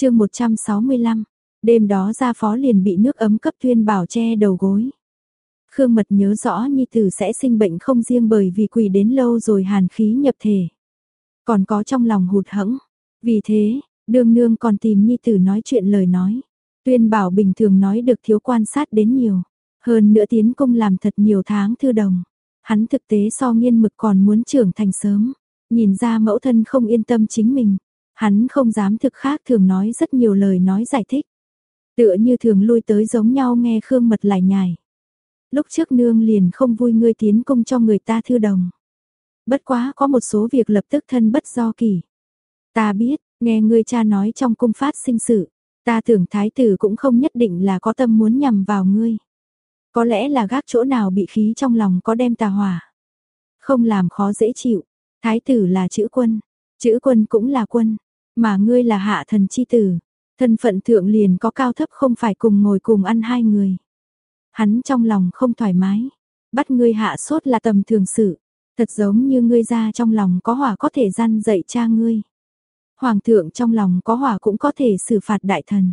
chương 165, đêm đó gia phó liền bị nước ấm cấp tuyên bảo che đầu gối. Khương Mật nhớ rõ Nhi Tử sẽ sinh bệnh không riêng bởi vì quỳ đến lâu rồi hàn khí nhập thể. Còn có trong lòng hụt hẫng. Vì thế, đương nương còn tìm Nhi Tử nói chuyện lời nói. Tuyên bảo bình thường nói được thiếu quan sát đến nhiều. Hơn nữa tiến công làm thật nhiều tháng thư đồng. Hắn thực tế so nghiên mực còn muốn trưởng thành sớm. Nhìn ra mẫu thân không yên tâm chính mình. Hắn không dám thực khác thường nói rất nhiều lời nói giải thích. Tựa như thường lui tới giống nhau nghe Khương Mật lại nhài. Lúc trước nương liền không vui ngươi tiến công cho người ta thư đồng. Bất quá có một số việc lập tức thân bất do kỳ. Ta biết, nghe ngươi cha nói trong cung phát sinh sự. Ta tưởng thái tử cũng không nhất định là có tâm muốn nhằm vào ngươi. Có lẽ là gác chỗ nào bị khí trong lòng có đem tà hỏa. Không làm khó dễ chịu. Thái tử là chữ quân. Chữ quân cũng là quân. Mà ngươi là hạ thần chi tử. Thân phận thượng liền có cao thấp không phải cùng ngồi cùng ăn hai người. Hắn trong lòng không thoải mái. Bắt ngươi hạ sốt là tầm thường sự. Thật giống như ngươi ra trong lòng có hỏa có thể gian dạy cha ngươi. Hoàng thượng trong lòng có hỏa cũng có thể xử phạt đại thần.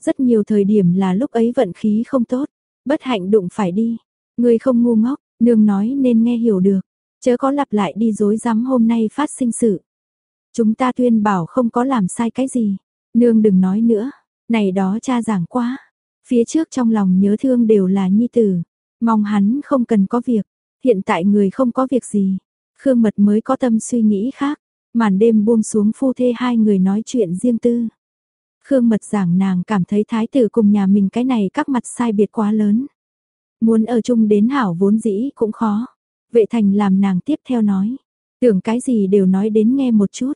Rất nhiều thời điểm là lúc ấy vận khí không tốt, bất hạnh đụng phải đi. Ngươi không ngu ngốc, nương nói nên nghe hiểu được, chớ có lặp lại đi dối rắm hôm nay phát sinh sự. Chúng ta tuyên bảo không có làm sai cái gì, nương đừng nói nữa, này đó cha giảng quá. Phía trước trong lòng nhớ thương đều là nhi tử, mong hắn không cần có việc, hiện tại người không có việc gì. Khương Mật mới có tâm suy nghĩ khác, màn đêm buông xuống phu thê hai người nói chuyện riêng tư. Khương Mật giảng nàng cảm thấy thái tử cùng nhà mình cái này các mặt sai biệt quá lớn. Muốn ở chung đến hảo vốn dĩ cũng khó. Vệ thành làm nàng tiếp theo nói. Tưởng cái gì đều nói đến nghe một chút.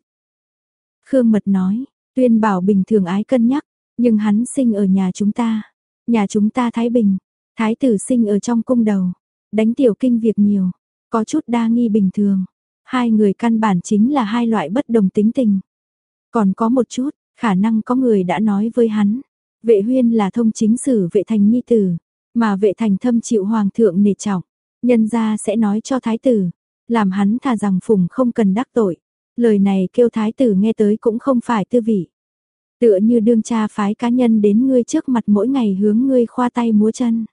Khương Mật nói, tuyên bảo bình thường ái cân nhắc, nhưng hắn sinh ở nhà chúng ta. Nhà chúng ta Thái Bình, thái tử sinh ở trong cung đầu, đánh tiểu kinh việc nhiều, có chút đa nghi bình thường. Hai người căn bản chính là hai loại bất đồng tính tình. Còn có một chút, khả năng có người đã nói với hắn, vệ huyên là thông chính sử vệ thành nhi tử, mà vệ thành thâm chịu hoàng thượng nể trọng, nhân gia sẽ nói cho thái tử, làm hắn thà rằng phùng không cần đắc tội. Lời này kêu thái tử nghe tới cũng không phải tư vị. Tựa như đương cha phái cá nhân đến ngươi trước mặt mỗi ngày hướng ngươi khoa tay múa chân.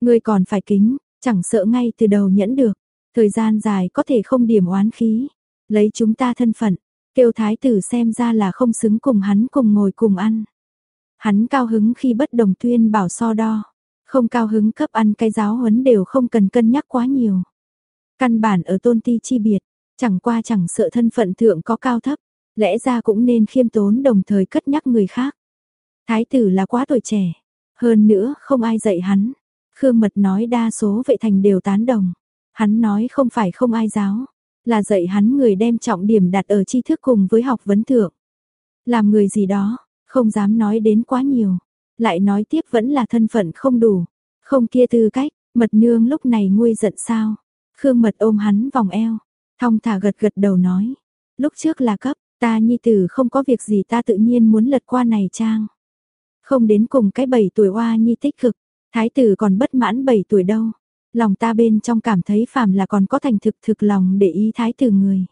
Ngươi còn phải kính, chẳng sợ ngay từ đầu nhẫn được, thời gian dài có thể không điểm oán khí. Lấy chúng ta thân phận, kêu thái tử xem ra là không xứng cùng hắn cùng ngồi cùng ăn. Hắn cao hứng khi bất đồng tuyên bảo so đo, không cao hứng cấp ăn cái giáo huấn đều không cần cân nhắc quá nhiều. Căn bản ở tôn ti chi biệt, chẳng qua chẳng sợ thân phận thượng có cao thấp, lẽ ra cũng nên khiêm tốn đồng thời cất nhắc người khác. Thái tử là quá tuổi trẻ, hơn nữa không ai dạy hắn. Khương Mật nói đa số vệ thành đều tán đồng. Hắn nói không phải không ai giáo, là dạy hắn người đem trọng điểm đặt ở tri thức cùng với học vấn thượng. Làm người gì đó, không dám nói đến quá nhiều, lại nói tiếp vẫn là thân phận không đủ, không kia tư cách, mật nương lúc này nguôi giận sao. Khương Mật ôm hắn vòng eo, thong thả gật gật đầu nói, lúc trước là cấp, Ta nhi tử không có việc gì ta tự nhiên muốn lật qua này trang. Không đến cùng cái bảy tuổi hoa nhi tích cực, thái tử còn bất mãn 7 tuổi đâu. Lòng ta bên trong cảm thấy phàm là còn có thành thực thực lòng để ý thái tử người.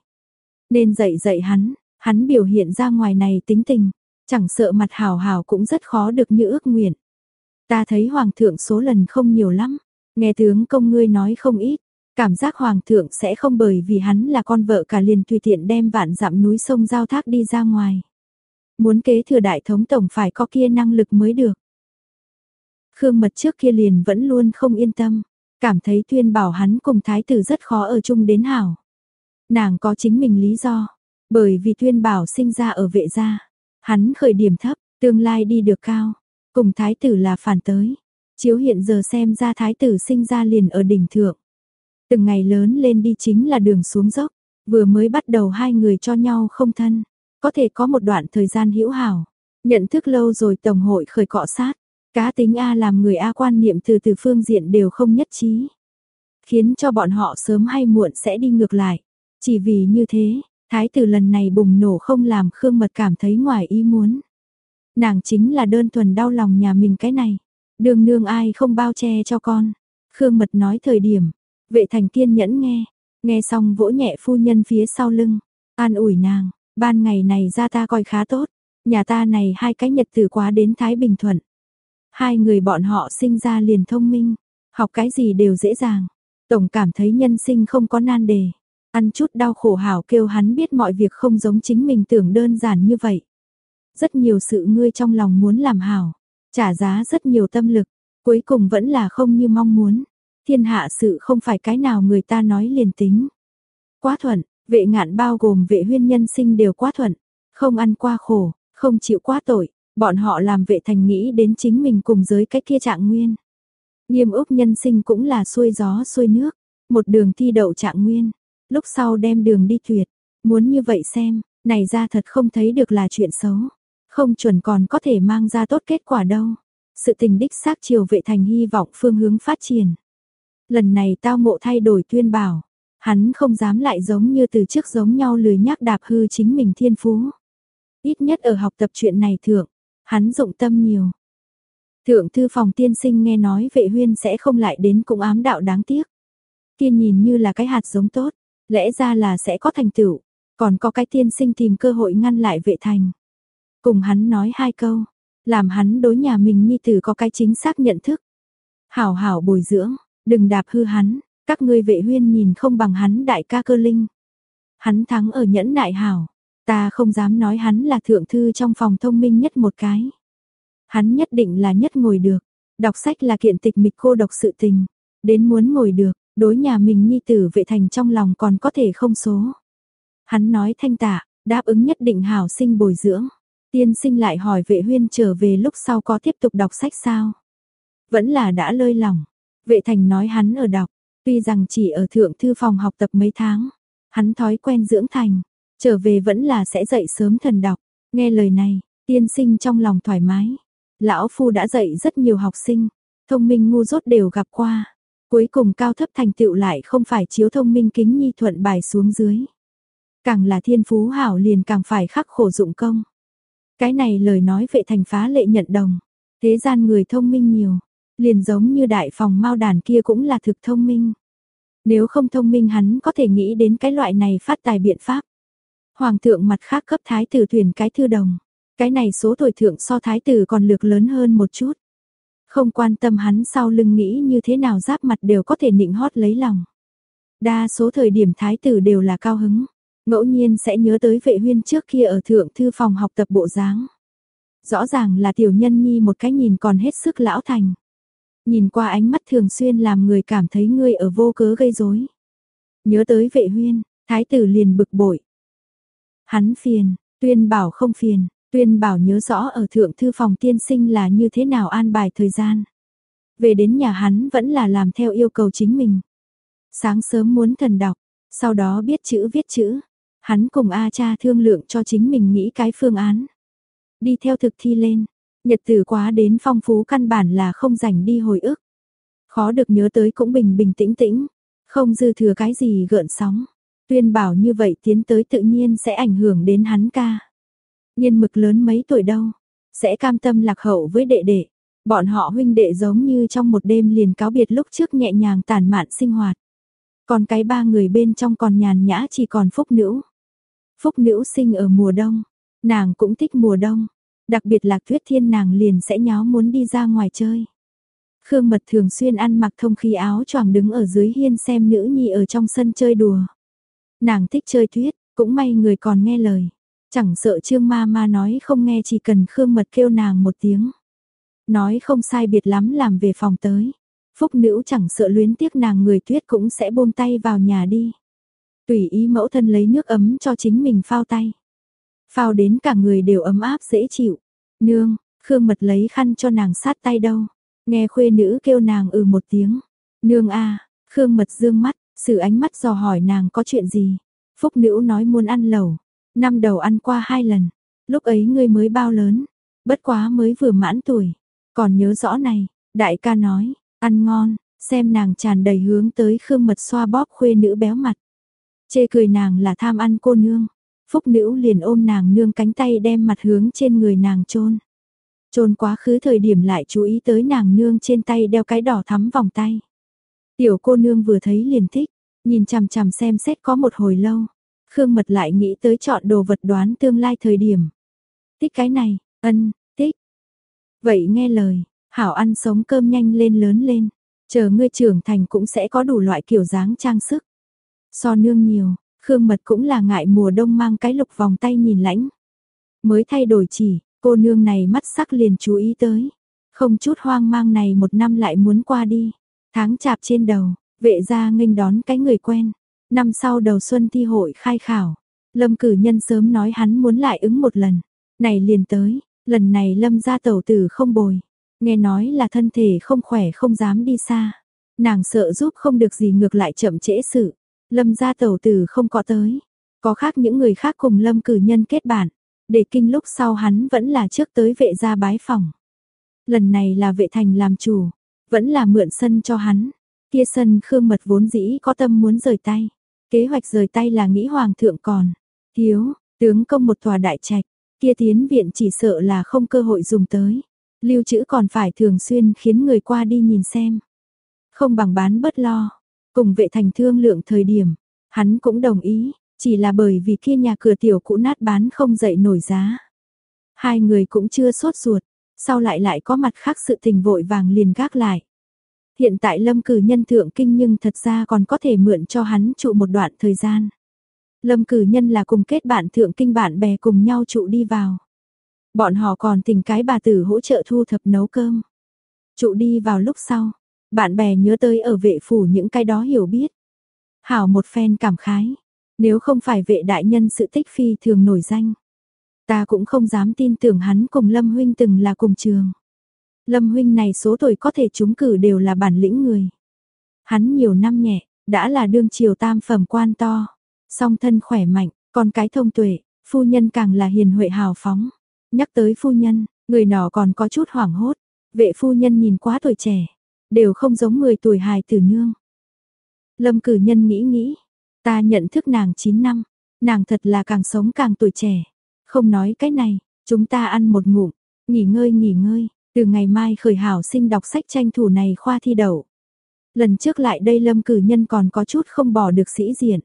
Nên dạy dạy hắn, hắn biểu hiện ra ngoài này tính tình, chẳng sợ mặt hào hào cũng rất khó được như ước nguyện. Ta thấy hoàng thượng số lần không nhiều lắm, nghe tướng công ngươi nói không ít, Cảm giác hoàng thượng sẽ không bởi vì hắn là con vợ cả liền tùy tiện đem vạn dặm núi sông giao thác đi ra ngoài. Muốn kế thừa đại thống tổng phải có kia năng lực mới được. Khương Mật trước kia liền vẫn luôn không yên tâm, cảm thấy tuyên bảo hắn cùng thái tử rất khó ở chung đến hảo. Nàng có chính mình lý do, bởi vì tuyên bảo sinh ra ở vệ gia, hắn khởi điểm thấp, tương lai đi được cao, cùng thái tử là phản tới. Chiếu hiện giờ xem ra thái tử sinh ra liền ở đỉnh thượng. Từng ngày lớn lên đi chính là đường xuống dốc, vừa mới bắt đầu hai người cho nhau không thân, có thể có một đoạn thời gian hữu hảo, nhận thức lâu rồi tổng hội khởi cọ sát, cá tính A làm người A quan niệm từ từ phương diện đều không nhất trí, khiến cho bọn họ sớm hay muộn sẽ đi ngược lại. Chỉ vì như thế, thái tử lần này bùng nổ không làm Khương Mật cảm thấy ngoài ý muốn. Nàng chính là đơn thuần đau lòng nhà mình cái này, đường nương ai không bao che cho con. Khương Mật nói thời điểm, Vệ thành kiên nhẫn nghe, nghe xong vỗ nhẹ phu nhân phía sau lưng, an ủi nàng, ban ngày này ra ta coi khá tốt, Nhà ta này hai cái nhật từ quá đến Thái Bình Thuận. Hai người bọn họ sinh ra liền thông minh, học cái gì đều dễ dàng. Tổng cảm thấy nhân sinh không có nan đề. Ăn chút đau khổ hảo kêu hắn biết mọi việc không giống chính mình tưởng đơn giản như vậy. Rất nhiều sự ngươi trong lòng muốn làm hảo, trả giá rất nhiều tâm lực, cuối cùng vẫn là không như mong muốn. Thiên hạ sự không phải cái nào người ta nói liền tính. Quá thuận, vệ ngạn bao gồm vệ huyên nhân sinh đều quá thuận, không ăn qua khổ, không chịu quá tội, bọn họ làm vệ thành nghĩ đến chính mình cùng giới cái kia trạng nguyên. Nghiêm úc nhân sinh cũng là xuôi gió xuôi nước, một đường thi đậu trạng nguyên, lúc sau đem đường đi tuyệt, muốn như vậy xem, này ra thật không thấy được là chuyện xấu, không chuẩn còn có thể mang ra tốt kết quả đâu. Sự tình đích xác chiều vệ thành hy vọng phương hướng phát triển. Lần này tao ngộ thay đổi tuyên bảo, hắn không dám lại giống như từ trước giống nhau lười nhác đạp hư chính mình thiên phú. Ít nhất ở học tập chuyện này thượng, hắn dụng tâm nhiều. Thượng thư phòng tiên sinh nghe nói vệ huyên sẽ không lại đến cũng ám đạo đáng tiếc. tiên nhìn như là cái hạt giống tốt, lẽ ra là sẽ có thành tựu, còn có cái tiên sinh tìm cơ hội ngăn lại vệ thành. Cùng hắn nói hai câu, làm hắn đối nhà mình nhi tử có cái chính xác nhận thức. Hảo hảo bồi dưỡng, đừng đạp hư hắn, các ngươi vệ huyên nhìn không bằng hắn đại ca cơ linh. Hắn thắng ở nhẫn đại hảo, ta không dám nói hắn là thượng thư trong phòng thông minh nhất một cái. Hắn nhất định là nhất ngồi được, đọc sách là kiện tịch mịch cô độc sự tình, đến muốn ngồi được, đối nhà mình nhi tử vệ thành trong lòng còn có thể không số. Hắn nói thanh tạ, đáp ứng nhất định hảo sinh bồi dưỡng. Tiên sinh lại hỏi vệ huyên trở về lúc sau có tiếp tục đọc sách sao? Vẫn là đã lơi lòng. Vệ thành nói hắn ở đọc, tuy rằng chỉ ở thượng thư phòng học tập mấy tháng. Hắn thói quen dưỡng thành, trở về vẫn là sẽ dậy sớm thần đọc. Nghe lời này, tiên sinh trong lòng thoải mái. Lão Phu đã dạy rất nhiều học sinh, thông minh ngu dốt đều gặp qua. Cuối cùng cao thấp thành tựu lại không phải chiếu thông minh kính nhi thuận bài xuống dưới. Càng là thiên phú hảo liền càng phải khắc khổ dụng công. Cái này lời nói vệ thành phá lệ nhận đồng. Thế gian người thông minh nhiều, liền giống như đại phòng mau đàn kia cũng là thực thông minh. Nếu không thông minh hắn có thể nghĩ đến cái loại này phát tài biện pháp. Hoàng thượng mặt khác cấp thái tử thuyền cái thư đồng. Cái này số tuổi thượng so thái tử còn lược lớn hơn một chút. Không quan tâm hắn sau lưng nghĩ như thế nào giáp mặt đều có thể nịnh hót lấy lòng. Đa số thời điểm thái tử đều là cao hứng. Ngẫu nhiên sẽ nhớ tới vệ huyên trước kia ở thượng thư phòng học tập bộ dáng. Rõ ràng là tiểu nhân nhi một cái nhìn còn hết sức lão thành. Nhìn qua ánh mắt thường xuyên làm người cảm thấy ngươi ở vô cớ gây rối. Nhớ tới vệ huyên, thái tử liền bực bội. Hắn phiền, tuyên bảo không phiền, tuyên bảo nhớ rõ ở thượng thư phòng tiên sinh là như thế nào an bài thời gian. Về đến nhà hắn vẫn là làm theo yêu cầu chính mình. Sáng sớm muốn thần đọc, sau đó biết chữ viết chữ, Hắn cùng A cha thương lượng cho chính mình nghĩ cái phương án. Đi theo thực thi lên, nhật tử quá đến phong phú căn bản là không rảnh đi hồi ức. Khó được nhớ tới cũng bình bình tĩnh tĩnh, không dư thừa cái gì gợn sóng. Tuyên bảo như vậy tiến tới tự nhiên sẽ ảnh hưởng đến hắn ca. Nhiên mực lớn mấy tuổi đâu, sẽ cam tâm lạc hậu với đệ đệ. Bọn họ huynh đệ giống như trong một đêm liền cáo biệt lúc trước nhẹ nhàng tàn mạn sinh hoạt. Còn cái ba người bên trong còn nhàn nhã chỉ còn phúc nữ. Phúc nữ sinh ở mùa đông, nàng cũng thích mùa đông, đặc biệt là tuyết thiên nàng liền sẽ nháo muốn đi ra ngoài chơi. Khương Mật thường xuyên ăn mặc thông khí áo choàng đứng ở dưới hiên xem nữ nhi ở trong sân chơi đùa. Nàng thích chơi tuyết, cũng may người còn nghe lời. Chẳng sợ Trương Ma Ma nói không nghe chỉ cần Khương Mật kêu nàng một tiếng. Nói không sai biệt lắm làm về phòng tới. Phúc nữ chẳng sợ luyến tiếc nàng người tuyết cũng sẽ buông tay vào nhà đi. Tùy ý mẫu thân lấy nước ấm cho chính mình phao tay. Phao đến cả người đều ấm áp dễ chịu. Nương, Khương Mật lấy khăn cho nàng sát tay đâu. Nghe khuê nữ kêu nàng ừ một tiếng. Nương a, Khương Mật dương mắt, sự ánh mắt dò hỏi nàng có chuyện gì. Phúc nữ nói muốn ăn lẩu. Năm đầu ăn qua hai lần. Lúc ấy ngươi mới bao lớn. Bất quá mới vừa mãn tuổi. Còn nhớ rõ này, đại ca nói, ăn ngon, xem nàng tràn đầy hướng tới Khương Mật xoa bóp khuê nữ béo mặt. Chê cười nàng là tham ăn cô nương. Phúc nữ liền ôm nàng nương cánh tay đem mặt hướng trên người nàng chôn chôn quá khứ thời điểm lại chú ý tới nàng nương trên tay đeo cái đỏ thắm vòng tay. Tiểu cô nương vừa thấy liền thích, nhìn chằm chằm xem xét có một hồi lâu. Khương Mật lại nghĩ tới chọn đồ vật đoán tương lai thời điểm. Tích cái này, ân, tích. Vậy nghe lời, hảo ăn sống cơm nhanh lên lớn lên, chờ ngươi trưởng thành cũng sẽ có đủ loại kiểu dáng trang sức. So nương nhiều, Khương Mật cũng là ngại mùa đông mang cái lục vòng tay nhìn lãnh. Mới thay đổi chỉ, cô nương này mắt sắc liền chú ý tới. Không chút hoang mang này một năm lại muốn qua đi. Tháng chạp trên đầu, vệ gia nghênh đón cái người quen. Năm sau đầu xuân thi hội khai khảo. Lâm cử nhân sớm nói hắn muốn lại ứng một lần. Này liền tới, lần này lâm gia tẩu tử không bồi. Nghe nói là thân thể không khỏe không dám đi xa. Nàng sợ giúp không được gì ngược lại chậm trễ sự. Lâm gia tẩu tử không có tới. Có khác những người khác cùng lâm cử nhân kết bạn. Để kinh lúc sau hắn vẫn là trước tới vệ gia bái phòng. Lần này là vệ thành làm chủ. Vẫn là mượn sân cho hắn. Kia sân khương mật vốn dĩ có tâm muốn rời tay. Kế hoạch rời tay là nghĩ hoàng thượng còn. Thiếu, tướng công một tòa đại trạch. Kia tiến viện chỉ sợ là không cơ hội dùng tới. Lưu trữ còn phải thường xuyên khiến người qua đi nhìn xem. Không bằng bán bất lo. Cùng vệ thành thương lượng thời điểm, hắn cũng đồng ý, chỉ là bởi vì kia nhà cửa tiểu cũ nát bán không dậy nổi giá. Hai người cũng chưa sốt ruột, sau lại lại có mặt khác sự tình vội vàng liền gác lại. Hiện tại lâm cử nhân thượng kinh nhưng thật ra còn có thể mượn cho hắn trụ một đoạn thời gian. Lâm cử nhân là cùng kết bạn thượng kinh bạn bè cùng nhau trụ đi vào. Bọn họ còn tình cái bà tử hỗ trợ thu thập nấu cơm. Trụ đi vào lúc sau, bạn bè nhớ tới ở vệ phủ những cái đó hiểu biết. Hảo một phen cảm khái, nếu không phải vệ đại nhân sự tích phi thường nổi danh. Ta cũng không dám tin tưởng hắn cùng Lâm Huynh từng là cùng trường. Lâm Huynh này số tuổi có thể trúng cử đều là bản lĩnh người. Hắn nhiều năm nhẹ, đã là đương triều tam phẩm quan to. Song thân khỏe mạnh, con cái thông tuệ, phu nhân càng là hiền huệ hào phóng. Nhắc tới phu nhân, người nọ còn có chút hoảng hốt. Vệ phu nhân nhìn quá tuổi trẻ, đều không giống 10 tuổi hài tử nương. Lâm cử nhân nghĩ nghĩ, ta nhận thức nàng 9 năm, nàng thật là càng sống càng tuổi trẻ. Không nói cái này, chúng ta ăn một ngụm, nghỉ ngơi nghỉ ngơi, từ ngày mai khởi hảo sinh đọc sách tranh thủ này khoa thi đậu. Lần trước lại đây lâm cử nhân còn có chút không bỏ được sĩ diện.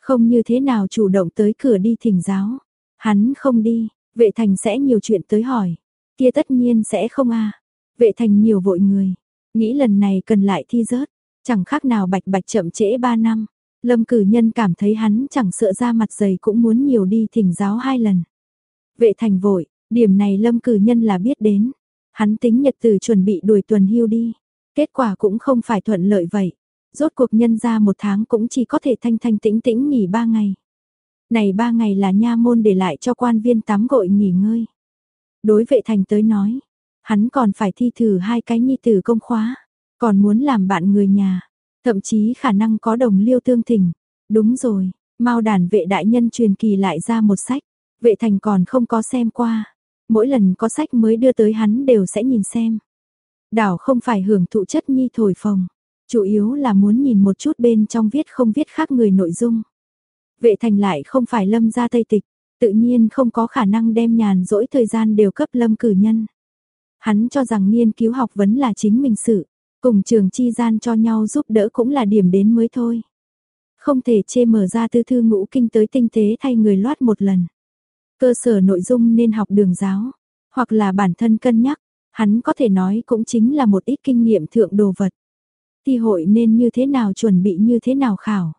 Không như thế nào chủ động tới cửa đi thỉnh giáo. Hắn không đi, vệ thành sẽ nhiều chuyện tới hỏi. Kia tất nhiên sẽ không a Vệ thành nhiều vội người. Nghĩ lần này cần lại thi rớt. Chẳng khác nào bạch bạch chậm trễ 3 năm. Lâm cử nhân cảm thấy hắn chẳng sợ ra mặt dày cũng muốn nhiều đi thỉnh giáo hai lần. Vệ thành vội, điểm này lâm cử nhân là biết đến. Hắn tính nhật từ chuẩn bị đuổi tuần hưu đi. Kết quả cũng không phải thuận lợi vậy. Rốt cuộc nhân ra một tháng cũng chỉ có thể thanh thanh tĩnh tĩnh nghỉ ba ngày. Này ba ngày là nha môn để lại cho quan viên tắm gội nghỉ ngơi. Đối vệ thành tới nói, hắn còn phải thi thử hai cái nhi tử công khóa, còn muốn làm bạn người nhà, thậm chí khả năng có đồng liêu tương thỉnh. Đúng rồi, mau đàn vệ đại nhân truyền kỳ lại ra một sách, vệ thành còn không có xem qua. Mỗi lần có sách mới đưa tới hắn đều sẽ nhìn xem. Đảo không phải hưởng thụ chất nhi thổi phồng, chủ yếu là muốn nhìn một chút bên trong viết không viết khác người nội dung. Vệ thành lại không phải lâm gia tây tịch, tự nhiên không có khả năng đem nhàn rỗi thời gian đều cấp lâm cử nhân. Hắn cho rằng nghiên cứu học vấn là chính mình sự, cùng trường chi gian cho nhau giúp đỡ cũng là điểm đến mới thôi. Không thể chê mở ra tư thư ngũ kinh tới tinh tế thay người loát một lần. Cơ sở nội dung nên học đường giáo, hoặc là bản thân cân nhắc, hắn có thể nói cũng chính là một ít kinh nghiệm thượng đồ vật. Thi hội nên như thế nào chuẩn bị như thế nào khảo.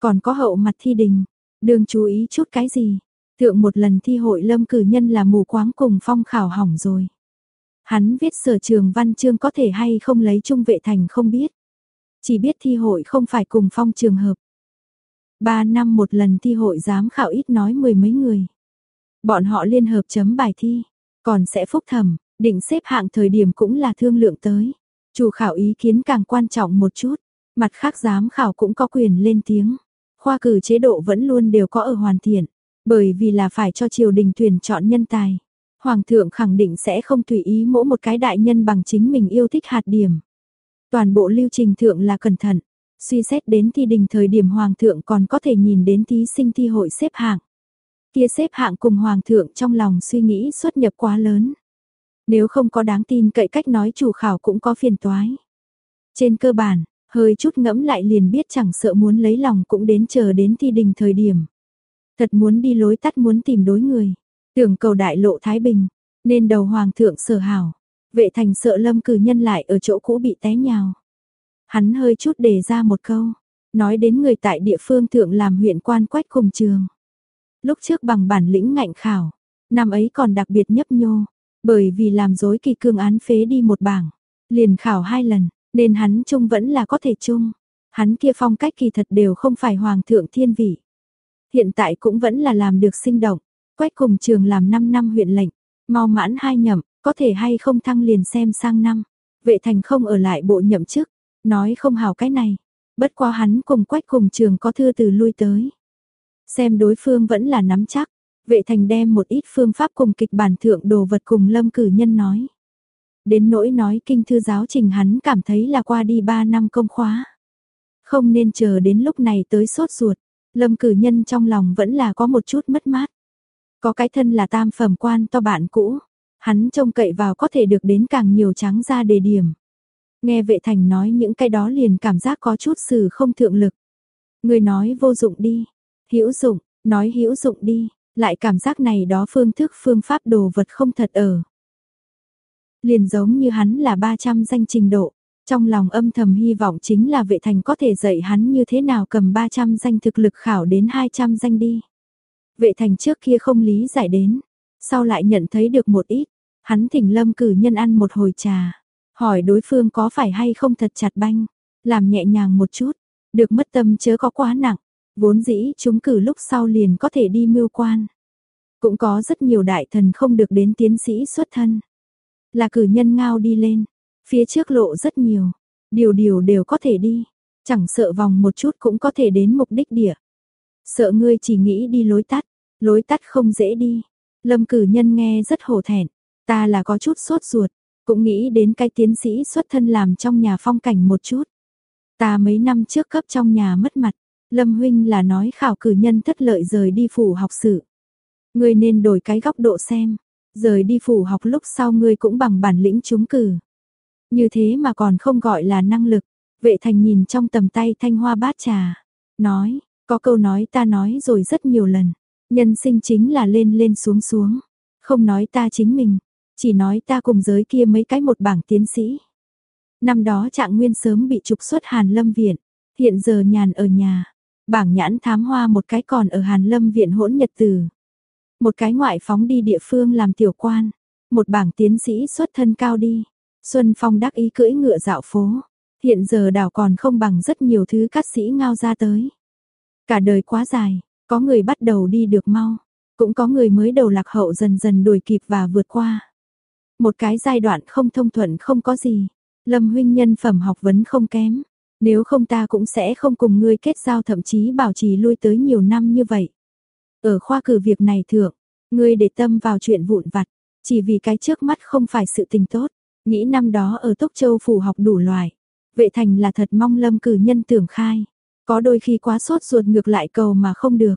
Còn có hậu mặt thi đình, đường chú ý chút cái gì. Thượng một lần thi hội lâm cử nhân là mù quáng cùng phong khảo hỏng rồi. Hắn viết sở trường văn chương có thể hay không lấy trung vệ thành không biết. Chỉ biết thi hội không phải cùng phong trường hợp. Ba năm một lần thi hội giám khảo ít nói mười mấy người. Bọn họ liên hợp chấm bài thi, còn sẽ phúc thẩm, định xếp hạng thời điểm cũng là thương lượng tới. Chủ khảo ý kiến càng quan trọng một chút, mặt khác giám khảo cũng có quyền lên tiếng. Khoa cử chế độ vẫn luôn đều có ở hoàn thiện, bởi vì là phải cho triều đình tuyển chọn nhân tài. Hoàng thượng khẳng định sẽ không tùy ý mỗi một cái đại nhân bằng chính mình yêu thích hạt điểm. Toàn bộ lưu trình thượng là cẩn thận, suy xét đến thi đình thời điểm hoàng thượng còn có thể nhìn đến thí sinh thi hội xếp hạng. Kia xếp hạng cùng hoàng thượng trong lòng suy nghĩ xuất nhập quá lớn. Nếu không có đáng tin cậy cách nói chủ khảo cũng có phiền toái. Trên cơ bản, hơi chút ngẫm lại liền biết chẳng sợ muốn lấy lòng cũng đến chờ đến thi đình thời điểm. Thật muốn đi lối tắt muốn tìm đối người. Tưởng cầu đại lộ Thái Bình, nên đầu hoàng thượng sở hảo. Vệ thành sợ lâm cử nhân lại ở chỗ cũ bị té nhào. Hắn hơi chút đề ra một câu, nói đến người tại địa phương thượng làm huyện quan quách cùng trường. Lúc trước bằng bản lĩnh ngạnh khảo, năm ấy còn đặc biệt nhấp nhô, bởi vì làm dối kỳ cương án phế đi một bảng, liền khảo hai lần, nên hắn chung vẫn là có thể chung. Hắn kia phong cách kỳ thật đều không phải hoàng thượng thiên vị. Hiện tại cũng vẫn là làm được sinh động, quách cùng trường làm 5 năm huyện lệnh, mau mãn hai nhậm, có thể hay không thăng liền xem sang năm. Vệ thành không ở lại bộ nhậm chức, nói không hào cái này. Bất quá hắn cùng quách cùng trường có thư từ lui tới. Xem đối phương vẫn là nắm chắc, vệ thành đem một ít phương pháp cùng kịch bản thượng đồ vật cùng lâm cử nhân nói. Đến nỗi nói kinh thư giáo trình hắn cảm thấy là qua đi 3 năm công khóa. Không nên chờ đến lúc này tới sốt ruột, lâm cử nhân trong lòng vẫn là có một chút mất mát. Có cái thân là tam phẩm quan to bạn cũ, hắn trông cậy vào có thể được đến càng nhiều trắng ra đề điểm. Nghe vệ thành nói những cái đó liền cảm giác có chút sự không thượng lực. Người nói vô dụng đi, hữu dụng, nói hữu dụng đi, lại cảm giác này đó phương thức phương pháp đồ vật không thật ở. Liền giống như hắn là 300 danh trình độ, trong lòng âm thầm hy vọng chính là vệ thành có thể dạy hắn như thế nào cầm 300 danh thực lực khảo đến 200 danh đi. Vệ thành trước kia không lý giải đến, sau lại nhận thấy được một ít, hắn thỉnh lâm cử nhân ăn một hồi trà, hỏi đối phương có phải hay không thật chặt banh, làm nhẹ nhàng một chút, được mất tâm chớ có quá nặng, vốn dĩ chúng cử lúc sau liền có thể đi mưu quan. Cũng có rất nhiều đại thần không được đến tiến sĩ xuất thân. Là cử nhân ngao đi lên, phía trước lộ rất nhiều, điều điều đều có thể đi, chẳng sợ vòng một chút cũng có thể đến mục đích địa. Sợ ngươi chỉ nghĩ đi lối tắt, lối tắt không dễ đi. Lâm cử nhân nghe rất hổ thẹn, ta là có chút sốt ruột, cũng nghĩ đến cái tiến sĩ xuất thân làm trong nhà phong cảnh một chút. Ta mấy năm trước cấp trong nhà mất mặt, Lâm huynh là nói khảo cử nhân thất lợi rời đi phủ học sự. Ngươi nên đổi cái góc độ xem, rời đi phủ học lúc sau ngươi cũng bằng bản lĩnh trúng cử. Như thế mà còn không gọi là năng lực. Vệ thành nhìn trong tầm tay thanh hoa bát trà, nói, có câu nói ta nói rồi rất nhiều lần, nhân sinh chính là lên lên xuống xuống, không nói ta chính mình, chỉ nói ta cùng giới kia mấy cái một bảng tiến sĩ. Năm đó trạng nguyên sớm bị trục xuất Hàn Lâm Viện, hiện giờ nhàn ở nhà, bảng nhãn thám hoa một cái còn ở Hàn Lâm Viện hỗn nhật tử. Một cái ngoại phóng đi địa phương làm tiểu quan, một bảng tiến sĩ xuất thân cao đi. Xuân Phong đắc ý cưỡi ngựa dạo phố, hiện giờ đảo còn không bằng rất nhiều thứ cát sĩ ngao ra tới. Cả đời quá dài, có người bắt đầu đi được mau, cũng có người mới đầu lạc hậu dần dần đuổi kịp và vượt qua. Một cái giai đoạn không thông thuận không có gì, Lâm huynh nhân phẩm học vấn không kém, nếu không ta cũng sẽ không cùng ngươi kết giao thậm chí bảo trì lui tới nhiều năm như vậy. Ở khoa cử việc này thượng, ngươi để tâm vào chuyện vụn vặt, chỉ vì cái trước mắt không phải sự tình tốt, nghĩ năm đó ở Tốc Châu phủ học đủ loại. Vệ thành là thật mong lâm cử nhân tưởng khai, có đôi khi quá sốt ruột ngược lại cầu mà không được.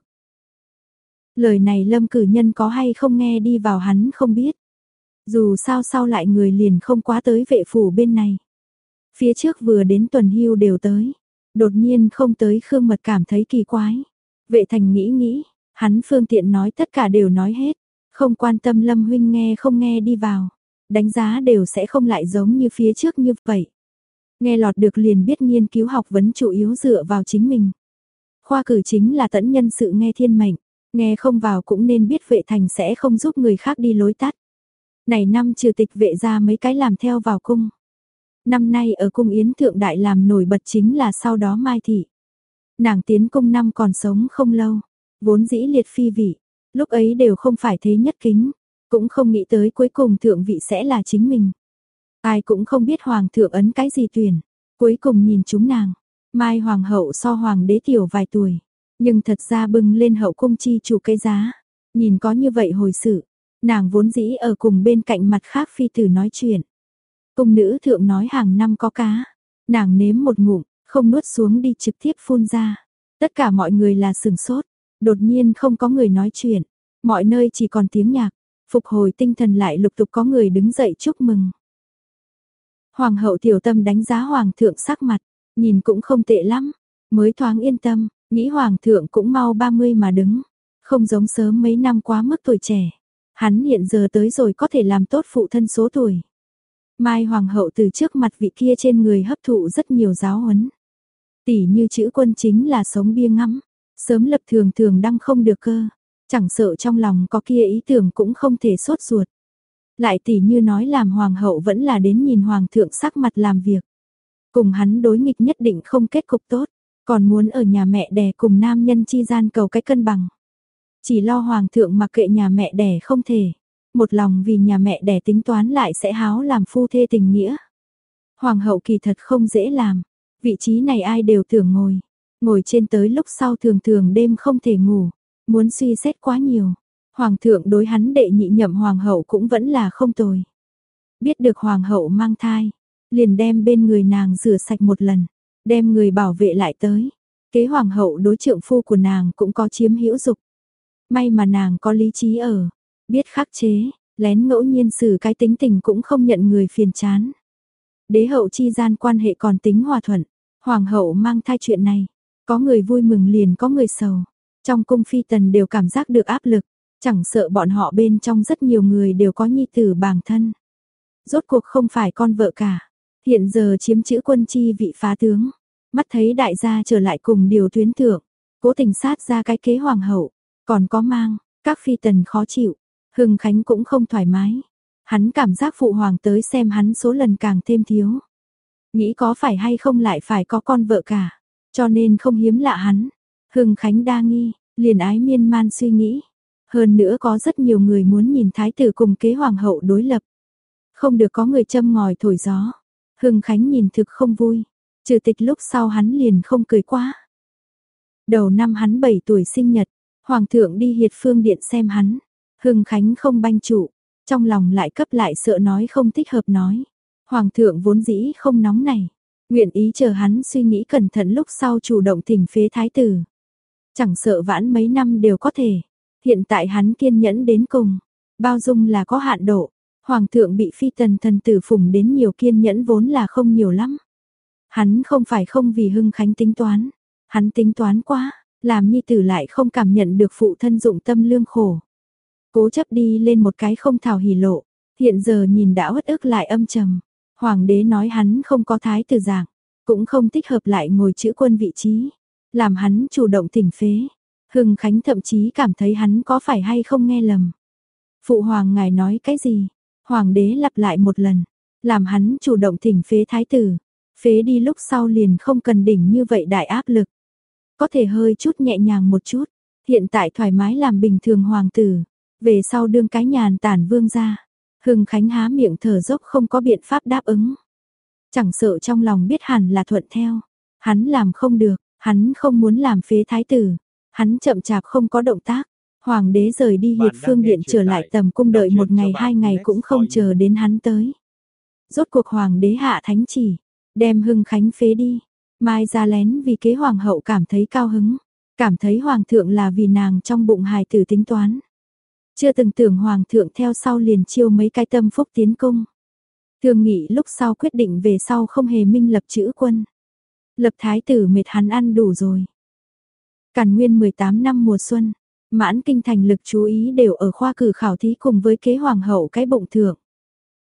Lời này lâm cử nhân có hay không nghe đi vào hắn không biết. Dù sao sau lại người liền không quá tới vệ phủ bên này. Phía trước vừa đến tuần hưu đều tới. Đột nhiên không tới Khương Mật cảm thấy kỳ quái. Vệ thành nghĩ nghĩ, hắn phương tiện nói tất cả đều nói hết. Không quan tâm Lâm Huynh nghe không nghe đi vào. Đánh giá đều sẽ không lại giống như phía trước như vậy. Nghe lọt được liền biết nghiên cứu học vấn chủ yếu dựa vào chính mình. Khoa cử chính là tẫn nhân sự nghe thiên mệnh, nghe không vào cũng nên biết vệ thành sẽ không giúp người khác đi lối tắt. Này năm trừ tịch vệ ra mấy cái làm theo vào cung. Năm nay ở cung Yến Thượng Đại làm nổi bật chính là sau đó Mai Thị. Nàng tiến cung năm còn sống không lâu, vốn dĩ liệt phi vị, lúc ấy đều không phải thế nhất kính, cũng không nghĩ tới cuối cùng thượng vị sẽ là chính mình. Ai cũng không biết hoàng thượng ấn cái gì tuyển, cuối cùng nhìn chúng nàng, Mai hoàng hậu so hoàng đế tiểu vài tuổi, nhưng thật ra bưng lên hậu cung chi chủ cái giá, nhìn có như vậy hồi sự, nàng vốn dĩ ở cùng bên cạnh mặt khác phi tử nói chuyện. Cung nữ thượng nói hàng năm có cá, nàng nếm một ngụm, không nuốt xuống đi trực tiếp phun ra. Tất cả mọi người là sừng sốt, đột nhiên không có người nói chuyện, mọi nơi chỉ còn tiếng nhạc, phục hồi tinh thần lại lục tục có người đứng dậy chúc mừng. Hoàng hậu tiểu tâm đánh giá hoàng thượng sắc mặt, nhìn cũng không tệ lắm, mới thoáng yên tâm, nghĩ hoàng thượng cũng mau 30 mà đứng, không giống sớm mấy năm quá mức tuổi trẻ. Hắn hiện giờ tới rồi có thể làm tốt phụ thân số tuổi. Mai Hoàng hậu từ trước mặt vị kia trên người hấp thụ rất nhiều giáo huấn. Tỷ như chữ quân chính là sống bia ngắm, sớm lập thường thường đăng không được cơ, chẳng sợ trong lòng có kia ý tưởng cũng không thể sốt ruột. Lại tỷ như nói làm hoàng hậu vẫn là đến nhìn hoàng thượng sắc mặt làm việc. Cùng hắn đối nghịch nhất định không kết cục tốt, còn muốn ở nhà mẹ đẻ cùng nam nhân chi gian cầu cái cân bằng. Chỉ lo hoàng thượng mặc kệ nhà mẹ đẻ không thể, một lòng vì nhà mẹ đẻ tính toán lại sẽ háo làm phu thê tình nghĩa. Hoàng hậu kỳ thật không dễ làm, vị trí này ai đều tưởng ngồi, ngồi trên tới lúc sau thường thường đêm không thể ngủ, muốn suy xét quá nhiều. Hoàng thượng đối hắn đệ nhị nhậm hoàng hậu cũng vẫn là không tồi. Biết được hoàng hậu mang thai, liền đem bên người nàng rửa sạch một lần, đem người bảo vệ lại tới. Kế hoàng hậu đối trượng phu của nàng cũng có chiếm hữu dục. May mà nàng có lý trí ở, biết khắc chế, lén ngẫu nhiên xử cái tính tình cũng không nhận người phiền chán. Đế hậu chi gian quan hệ còn tính hòa thuận, hoàng hậu mang thai chuyện này, có người vui mừng liền có người sầu. Trong cung phi tần đều cảm giác được áp lực, chẳng sợ bọn họ bên trong rất nhiều người đều có nhi tử bằng thân. Rốt cuộc không phải con vợ cả, hiện giờ chiếm chữ quân chi vị phá tướng, mắt thấy đại gia trở lại cùng điều tuyến thượng, cố tình sát ra cái kế hoàng hậu, còn có mang, các phi tần khó chịu, Hưng Khánh cũng không thoải mái. Hắn cảm giác phụ hoàng tới xem hắn số lần càng thêm thiếu. Nghĩ có phải hay không lại phải có con vợ cả, cho nên không hiếm lạ hắn. Hưng Khánh đa nghi, liền ái miên man suy nghĩ. Hơn nữa có rất nhiều người muốn nhìn thái tử cùng kế hoàng hậu đối lập. Không được có người châm ngòi thổi gió. Hưng Khánh nhìn thực không vui. Trừ tịch lúc sau hắn liền không cười quá. Đầu năm hắn 7 tuổi sinh nhật, Hoàng thượng đi hiệt phương điện xem hắn. Hưng Khánh không banh trụ, trong lòng lại cấp lại sợ nói không thích hợp nói. Hoàng thượng vốn dĩ không nóng này, nguyện ý chờ hắn suy nghĩ cẩn thận lúc sau chủ động thỉnh phế thái tử. Chẳng sợ vãn mấy năm đều có thể, hiện tại hắn kiên nhẫn đến cùng, bao dung là có hạn độ. Hoàng thượng bị phi tần thần tử phủng đến nhiều kiên nhẫn vốn là không nhiều lắm. Hắn không phải không vì Hưng Khánh tính toán, hắn tính toán quá, làm nhi tử lại không cảm nhận được phụ thân dụng tâm lương khổ. Cố chấp đi lên một cái không thảo hỉ lộ, hiện giờ nhìn đã uất ức lại âm trầm. Hoàng đế nói hắn không có thái tử dạng, cũng không thích hợp lại ngồi chữ quân vị trí, làm hắn chủ động tỉnh phế. Hưng Khánh thậm chí cảm thấy hắn có phải hay không nghe lầm. Phụ hoàng ngài nói cái gì? Hoàng đế lặp lại một lần, làm hắn chủ động thỉnh phế thái tử. Phế đi lúc sau liền không cần đỉnh như vậy đại áp lực. Có thể hơi chút nhẹ nhàng một chút, hiện tại thoải mái làm bình thường hoàng tử, về sau đương cái nhàn tản vương ra. Hưng Khánh há miệng thở dốc không có biện pháp đáp ứng. Chẳng sợ trong lòng biết hẳn là thuận theo. Hắn làm không được, hắn không muốn làm phế thái tử. Hắn chậm chạp không có động tác. Hoàng đế rời đi hiệt phương điện trở lại tầm cung đợi một ngày hai ngày cũng không chờ đến hắn tới. Rốt cuộc hoàng đế hạ thánh chỉ, đem hưng khánh phế đi. Mai ra lén vì kế hoàng hậu cảm thấy cao hứng, cảm thấy hoàng thượng là vì nàng trong bụng hài tử tính toán. Chưa từng tưởng hoàng thượng theo sau liền chiêu mấy cái tâm phúc tiến cung. Thường nghị lúc sau quyết định về sau không hề minh lập chữ quân. Lập thái tử mệt hắn ăn đủ rồi. Càn nguyên 18 năm mùa xuân, mãn kinh thành lực chú ý đều ở khoa cử khảo thí cùng với kế hoàng hậu cái bụng thượng.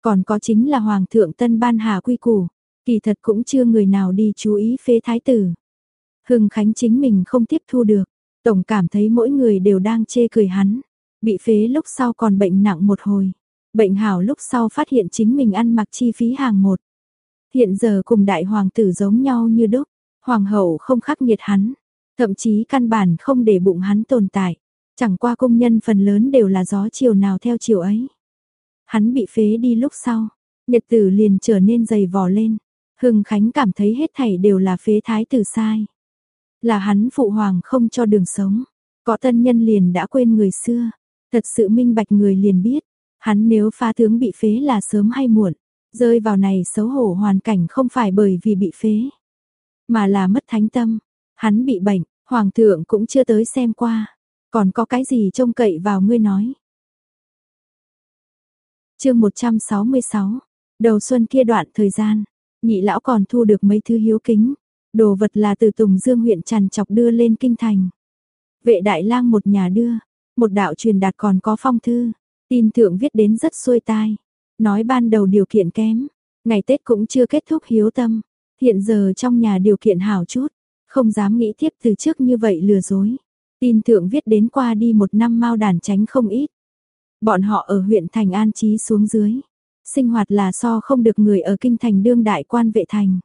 Còn có chính là hoàng thượng tân ban hà quy củ, kỳ thật cũng chưa người nào đi chú ý phế thái tử. Hưng Khánh chính mình không tiếp thu được, tổng cảm thấy mỗi người đều đang chê cười hắn. Bị phế lúc sau còn bệnh nặng một hồi. Bệnh hảo lúc sau phát hiện chính mình ăn mặc chi phí hàng một. Hiện giờ cùng đại hoàng tử giống nhau như đúc. Hoàng hậu không khắc nghiệt hắn. Thậm chí căn bản không để bụng hắn tồn tại. Chẳng qua công nhân phần lớn đều là gió chiều nào theo chiều ấy. Hắn bị phế đi lúc sau. Nhật tử liền trở nên dày vò lên. Hưng Khánh cảm thấy hết thảy đều là phế thái tử sai. Là hắn phụ hoàng không cho đường sống. Có tân nhân liền đã quên người xưa. Thật sự minh bạch người liền biết, hắn nếu phá tướng bị phế là sớm hay muộn, rơi vào này xấu hổ hoàn cảnh không phải bởi vì bị phế, mà là mất thánh tâm. Hắn bị bệnh, hoàng thượng cũng chưa tới xem qua, còn có cái gì trông cậy vào ngươi nói. Chương 166. Đầu xuân kia đoạn thời gian, nhị lão còn thu được mấy thứ hiếu kính, đồ vật là từ Tùng Dương huyện Tràn Chọc đưa lên kinh thành. Vệ đại lang một nhà đưa, một đạo truyền đạt còn có phong thư, Tin thượng viết đến rất xuôi tai, nói ban đầu điều kiện kém, ngày Tết cũng chưa kết thúc hiếu tâm, hiện giờ trong nhà điều kiện hảo chút, không dám nghĩ tiếp từ trước như vậy lừa dối. Tin thượng viết đến qua đi một năm mau đàn tránh không ít. Bọn họ ở huyện thành an trí xuống dưới. Sinh hoạt là so không được người ở kinh thành đương đại quan vệ thành.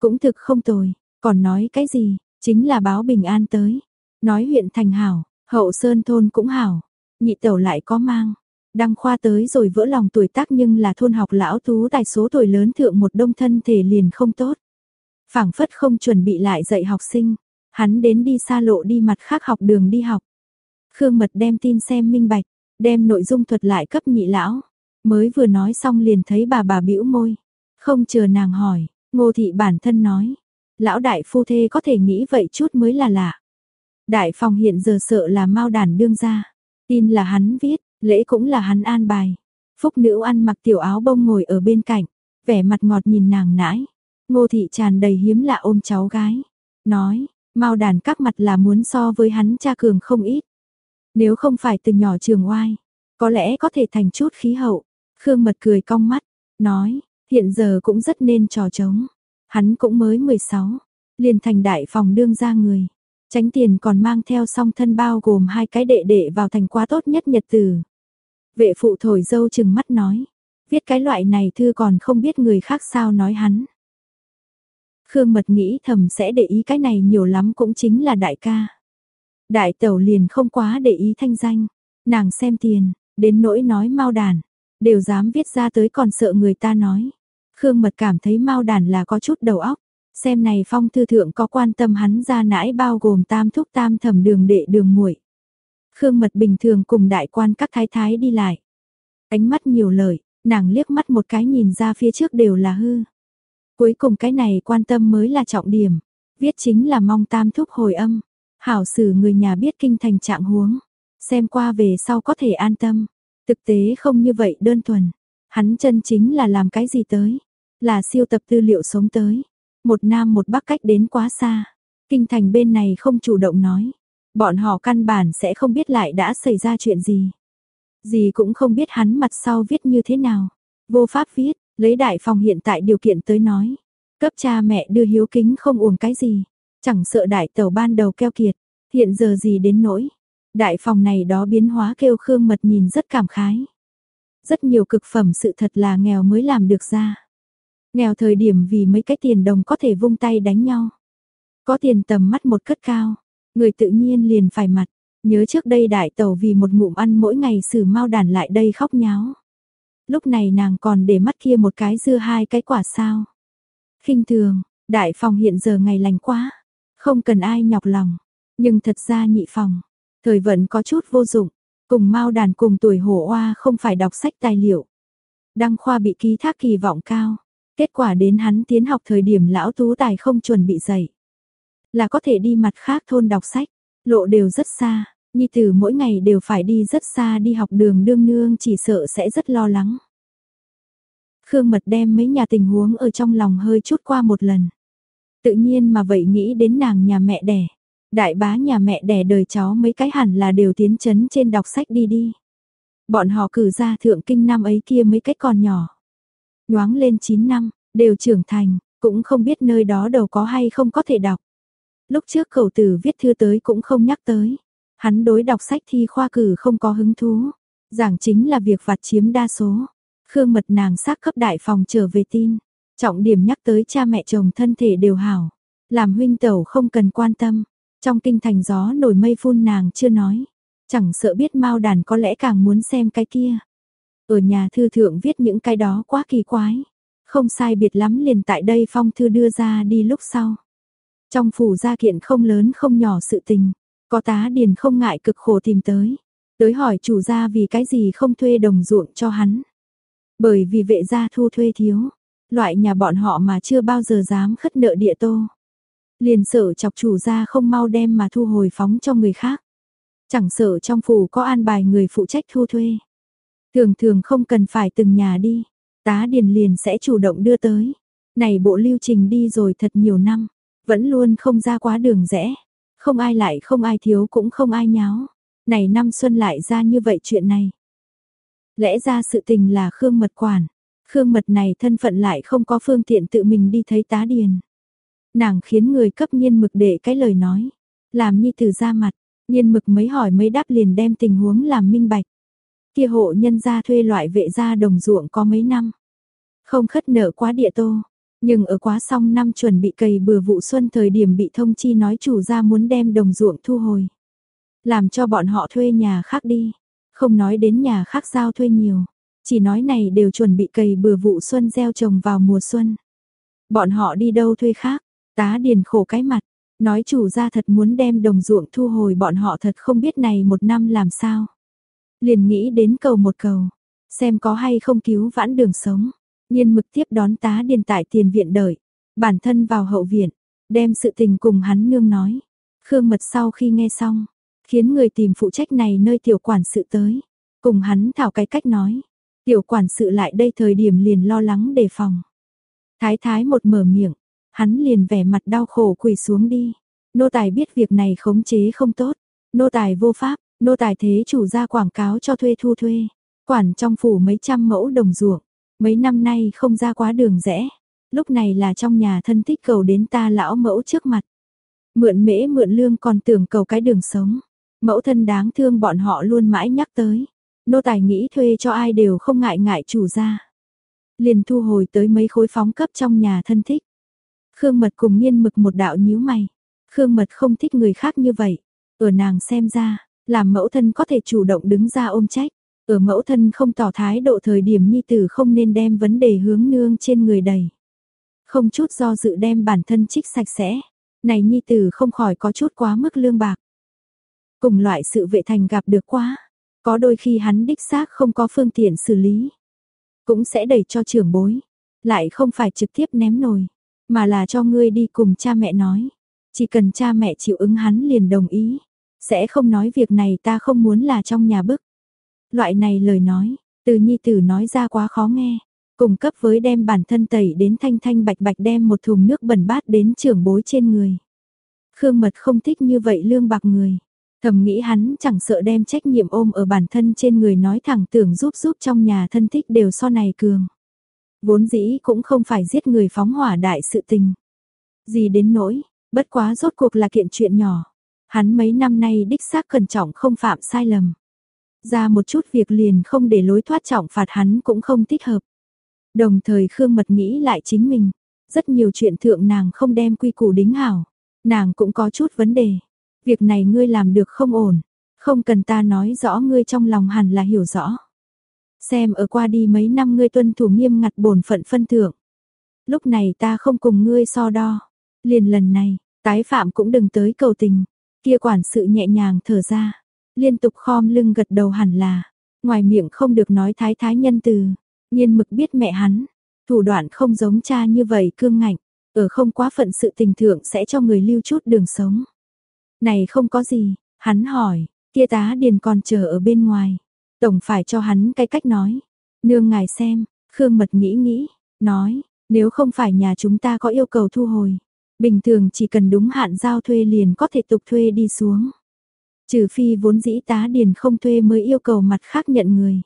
Cũng thực không tồi, còn nói cái gì, chính là báo bình an tới. Nói huyện thành hảo, hậu sơn thôn cũng hảo, nhị tẩu lại có mang. Đăng khoa tới rồi vỡ lòng tuổi tác nhưng là thôn học lão tú tài số tuổi lớn thượng một đông thân thể liền không tốt phảng phất không chuẩn bị lại dạy học sinh, hắn đến đi xa lộ đi mặt khác học đường đi học. Khương Mật đem tin xem minh bạch, đem nội dung thuật lại cấp nhị lão. Mới vừa nói xong liền thấy bà bà bĩu môi. Không chờ nàng hỏi, ngô thị bản thân nói. Lão đại phu thê có thể nghĩ vậy chút mới là lạ. Đại phòng hiện giờ sợ là mau đàn đương ra. Tin là hắn viết, lễ cũng là hắn an bài. Phúc nữ ăn mặc tiểu áo bông ngồi ở bên cạnh, vẻ mặt ngọt nhìn nàng nãi. Ngô thị tràn đầy hiếm lạ ôm cháu gái. Nói, mau đàn các mặt là muốn so với hắn cha cường không ít. Nếu không phải từ nhỏ trường oai, có lẽ có thể thành chút khí hậu. Khương Mật cười cong mắt, nói, hiện giờ cũng rất nên trò trống. Hắn cũng mới 16, liền thành đại phòng đương ra người. Tránh tiền còn mang theo song thân bao gồm hai cái đệ đệ vào thành quá tốt nhất nhật tử. Vệ phụ thổi dâu chừng mắt nói, viết cái loại này thư còn không biết người khác sao nói hắn. Khương Mật nghĩ thầm sẽ để ý cái này nhiều lắm cũng chính là đại ca. Đại tẩu liền không quá để ý thanh danh, nàng xem tiền, đến nỗi nói mau đàn, đều dám viết ra tới còn sợ người ta nói. Khương Mật cảm thấy mau đàn là có chút đầu óc, xem này phong thư thượng có quan tâm hắn ra nãi bao gồm tam thúc tam thẩm đường đệ đường muội. Khương Mật bình thường cùng đại quan các thái thái đi lại. Ánh mắt nhiều lời, nàng liếc mắt một cái nhìn ra phía trước đều là hư. Cuối cùng cái này quan tâm mới là trọng điểm. Viết chính là mong tam thúc hồi âm. Hảo xử người nhà biết kinh thành trạng huống. Xem qua về sau có thể an tâm. Thực tế không như vậy đơn thuần. Hắn chân chính là làm cái gì tới. Là siêu tập tư liệu sống tới. Một nam một bắc cách đến quá xa. Kinh thành bên này không chủ động nói. Bọn họ căn bản sẽ không biết lại đã xảy ra chuyện gì. Gì cũng không biết hắn mặt sau viết như thế nào. Vô pháp viết, lấy đại phòng hiện tại điều kiện tới nói. Cấp cha mẹ đưa hiếu kính không uổng cái gì. Chẳng sợ đại tàu ban đầu keo kiệt. Hiện giờ gì đến nỗi. Đại phòng này đó biến hóa kêu Khương Mật nhìn rất cảm khái. Rất nhiều cực phẩm sự thật là nghèo mới làm được ra. Nghèo thời điểm vì mấy cái tiền đồng có thể vung tay đánh nhau. Có tiền tầm mắt một cất cao, người tự nhiên liền phải mặt. Nhớ trước đây đại tàu vì một ngụm ăn mỗi ngày xử mau đàn lại đây khóc nháo. Lúc này nàng còn để mắt kia một cái dưa hai cái quả sao. khinh thường, đại phòng hiện giờ ngày lành quá, không cần ai nhọc lòng. Nhưng thật ra nhị phòng, thời vận có chút vô dụng, cùng mau đàn cùng tuổi hổ oa không phải đọc sách tài liệu. Đăng khoa bị ký thác kỳ vọng cao, kết quả đến hắn tiến học thời điểm lão tú tài không chuẩn bị dạy. Là có thể đi mặt khác thôn đọc sách, lộ đều rất xa, nhi tử mỗi ngày đều phải đi rất xa đi học đường đương nương chỉ sợ sẽ rất lo lắng. Khương Mật đem mấy nhà tình huống ở trong lòng hơi chút qua một lần. Tự nhiên mà vậy nghĩ đến nàng nhà mẹ đẻ. Đại bá nhà mẹ đẻ đời cháu mấy cái hẳn là đều tiến chấn trên đọc sách đi đi. Bọn họ cử ra thượng kinh năm ấy kia mấy cái còn nhỏ. Nhoáng lên 9 năm, đều trưởng thành, cũng không biết nơi đó đầu có hay không có thể đọc. Lúc trước khẩu tử viết thư tới cũng không nhắc tới. Hắn đối đọc sách thi khoa cử không có hứng thú. Giảng chính là việc vặt chiếm đa số. Khương mật nàng xác cấp đại phòng trở về tin. Trọng điểm nhắc tới cha mẹ chồng thân thể đều hảo. Làm huynh tẩu không cần quan tâm. Trong kinh thành gió nổi mây phun nàng chưa nói. Chẳng sợ biết mau đàn có lẽ càng muốn xem cái kia. Ở nhà thư thượng viết những cái đó quá kỳ quái. Không sai biệt lắm liền tại đây phong thư đưa ra đi lúc sau. Trong phủ gia kiện không lớn không nhỏ sự tình. Có tá điền không ngại cực khổ tìm tới. Tới hỏi chủ gia vì cái gì không thuê đồng ruộng cho hắn. Bởi vì vệ gia thu thuê thiếu. Loại nhà bọn họ mà chưa bao giờ dám khất nợ địa tô. Liền sợ chọc chủ gia không mau đem mà thu hồi phóng cho người khác. Chẳng sợ trong phủ có an bài người phụ trách thu thuê. Thường thường không cần phải từng nhà đi. Tá điền liền sẽ chủ động đưa tới. Này bộ lưu trình đi rồi thật nhiều năm. Vẫn luôn không ra quá đường rẽ. Không ai lại không ai thiếu cũng không ai nháo. Này năm xuân lại ra như vậy chuyện này. Lẽ ra sự tình là Khương Mật quản. Khương Mật này thân phận lại không có phương tiện tự mình đi thấy tá điền. Nàng khiến người cấp nhiên mực để cái lời nói. Làm nhi tử ra mặt, nhiên mực mấy hỏi mấy đáp liền đem tình huống làm minh bạch. Kia hộ nhân gia thuê loại vệ gia đồng ruộng có mấy năm. Không khất nợ quá địa tô, nhưng ở quá xong năm chuẩn bị cày bừa vụ xuân thời điểm bị thông chi nói chủ gia muốn đem đồng ruộng thu hồi. Làm cho bọn họ thuê nhà khác đi, không nói đến nhà khác giao thuê nhiều, chỉ nói này đều chuẩn bị cày bừa vụ xuân gieo trồng vào mùa xuân. Bọn họ đi đâu thuê khác, tá điền khổ cái mặt, nói chủ gia thật muốn đem đồng ruộng thu hồi bọn họ thật không biết này một năm làm sao. Liền nghĩ đến cầu một cầu, xem có hay không cứu vãn đường sống. Nhiên mực tiếp đón tá điền tại tiền viện đợi, bản thân vào hậu viện, đem sự tình cùng hắn nương nói. Khương mật sau khi nghe xong, khiến người tìm phụ trách này nơi tiểu quản sự tới, cùng hắn thảo cái cách nói. Tiểu quản sự lại đây thời điểm liền lo lắng đề phòng. Thái thái một mở miệng, hắn liền vẻ mặt đau khổ quỳ xuống đi. Nô tài biết việc này khống chế không tốt, nô tài vô pháp, nô tài thế chủ ra quảng cáo cho thuê thu thuê, quản trong phủ mấy trăm mẫu đồng ruộng, mấy năm nay không ra quá đường rẽ, lúc này là trong nhà thân thích cầu đến ta lão mẫu trước mặt. Mượn mễ mượn lương còn tưởng cầu cái đường sống, mẫu thân đáng thương bọn họ luôn mãi nhắc tới, nô tài nghĩ thuê cho ai đều không ngại ngại chủ ra. Liền thu hồi tới mấy khối phóng cấp trong nhà thân thích. Khương Mật cùng nghiên mực một đạo nhíu mày. Khương Mật không thích người khác như vậy. Ở nàng xem ra, làm mẫu thân có thể chủ động đứng ra ôm trách. Ở mẫu thân không tỏ thái độ thời điểm nhi tử không nên đem vấn đề hướng nương trên người đầy. Không chút do dự đem bản thân trích sạch sẽ. Này nhi tử không khỏi có chút quá mức lương bạc. Cùng loại sự vệ thành gặp được quá. Có đôi khi hắn đích xác không có phương tiện xử lý. Cũng sẽ đẩy cho trưởng bối. Lại không phải trực tiếp ném nồi. Mà là cho ngươi đi cùng cha mẹ nói. Chỉ cần cha mẹ chịu ứng hắn liền đồng ý. Sẽ không nói việc này ta không muốn là trong nhà bức. Loại này lời nói, từ nhi tử nói ra quá khó nghe. Cùng cấp với đem bản thân tẩy đến thanh thanh bạch bạch đem một thùng nước bẩn bát đến trưởng bối trên người. Khương Mật không thích như vậy lương bạc người. Thầm nghĩ hắn chẳng sợ đem trách nhiệm ôm ở bản thân trên người nói thẳng tưởng giúp giúp trong nhà thân thích đều so này cường. Vốn dĩ cũng không phải giết người phóng hỏa đại sự tình. Gì đến nỗi, bất quá rốt cuộc là kiện chuyện nhỏ. Hắn mấy năm nay đích xác cẩn trọng không phạm sai lầm. Ra một chút việc liền không để lối thoát trọng phạt hắn cũng không thích hợp. Đồng thời Khương Mật nghĩ lại chính mình. Rất nhiều chuyện thượng nàng không đem quy củ đính hảo. Nàng cũng có chút vấn đề. Việc này ngươi làm được không ổn. Không cần ta nói rõ ngươi trong lòng hẳn là hiểu rõ. Xem ở qua đi mấy năm ngươi tuân thủ nghiêm ngặt bổn phận phân thượng. Lúc này ta không cùng ngươi so đo. Liền lần này, tái phạm cũng đừng tới cầu tình. Kia quản sự nhẹ nhàng thở ra. Liên tục khom lưng gật đầu hẳn là. Ngoài miệng không được nói thái thái nhân từ. Nhiên mực biết mẹ hắn. Thủ đoạn không giống cha như vậy cương ngạnh. Ở không quá phận sự tình thượng sẽ cho người lưu chút đường sống. Này không có gì, hắn hỏi, kia tá điền còn chờ ở bên ngoài. Tổng phải cho hắn cái cách nói. Nương ngài xem, Khương Mật nghĩ nghĩ, nói, nếu không phải nhà chúng ta có yêu cầu thu hồi, bình thường chỉ cần đúng hạn giao thuê liền có thể tục thuê đi xuống. Trừ phi vốn dĩ tá điền không thuê mới yêu cầu mặt khác nhận người.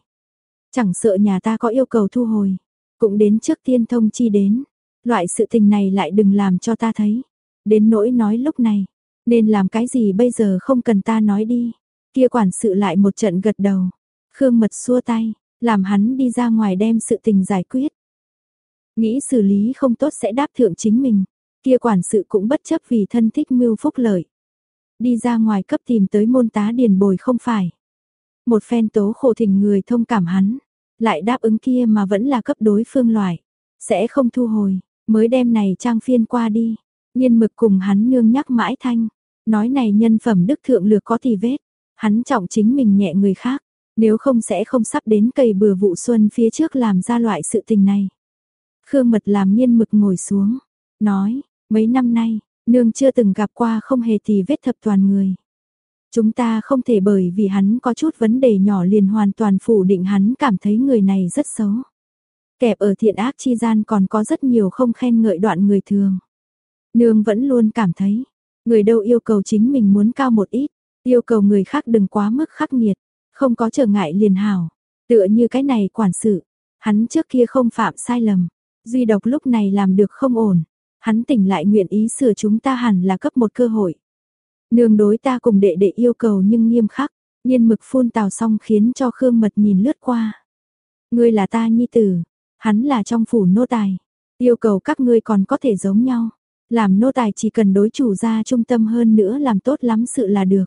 Chẳng sợ nhà ta có yêu cầu thu hồi, cũng đến trước tiên thông chi đến. Loại sự tình này lại đừng làm cho ta thấy. Đến nỗi nói lúc này, nên làm cái gì bây giờ không cần ta nói đi. Kia quản sự lại một trận gật đầu. Khương Mật xua tay, làm hắn đi ra ngoài đem sự tình giải quyết. Nghĩ xử lý không tốt sẽ đáp thượng chính mình, kia quản sự cũng bất chấp vì thân thích mưu phúc lợi. Đi ra ngoài cấp tìm tới môn tá điền bồi không phải. Một phen tố khổ thỉnh người thông cảm hắn, lại đáp ứng kia mà vẫn là cấp đối phương loại, sẽ không thu hồi, mới đem này trang phiên qua đi. Nhiên mực cùng hắn nương nhắc mãi thanh, nói này nhân phẩm đức thượng lược có thì vết, hắn trọng chính mình nhẹ người khác, nếu không sẽ không sắp đến cây bừa vụ xuân phía trước làm ra loại sự tình này. Khương Mật làm nhiên mực ngồi xuống, nói, mấy năm nay, nương chưa từng gặp qua không hề tì vết thập toàn người. Chúng ta không thể bởi vì hắn có chút vấn đề nhỏ liền hoàn toàn phủ định hắn cảm thấy người này rất xấu. Kẹp ở thiện ác chi gian còn có rất nhiều không khen ngợi đoạn người thường. Nương vẫn luôn cảm thấy, người đâu yêu cầu chính mình muốn cao một ít, yêu cầu người khác đừng quá mức khắc nghiệt, không có trở ngại liền hảo. Tựa như cái này quản sự, hắn trước kia không phạm sai lầm, duy độc lúc này làm được không ổn. Hắn tỉnh lại nguyện ý sửa chúng ta hẳn là cấp một cơ hội. Nương đối ta cùng đệ đệ yêu cầu nhưng nghiêm khắc, nhiên mực phun tào xong khiến cho Khương Mật nhìn lướt qua. Ngươi là ta nhi tử, hắn là trong phủ nô tài, yêu cầu các ngươi còn có thể giống nhau. Làm nô tài chỉ cần đối chủ gia trung tâm hơn nữa làm tốt lắm sự là được.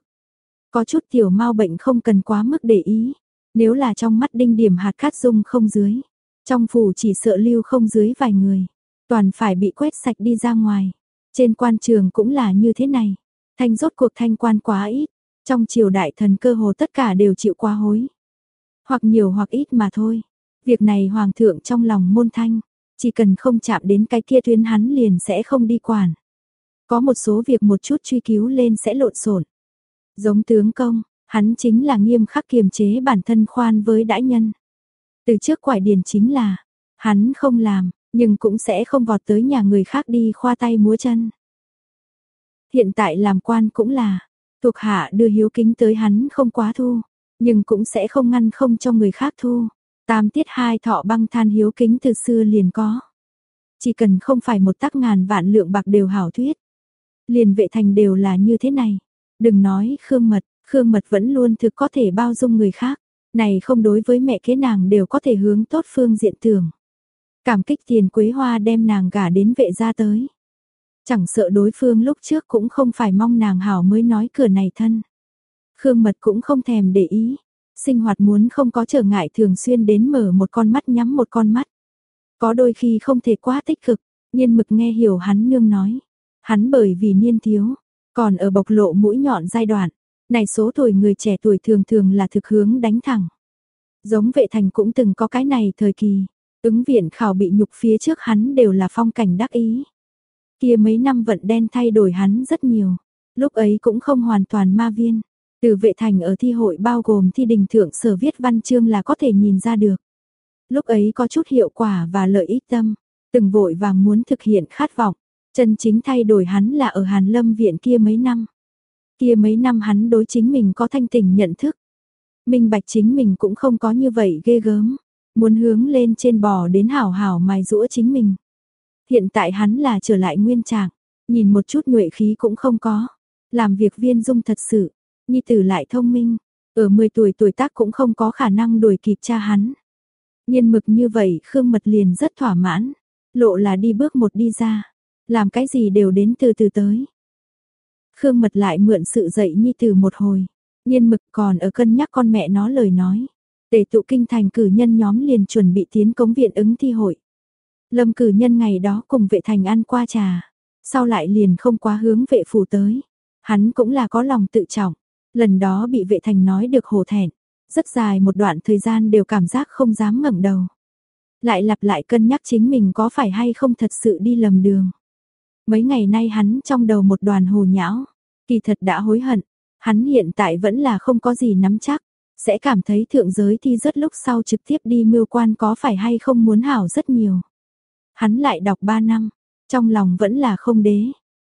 Có chút tiểu mau bệnh không cần quá mức để ý. Nếu là trong mắt đinh điểm hạt cát dung không dưới. Trong phủ chỉ sợ lưu không dưới vài người. Toàn phải bị quét sạch đi ra ngoài. Trên quan trường cũng là như thế này. Thanh rốt cuộc thanh quan quá ít. Trong triều đại thần cơ hồ tất cả đều chịu quá hối. Hoặc nhiều hoặc ít mà thôi. Việc này hoàng thượng trong lòng môn thanh. Chỉ cần không chạm đến cái kia tuyến hắn liền sẽ không đi quản. Có một số việc một chút truy cứu lên sẽ lộn xộn. Giống tướng công, hắn chính là nghiêm khắc kiềm chế bản thân khoan với đãi nhân. Từ trước quải điền chính là, hắn không làm, nhưng cũng sẽ không vọt tới nhà người khác đi khoa tay múa chân. Hiện tại làm quan cũng là, thuộc hạ đưa hiếu kính tới hắn không quá thu, nhưng cũng sẽ không ngăn không cho người khác thu. Tam tiết hai thọ băng than hiếu kính từ xưa liền có. Chỉ cần không phải một tắc ngàn vạn lượng bạc đều hảo thuyết. Liền vệ thành đều là như thế này. Đừng nói Khương Mật, Khương Mật vẫn luôn thực có thể bao dung người khác. Này không đối với mẹ kế nàng đều có thể hướng tốt phương diện tưởng. Cảm kích tiền quế hoa đem nàng gả đến vệ gia tới. Chẳng sợ đối phương lúc trước cũng không phải mong nàng hảo mới nói cửa này thân. Khương Mật cũng không thèm để ý, Sinh hoạt muốn không có trở ngại thường xuyên đến mở một con mắt nhắm một con mắt. Có đôi khi không thể quá tích cực, nhiên mực nghe hiểu hắn nương nói. Hắn bởi vì niên thiếu, còn ở bộc lộ mũi nhọn giai đoạn, này số tuổi người trẻ tuổi thường thường là thực hướng đánh thẳng. Giống vệ thành cũng từng có cái này thời kỳ, ứng viện khảo bị nhục phía trước hắn đều là phong cảnh đắc ý. Kia mấy năm vận đen thay đổi hắn rất nhiều, lúc ấy cũng không hoàn toàn ma viên, từ vệ thành ở thi hội bao gồm thi đình thượng sở viết văn chương là có thể nhìn ra được. Lúc ấy có chút hiệu quả và lợi ích tâm, từng vội vàng muốn thực hiện khát vọng, chân chính thay đổi hắn là ở Hàn Lâm viện kia mấy năm. Kia mấy năm hắn đối chính mình có thanh tình nhận thức. Minh bạch chính mình cũng không có như vậy ghê gớm, muốn hướng lên trên bò đến hảo hảo mài rũa chính mình. Hiện tại hắn là trở lại nguyên trạng, nhìn một chút nhuệ khí cũng không có, làm việc viên dung thật sự, Nhi tử lại thông minh, ở 10 tuổi tuổi tác cũng không có khả năng đuổi kịp cha hắn. Nhiên mực như vậy Khương Mật liền rất thỏa mãn, lộ là đi bước một đi ra, làm cái gì đều đến từ từ tới. Khương Mật lại mượn sự dạy Nhi tử một hồi, nhiên mực còn ở cân nhắc con mẹ nó lời nói. Để tụ kinh thành cử nhân nhóm liền chuẩn bị tiến cống viện ứng thi hội. Lâm cử nhân ngày đó cùng vệ thành ăn qua trà, sau lại liền không quá hướng vệ phủ tới. Hắn cũng là có lòng tự trọng, Lần đó bị vệ thành nói được hồ thẹn, rất dài một đoạn thời gian đều cảm giác không dám ngẩng đầu. Lại lặp lại cân nhắc chính mình có phải hay không thật sự đi lầm đường. Mấy ngày nay hắn trong đầu một đoàn hồ nhão, kỳ thật đã hối hận, hắn hiện tại vẫn là không có gì nắm chắc, sẽ cảm thấy thượng giới thi rất lúc sau trực tiếp đi mưu quan có phải hay không muốn hảo rất nhiều. Hắn lại đọc 3 năm, trong lòng vẫn là không đế,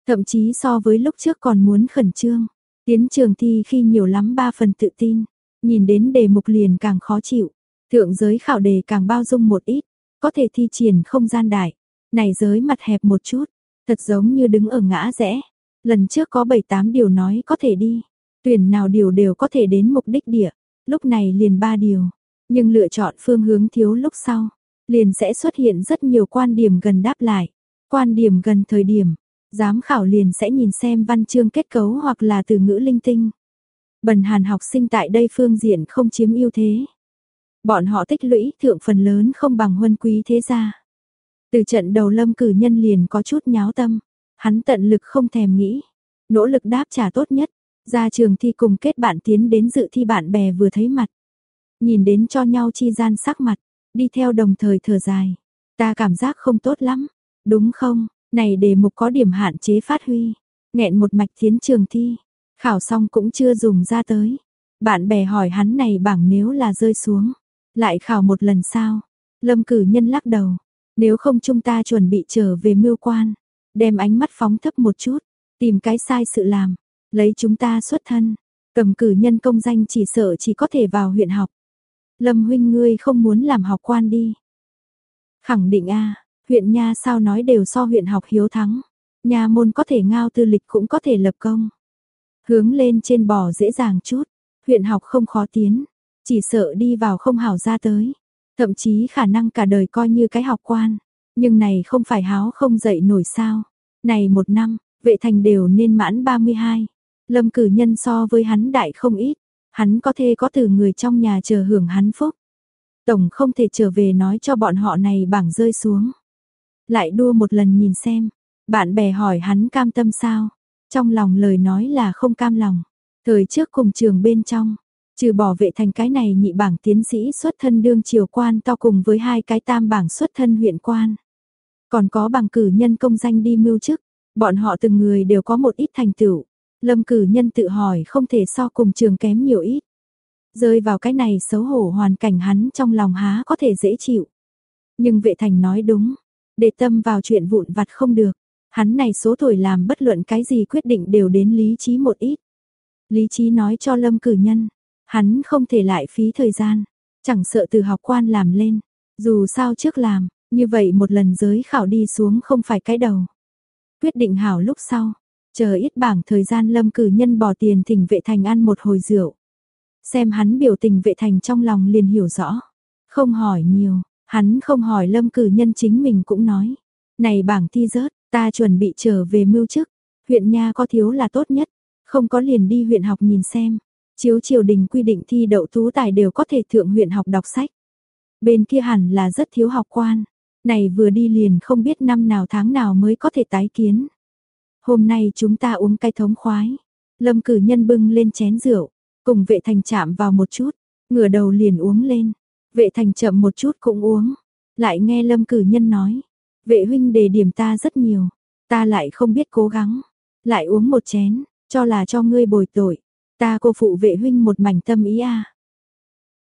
thậm chí so với lúc trước còn muốn khẩn trương. Tiến trường thi khi nhiều lắm ba phần tự tin, nhìn đến đề mục liền càng khó chịu, thượng giới khảo đề càng bao dung một ít, có thể thi triển không gian đại, này giới mặt hẹp một chút, thật giống như đứng ở ngã rẽ. Lần trước có 7-8 điều nói có thể đi, tuyển nào điều đều có thể đến mục đích địa, lúc này liền ba điều, nhưng lựa chọn phương hướng thiếu lúc sau, liền sẽ xuất hiện rất nhiều quan điểm gần đáp lại, quan điểm gần thời điểm, Giám khảo liền sẽ nhìn xem văn chương kết cấu hoặc là từ ngữ linh tinh. Bần hàn học sinh tại đây phương diện không chiếm ưu thế. Bọn họ tích lũy thượng phần lớn không bằng huân quý thế gia. Từ trận đầu lâm cử nhân liền có chút nháo tâm. Hắn tận lực không thèm nghĩ. Nỗ lực đáp trả tốt nhất. Ra trường thi cùng kết bạn tiến đến dự thi bạn bè vừa thấy mặt. Nhìn đến cho nhau chi gian sắc mặt. Đi theo đồng thời thở dài. Ta cảm giác không tốt lắm. Đúng không? Này đề mục có điểm hạn chế phát huy, nghẹn một mạch tiến trường thi, khảo xong cũng chưa dùng ra tới. Bạn bè hỏi hắn này bảng nếu là rơi xuống, lại khảo một lần sao? Lâm cử nhân lắc đầu, nếu không chúng ta chuẩn bị trở về mưu quan, đem ánh mắt phóng thấp một chút, tìm cái sai sự làm, lấy chúng ta xuất thân, cầm cử nhân công danh chỉ sợ chỉ có thể vào huyện học. Lâm huynh ngươi không muốn làm học quan đi. Khẳng định a huyện nha sao nói đều so huyện học hiếu thắng. Nha môn có thể ngao tư lịch cũng có thể lập công. Hướng lên trên bò dễ dàng chút, huyện học không khó tiến, chỉ sợ đi vào không hảo ra tới. Thậm chí khả năng cả đời coi như cái học quan. Nhưng này không phải háo không dậy nổi sao. Này một năm, vệ thành đều nên mãn 32. Lâm cử nhân so với hắn đại không ít. Hắn có thể có từ người trong nhà chờ hưởng hắn phúc. Tổng không thể trở về nói cho bọn họ này bảng rơi xuống. Lại đua một lần nhìn xem. Bạn bè hỏi hắn cam tâm sao. Trong lòng lời nói là không cam lòng. Thời trước cùng trường bên trong, Trừ bỏ vệ thành cái này nhị bảng tiến sĩ xuất thân đương triều quan to cùng với hai cái tam bảng xuất thân huyện quan. Còn có bằng cử nhân công danh đi mưu chức, bọn họ từng người đều có một ít thành tựu. Lâm cử nhân tự hỏi không thể so cùng trường kém nhiều ít. Rơi vào cái này xấu hổ hoàn cảnh hắn trong lòng há có thể dễ chịu. Nhưng vệ thành nói đúng, để tâm vào chuyện vụn vặt không được. Hắn này số tuổi làm bất luận cái gì quyết định đều đến lý trí một ít. Lý trí nói cho lâm cử nhân, Hắn không thể lại phí thời gian, chẳng sợ từ học quan làm lên, dù sao trước làm, như vậy một lần giới khảo đi xuống không phải cái đầu. Quyết định hảo lúc sau, chờ ít bảng thời gian lâm cử nhân bỏ tiền thỉnh vệ thành ăn một hồi rượu. Xem hắn biểu tình vệ thành trong lòng liền hiểu rõ. Không hỏi nhiều, hắn không hỏi lâm cử nhân chính mình cũng nói. Này bảng thi rớt, ta chuẩn bị trở về mưu chức, huyện nha có thiếu là tốt nhất, không có liền đi huyện học nhìn xem. Chiếu triều đình quy định thi đậu tú tài đều có thể thượng huyện học đọc sách. Bên kia hẳn là rất thiếu học quan. Này vừa đi liền không biết năm nào tháng nào mới có thể tái kiến. Hôm nay chúng ta uống cái thống khoái. Lâm cử nhân bưng lên chén rượu, cùng vệ thành chạm vào một chút, ngửa đầu liền uống lên. Vệ thành chậm một chút cũng uống. Lại nghe lâm cử nhân nói. Vệ huynh đề điểm ta rất nhiều. Ta lại không biết cố gắng. Lại uống một chén, cho là cho ngươi bồi tội. Ta cô phụ vệ huynh một mảnh tâm ý a.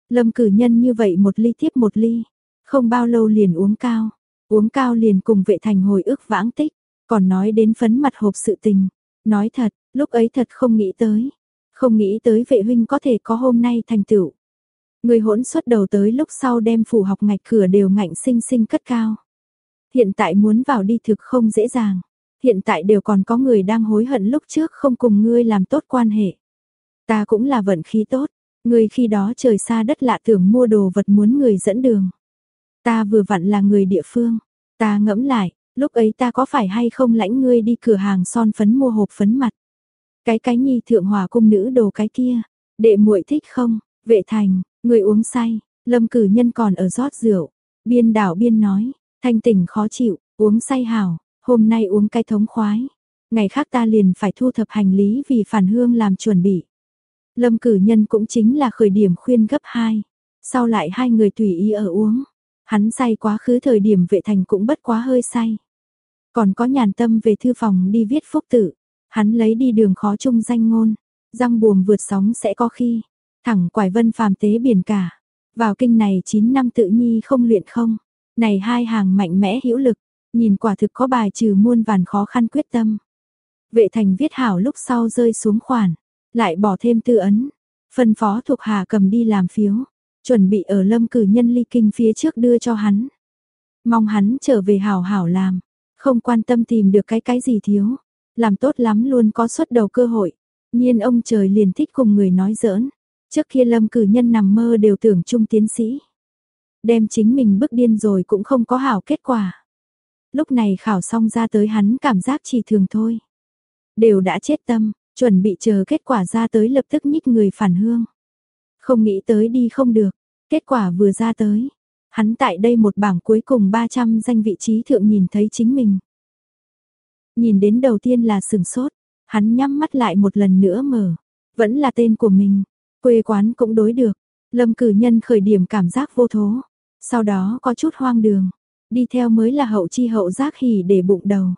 Lâm cử nhân như vậy một ly tiếp một ly, không bao lâu liền uống cao, uống cao liền cùng vệ thành hồi ức vãng tích, còn nói đến phấn mặt hộp sự tình, nói thật, lúc ấy thật không nghĩ tới, không nghĩ tới vệ huynh có thể có hôm nay thành tựu. Người hỗn xuất đầu tới lúc sau đem phủ học ngạch cửa đều ngạnh sinh sinh cất cao. Hiện tại muốn vào đi thực không dễ dàng. Hiện tại đều còn có người đang hối hận lúc trước không cùng ngươi làm tốt quan hệ. Ta cũng là vận khí tốt, ngươi khi đó trời xa đất lạ tưởng mua đồ vật muốn người dẫn đường. Ta vừa vặn là người địa phương, ta ngẫm lại, lúc ấy ta có phải hay không lãnh ngươi đi cửa hàng son phấn mua hộp phấn mặt. Cái cái nhi thượng hòa cung nữ đồ cái kia, đệ muội thích không, vệ thành, người uống say, lâm cử nhân còn ở rót rượu, biên đảo biên nói, thanh tỉnh khó chịu, uống say hảo, hôm nay uống cái thống khoái. Ngày khác ta liền phải thu thập hành lý vì phản hương làm chuẩn bị. Lâm cử nhân cũng chính là khởi điểm khuyên gấp hai Sau lại hai người tùy ý ở uống. Hắn say quá khứ thời điểm vệ thành cũng bất quá hơi say. Còn có nhàn tâm về thư phòng đi viết phúc tử. Hắn lấy đi đường khó chung danh ngôn. Răng buồm vượt sóng sẽ có khi. Thẳng quải vân phàm tế biển cả. Vào kinh này 9 năm tự nhi không luyện không. Này hai hàng mạnh mẽ hữu lực. Nhìn quả thực có bài trừ muôn vàn khó khăn quyết tâm. Vệ thành viết hảo lúc sau rơi xuống khoản. Lại bỏ thêm tư ấn, phân phó thuộc hà cầm đi làm phiếu, chuẩn bị ở lâm cử nhân ly kinh phía trước đưa cho hắn. Mong hắn trở về hảo hảo làm, không quan tâm tìm được cái cái gì thiếu, làm tốt lắm luôn có xuất đầu cơ hội. Nhiên ông trời liền thích cùng người nói giỡn, trước kia lâm cử nhân nằm mơ đều tưởng trung tiến sĩ. Đem chính mình bức điên rồi cũng không có hảo kết quả. Lúc này khảo xong ra tới hắn cảm giác chỉ thường thôi. Đều đã chết tâm, chuẩn bị chờ kết quả ra tới lập tức nhích người phản hương. Không nghĩ tới đi không được, kết quả vừa ra tới. Hắn tại đây một bảng cuối cùng 300 danh vị trí thượng nhìn thấy chính mình. Nhìn đến đầu tiên là sừng sốt, hắn nhắm mắt lại một lần nữa mở, vẫn là tên của mình, quê quán cũng đối được. Lâm cử nhân khởi điểm cảm giác vô thố, sau đó có chút hoang đường, đi theo mới là hậu chi hậu giác hỉ để bụng đầu.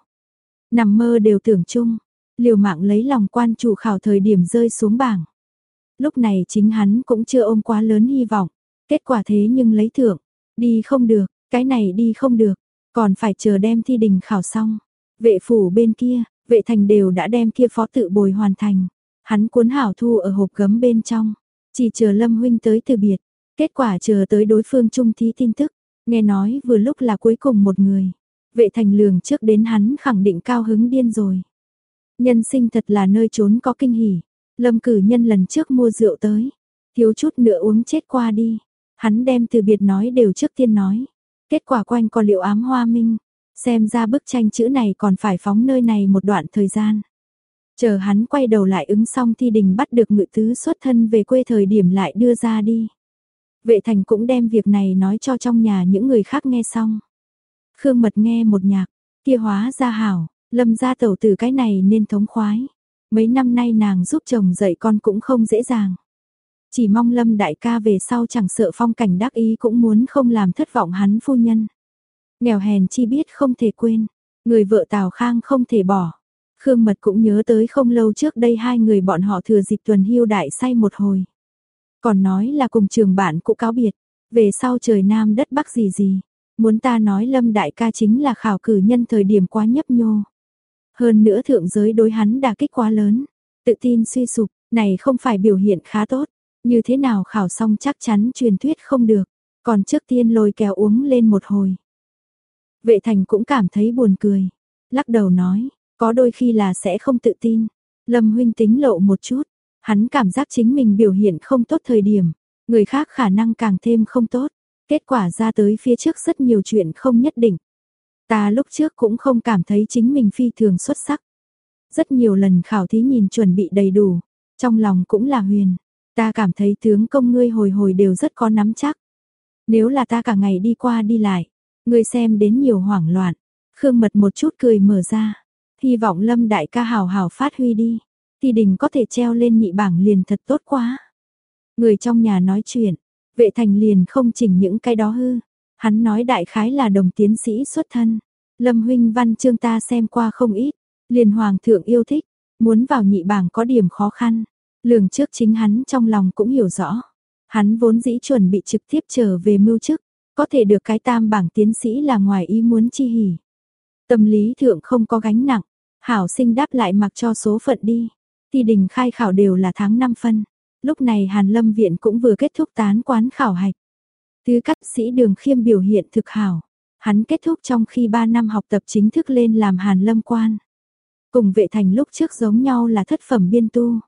Nằm mơ đều tưởng chung, liều mạng lấy lòng quan chủ khảo thời điểm rơi xuống bảng. Lúc này chính hắn cũng chưa ôm quá lớn hy vọng, kết quả thế nhưng lấy thưởng, đi không được, cái này đi không được, còn phải chờ đem thi đình khảo xong. Vệ phủ bên kia, vệ thành đều đã đem kia phó tự bồi hoàn thành, hắn cuốn hảo thu ở hộp gấm bên trong, chỉ chờ Lâm huynh tới từ biệt. Kết quả chờ tới đối phương trung thí tin tức, nghe nói vừa lúc là cuối cùng một người. Vệ thành lường trước đến hắn khẳng định cao hứng điên rồi. Nhân sinh thật là nơi trốn có kinh hỉ. Lâm cử nhân lần trước mua rượu tới. Thiếu chút nữa uống chết qua đi. Hắn đem từ biệt nói đều trước tiên nói. Kết quả quanh có liệu ám hoa minh. Xem ra bức tranh chữ này còn phải phóng nơi này một đoạn thời gian. Chờ hắn quay đầu lại ứng xong thi đình bắt được ngự tứ xuất thân về quê thời điểm lại đưa ra đi. Vệ thành cũng đem việc này nói cho trong nhà những người khác nghe xong. Khương mật nghe một nhạc, kia hóa ra hảo, lâm gia tẩu từ cái này nên thống khoái. Mấy năm nay nàng giúp chồng dạy con cũng không dễ dàng. Chỉ mong lâm đại ca về sau chẳng sợ phong cảnh đắc ý cũng muốn không làm thất vọng hắn phu nhân. Nghèo hèn chi biết không thể quên, người vợ Tào Khang không thể bỏ. Khương Mật cũng nhớ tới không lâu trước đây hai người bọn họ thừa dịp tuần hưu đại say một hồi. Còn nói là cùng trường bạn cũng cáo biệt, về sau trời nam đất bắc gì gì. Muốn ta nói Lâm Đại ca chính là khảo cử nhân thời điểm quá nhấp nhô. Hơn nữa thượng giới đối hắn đả kích quá lớn, tự tin suy sụp, này không phải biểu hiện khá tốt, như thế nào khảo xong chắc chắn truyền thuyết không được, còn trước tiên lôi kéo uống lên một hồi. Vệ thành cũng cảm thấy buồn cười, lắc đầu nói, có đôi khi là sẽ không tự tin. Lâm huynh tính lộ một chút, hắn cảm giác chính mình biểu hiện không tốt thời điểm, người khác khả năng càng thêm không tốt. Kết quả ra tới phía trước rất nhiều chuyện không nhất định. Ta lúc trước cũng không cảm thấy chính mình phi thường xuất sắc. Rất nhiều lần khảo thí nhìn chuẩn bị đầy đủ, trong lòng cũng là huyền. Ta cảm thấy tướng công ngươi hồi hồi đều rất có nắm chắc. Nếu là ta cả ngày đi qua đi lại, ngươi xem đến nhiều hoảng loạn. Khương mật một chút cười mở ra. Hy vọng lâm đại ca hào hào phát huy đi. Thì đình có thể treo lên nhị bảng liền thật tốt quá. Người trong nhà nói chuyện, vệ thành liền không chỉnh những cái đó hư. Hắn nói đại khái là đồng tiến sĩ xuất thân. Lâm huynh văn chương ta xem qua không ít. Liền hoàng thượng yêu thích, muốn vào nhị bảng có điểm khó khăn. Lường trước chính hắn trong lòng cũng hiểu rõ. Hắn vốn dĩ chuẩn bị trực tiếp trở về mưu chức, có thể được cái tam bảng tiến sĩ là ngoài ý muốn chi hỉ. Tâm lý thượng không có gánh nặng, hảo sinh đáp lại mặc cho số phận đi. Thi đình khai khảo đều là tháng 5 phân. Lúc này Hàn Lâm Viện cũng vừa kết thúc tán quán khảo hạch. Tứ cắt sĩ đường khiêm biểu hiện thực hảo. Hắn kết thúc trong khi 3 năm học tập chính thức lên làm Hàn Lâm quan. Cùng vệ thành lúc trước giống nhau là thất phẩm biên tu.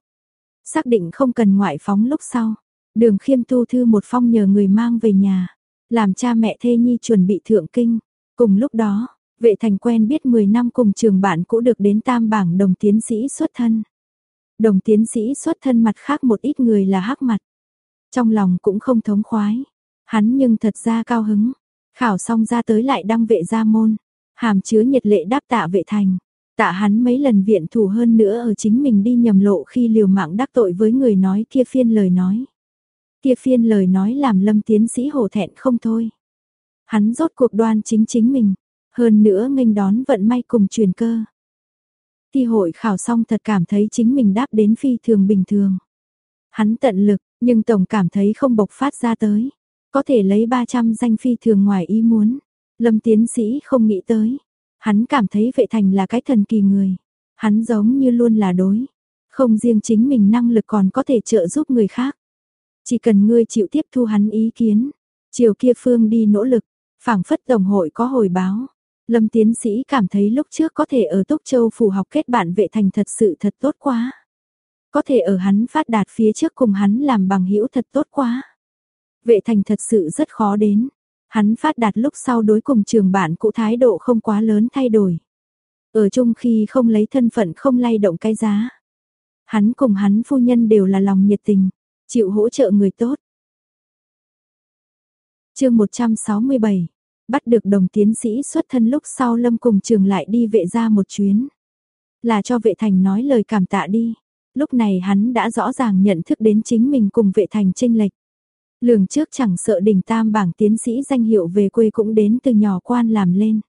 Xác định không cần ngoại phóng lúc sau. Đường khiêm tu thư một phong nhờ người mang về nhà. Làm cha mẹ thê nhi chuẩn bị thượng kinh. Cùng lúc đó, vệ thành quen biết 10 năm cùng trường bạn cũ được đến tam bảng đồng tiến sĩ xuất thân. Đồng tiến sĩ xuất thân mặt khác một ít người là hắc mặt. Trong lòng cũng không thống khoái. Hắn nhưng thật ra cao hứng. Khảo xong ra tới lại đăng vệ gia môn. Hàm chứa nhiệt lệ đáp tạ vệ thành. Tạ hắn mấy lần viện thủ hơn nữa ở chính mình đi nhầm lộ khi liều mạng đắc tội với người nói kia phiên lời nói. Kia phiên lời nói làm lâm tiến sĩ hổ thẹn không thôi. Hắn rốt cuộc đoan chính chính mình, hơn nữa nghênh đón vận may cùng truyền cơ. Thi hội khảo xong thật cảm thấy chính mình đáp đến phi thường bình thường. Hắn tận lực, nhưng tổng cảm thấy không bộc phát ra tới. Có thể lấy 300 danh phi thường ngoài ý muốn. Lâm tiến sĩ không nghĩ tới, Hắn cảm thấy vệ thành là cái thần kỳ người. Hắn giống như luôn là đối. Không riêng chính mình năng lực còn có thể trợ giúp người khác. Chỉ cần ngươi chịu tiếp thu hắn ý kiến. Chiều kia phương đi nỗ lực. phảng phất tổng hội có hồi báo. Lâm tiến sĩ cảm thấy lúc trước có thể ở Túc Châu phủ học kết bạn vệ thành thật sự thật tốt quá. Có thể ở hắn phát đạt phía trước cùng hắn làm bằng hữu thật tốt quá. Vệ thành thật sự rất khó đến. Hắn phát đạt lúc sau đối cùng trường bạn cũ thái độ không quá lớn thay đổi. Ở chung khi không lấy thân phận không lay động cái giá. Hắn cùng hắn phu nhân đều là lòng nhiệt tình, chịu hỗ trợ người tốt. chương 167 Bắt được đồng tiến sĩ xuất thân lúc sau lâm cùng trường lại đi vệ ra một chuyến. Là cho vệ thành nói lời cảm tạ đi. Lúc này hắn đã rõ ràng nhận thức đến chính mình cùng vệ thành tranh lệch. Lường trước chẳng sợ đỉnh tam bảng tiến sĩ danh hiệu về quê cũng đến từ nhỏ quan làm lên.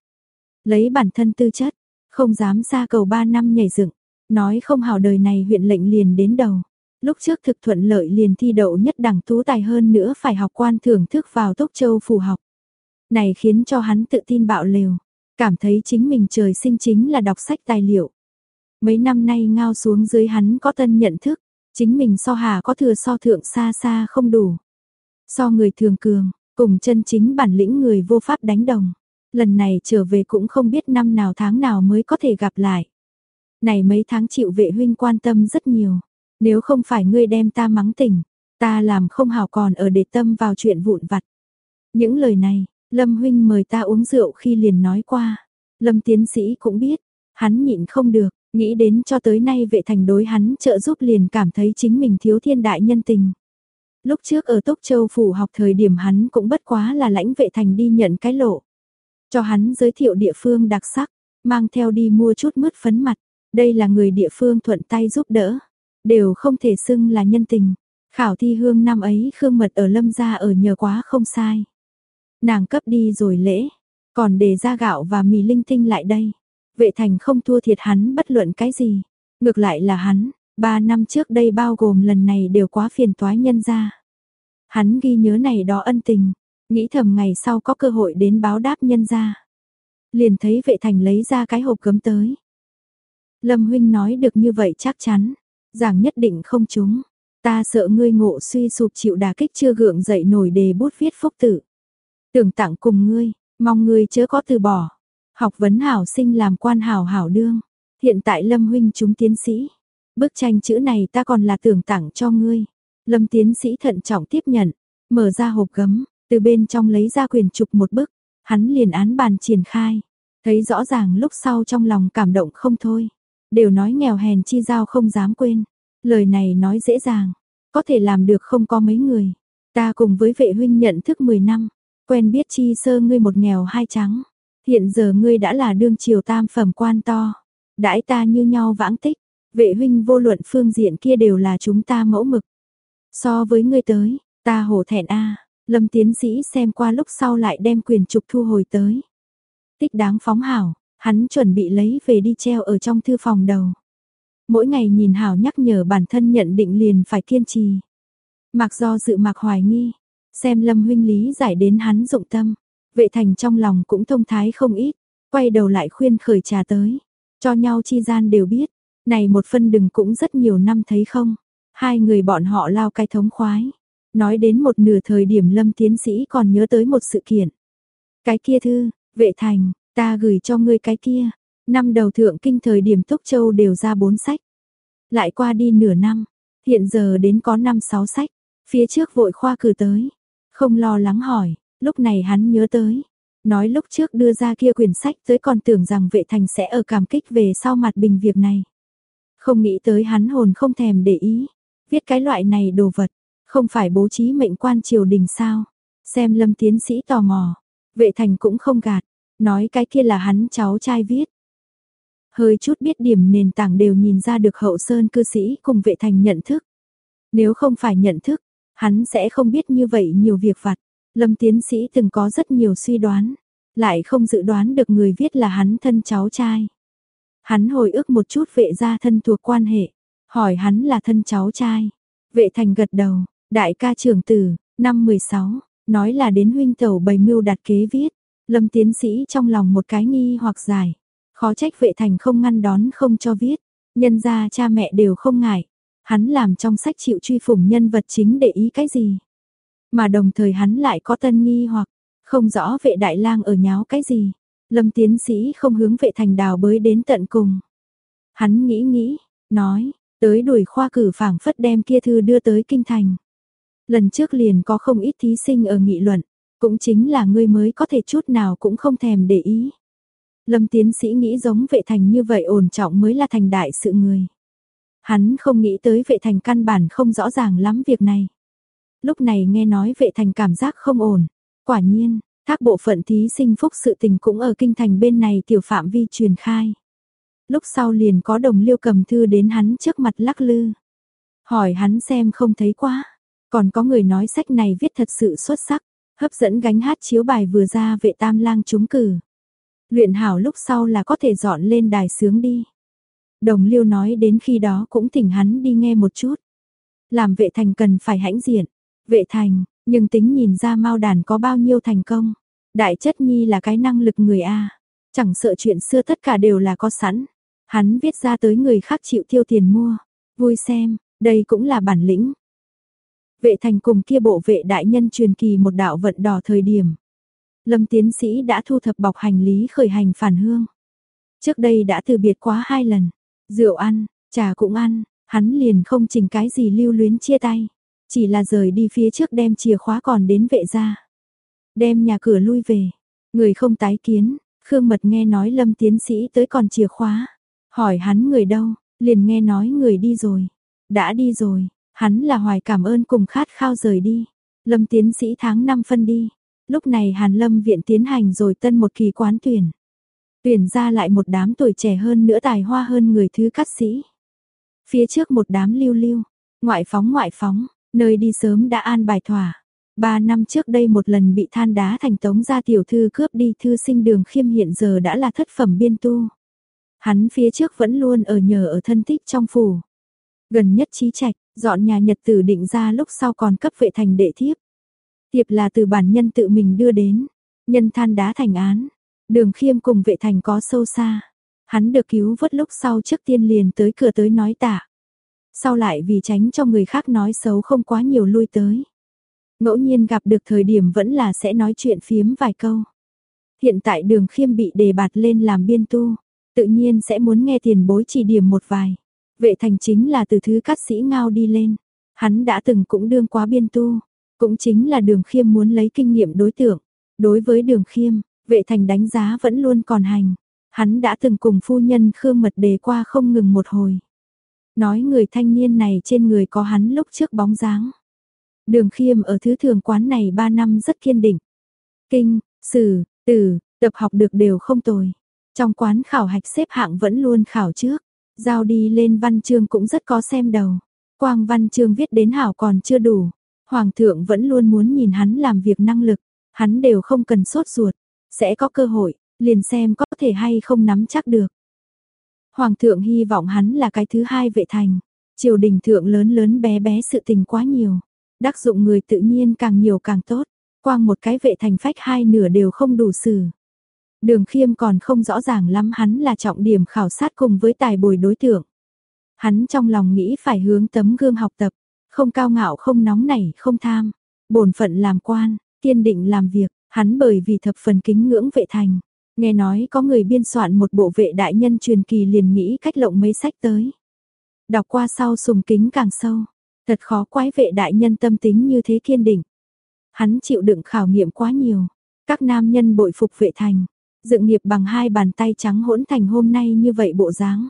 Lấy bản thân tư chất, không dám xa cầu 3 năm nhảy dựng, nói không hào đời này huyện lệnh liền đến đầu. Lúc trước thực thuận lợi liền thi đậu nhất đẳng tú tài hơn nữa phải học quan thưởng thức vào Tốc Châu phủ học. Này khiến cho hắn tự tin bạo lều, cảm thấy chính mình trời sinh chính là đọc sách tài liệu. Mấy năm nay ngao xuống dưới hắn có tân nhận thức, chính mình so hà có thừa so thượng xa xa không đủ so người thường cường, cùng chân chính bản lĩnh người vô pháp đánh đồng. Lần này trở về cũng không biết năm nào tháng nào mới có thể gặp lại. Này mấy tháng chịu vệ huynh quan tâm rất nhiều, nếu không phải ngươi đem ta mắng tỉnh, ta làm không hảo còn ở để tâm vào chuyện vụn vặt. Những lời này, Lâm huynh mời ta uống rượu khi liền nói qua. Lâm tiến sĩ cũng biết, hắn nhịn không được, nghĩ đến cho tới nay vệ thành đối hắn trợ giúp liền cảm thấy chính mình thiếu thiên đại nhân tình. Lúc trước ở Tốc Châu phủ học thời điểm hắn cũng bất quá là lãnh vệ thành đi nhận cái lộ. Cho hắn giới thiệu địa phương đặc sắc, mang theo đi mua chút mứt phấn mặt. Đây là người địa phương thuận tay giúp đỡ, đều không thể xưng là nhân tình. Khảo thi hương năm ấy Khương Mật ở Lâm gia ở nhờ quá không sai. Nàng cấp đi rồi lễ, còn để ra gạo và mì linh tinh lại đây. Vệ thành không thua thiệt hắn bất luận cái gì. Ngược lại là hắn, ba năm trước đây bao gồm lần này đều quá phiền toái nhân ra. Hắn ghi nhớ này đó ân tình, nghĩ thầm ngày sau có cơ hội đến báo đáp nhân ra. Liền thấy vệ thành lấy ra cái hộp gấm tới. Lâm huynh nói được như vậy chắc chắn, giảng nhất định không trúng. Ta sợ ngươi ngộ suy sụp chịu đà kích chưa gượng dậy nổi đề bút viết phúc tử. Tưởng tặng cùng ngươi, mong ngươi chớ có từ bỏ. Học vấn hảo sinh làm quan hảo hảo đương. Hiện tại Lâm huynh chúng tiến sĩ. Bức tranh chữ này ta còn là tưởng tặng cho ngươi. Lâm tiến sĩ thận trọng tiếp nhận, mở ra hộp gấm, từ bên trong lấy ra quyền trục một bức, hắn liền án bàn triển khai. Thấy rõ ràng lúc sau trong lòng cảm động không thôi. Đều nói nghèo hèn chi giao không dám quên. Lời này nói dễ dàng, có thể làm được không có mấy người. Ta cùng với vệ huynh nhận thức 10 năm, quen biết chi sơ ngươi một nghèo hai trắng. Hiện giờ ngươi đã là đương triều tam phẩm quan to. Đãi ta như nhau vãng tích, vệ huynh vô luận phương diện kia đều là chúng ta mẫu mực. So với ngươi tới, ta hổ thẹn a Lâm tiến sĩ xem qua lúc sau lại đem quyền trục thu hồi tới. Tích đáng phóng hảo, hắn chuẩn bị lấy về đi treo ở trong thư phòng đầu. Mỗi ngày nhìn hảo nhắc nhở bản thân nhận định liền phải kiên trì. Mặc do dự mặc hoài nghi, xem lâm huynh lý giải đến hắn dụng tâm, vệ thành trong lòng cũng thông thái không ít, quay đầu lại khuyên khởi trà tới, cho nhau chi gian đều biết, này một phân đừng cũng rất nhiều năm thấy không, hai người bọn họ lao cái thống khoái. Nói đến một nửa thời điểm lâm tiến sĩ còn nhớ tới một sự kiện. Cái kia thư, vệ thành, ta gửi cho ngươi cái kia. Năm đầu thượng kinh thời điểm Tốc Châu đều ra bốn sách. Lại qua đi nửa năm, hiện giờ đến có năm sáu sách. Phía trước vội khoa cử tới. Không lo lắng hỏi, lúc này hắn nhớ tới. Nói lúc trước đưa ra kia quyển sách tới còn tưởng rằng vệ thành sẽ ở cảm kích về sau mặt bình việc này. Không nghĩ tới hắn hồn không thèm để ý. Viết cái loại này đồ vật, không phải bố trí mệnh quan triều đình sao? Xem lâm tiến sĩ tò mò, vệ thành cũng không gạt, nói cái kia là hắn cháu trai viết. Hơi chút biết điểm nền tảng đều nhìn ra được hậu sơn cư sĩ cùng vệ thành nhận thức. Nếu không phải nhận thức, hắn sẽ không biết như vậy nhiều việc vặt. Lâm tiến sĩ từng có rất nhiều suy đoán, lại không dự đoán được người viết là hắn thân cháu trai. Hắn hồi ức một chút vệ gia thân thuộc quan hệ, hỏi hắn là thân cháu trai. Vệ thành gật đầu, đại ca trưởng tử, năm 16, nói là đến huynh tẩu bày mưu đặt kế viết. Lâm tiến sĩ trong lòng một cái nghi hoặc giải. Khó trách vệ thành không ngăn đón không cho viết. Nhân ra cha mẹ đều không ngại. Hắn làm trong sách chịu truy phủng nhân vật chính để ý cái gì. Mà đồng thời hắn lại có tân nghi hoặc không rõ vệ đại lang ở nháo cái gì. Lâm tiến sĩ không hướng vệ thành đào bới đến tận cùng. Hắn nghĩ nghĩ, nói, tới đuổi khoa cử phảng phất đem kia thư đưa tới kinh thành. Lần trước liền có không ít thí sinh ở nghị luận, cũng chính là ngươi mới có thể chút nào cũng không thèm để ý. Lâm tiến sĩ nghĩ giống vệ thành như vậy ổn trọng mới là thành đại sự người. Hắn không nghĩ tới vệ thành căn bản không rõ ràng lắm việc này. Lúc này nghe nói vệ thành cảm giác không ổn. Quả nhiên, thác bộ phận thí sinh phúc sự tình cũng ở kinh thành bên này tiểu phạm vi truyền khai. Lúc sau liền có đồng liêu cầm thư đến hắn trước mặt lắc lư. Hỏi hắn xem không thấy quá. Còn có người nói sách này viết thật sự xuất sắc. Hấp dẫn gánh hát chiếu bài vừa ra vệ tam lang trúng cử. Luyện hảo lúc sau là có thể dọn lên đài sướng đi. Đồng liêu nói đến khi đó cũng thỉnh hắn đi nghe một chút. Làm vệ thành cần phải hãnh diện. Vệ thành, nhưng tính nhìn ra mao đàn có bao nhiêu thành công. Đại chất nhi là cái năng lực người A. Chẳng sợ chuyện xưa tất cả đều là có sẵn. Hắn viết ra tới người khác chịu tiêu tiền mua. Vui xem, đây cũng là bản lĩnh. Vệ thành cùng kia bộ vệ đại nhân truyền kỳ một đạo vận đỏ thời điểm. Lâm tiến sĩ đã thu thập bọc hành lý khởi hành phản hương. Trước đây đã từ biệt quá hai lần, rượu ăn, trà cũng ăn, hắn liền không trình cái gì lưu luyến chia tay. Chỉ là rời đi phía trước đem chìa khóa còn đến vệ ra. Đem nhà cửa lui về, người không tái kiến, Khương Mật nghe nói Lâm tiến sĩ tới còn chìa khóa. Hỏi hắn người đâu, liền nghe nói người đi rồi. Đã đi rồi, hắn là hoài cảm ơn cùng khát khao rời đi. Lâm tiến sĩ tháng 5 phân đi. Lúc này Hàn Lâm viện tiến hành rồi tân một kỳ quán tuyển. Tuyển ra lại một đám tuổi trẻ hơn nữa tài hoa hơn người thứ cắt sĩ. Phía trước một đám lưu lưu, ngoại phóng ngoại phóng, nơi đi sớm đã an bài thỏa. Ba năm trước đây một lần bị than đá thành tống gia tiểu thư cướp đi thư sinh đường khiêm hiện giờ đã là thất phẩm biên tu. Hắn phía trước vẫn luôn ở nhờ ở thân tích trong phủ. Gần nhất trí trạch, dọn nhà nhật tử định ra lúc sau còn cấp vệ thành đệ thiếp. Thiệp là từ bản nhân tự mình đưa đến, nhân than đá thành án. Đường khiêm cùng vệ thành có sâu xa. Hắn được cứu vớt lúc sau trước tiên liền tới cửa tới nói tạ. Sau lại vì tránh cho người khác nói xấu không quá nhiều lui tới. Ngẫu nhiên gặp được thời điểm vẫn là sẽ nói chuyện phiếm vài câu. Hiện tại đường khiêm bị đề bạt lên làm biên tu, tự nhiên sẽ muốn nghe tiền bối chỉ điểm một vài. Vệ thành chính là từ thứ cát sĩ ngao đi lên. Hắn đã từng cũng đương quá biên tu, cũng chính là đường khiêm muốn lấy kinh nghiệm đối tượng. Đối với đường khiêm, vệ thành đánh giá vẫn luôn còn hành. Hắn đã từng cùng phu nhân Khương Mật đề qua không ngừng một hồi. Nói người thanh niên này trên người có hắn lúc trước bóng dáng. Đường khiêm ở thứ thường quán này 3 năm rất kiên định. Kinh, sử, tử tập học được đều không tồi. Trong quán khảo hạch xếp hạng vẫn luôn khảo trước. Giao đi lên văn chương cũng rất có xem đầu. Quang văn chương viết đến hảo còn chưa đủ. Hoàng thượng vẫn luôn muốn nhìn hắn làm việc năng lực. Hắn đều không cần sốt ruột. Sẽ có cơ hội, liền xem có thể hay không nắm chắc được. Hoàng thượng hy vọng hắn là cái thứ hai vệ thành. Triều đình thượng lớn lớn bé bé sự tình quá nhiều. Đắc dụng người tự nhiên càng nhiều càng tốt. Quang một cái vệ thành phách hai nửa đều không đủ xử. Đường khiêm còn không rõ ràng lắm hắn là trọng điểm khảo sát cùng với tài bồi đối tượng. Hắn trong lòng nghĩ phải hướng tấm gương học tập, không cao ngạo không nóng nảy không tham, bổn phận làm quan, kiên định làm việc, hắn bởi vì thập phần kính ngưỡng vệ thành. Nghe nói có người biên soạn một bộ vệ đại nhân truyền kỳ liền nghĩ cách lộng mấy sách tới. Đọc qua sau sùng kính càng sâu, thật khó quái vệ đại nhân tâm tính như thế kiên định. Hắn chịu đựng khảo nghiệm quá nhiều, các nam nhân bội phục vệ thành, dựng nghiệp bằng hai bàn tay trắng hỗn thành hôm nay như vậy bộ dáng.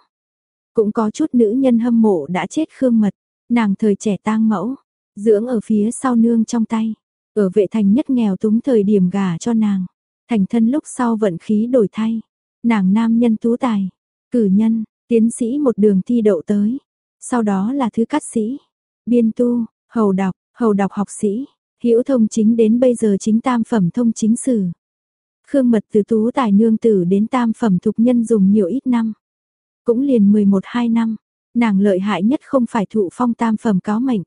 Cũng có chút nữ nhân hâm mộ đã chết khương mật, nàng thời trẻ tang mẫu, dưỡng ở phía sau nương trong tay, ở vệ thành nhất nghèo túng thời điểm gả cho nàng. Thành thân lúc sau vận khí đổi thay, nàng nam nhân tú tài, cử nhân, tiến sĩ một đường thi đậu tới, sau đó là thứ cát sĩ, biên tu, hầu đọc, hầu đọc học sĩ, hữu thông chính đến bây giờ chính tam phẩm thông chính sử. Khương mật từ tú tài nương tử đến tam phẩm thục nhân dùng nhiều ít năm. Cũng liền 11-2 năm, nàng lợi hại nhất không phải thụ phong tam phẩm cáo mệnh,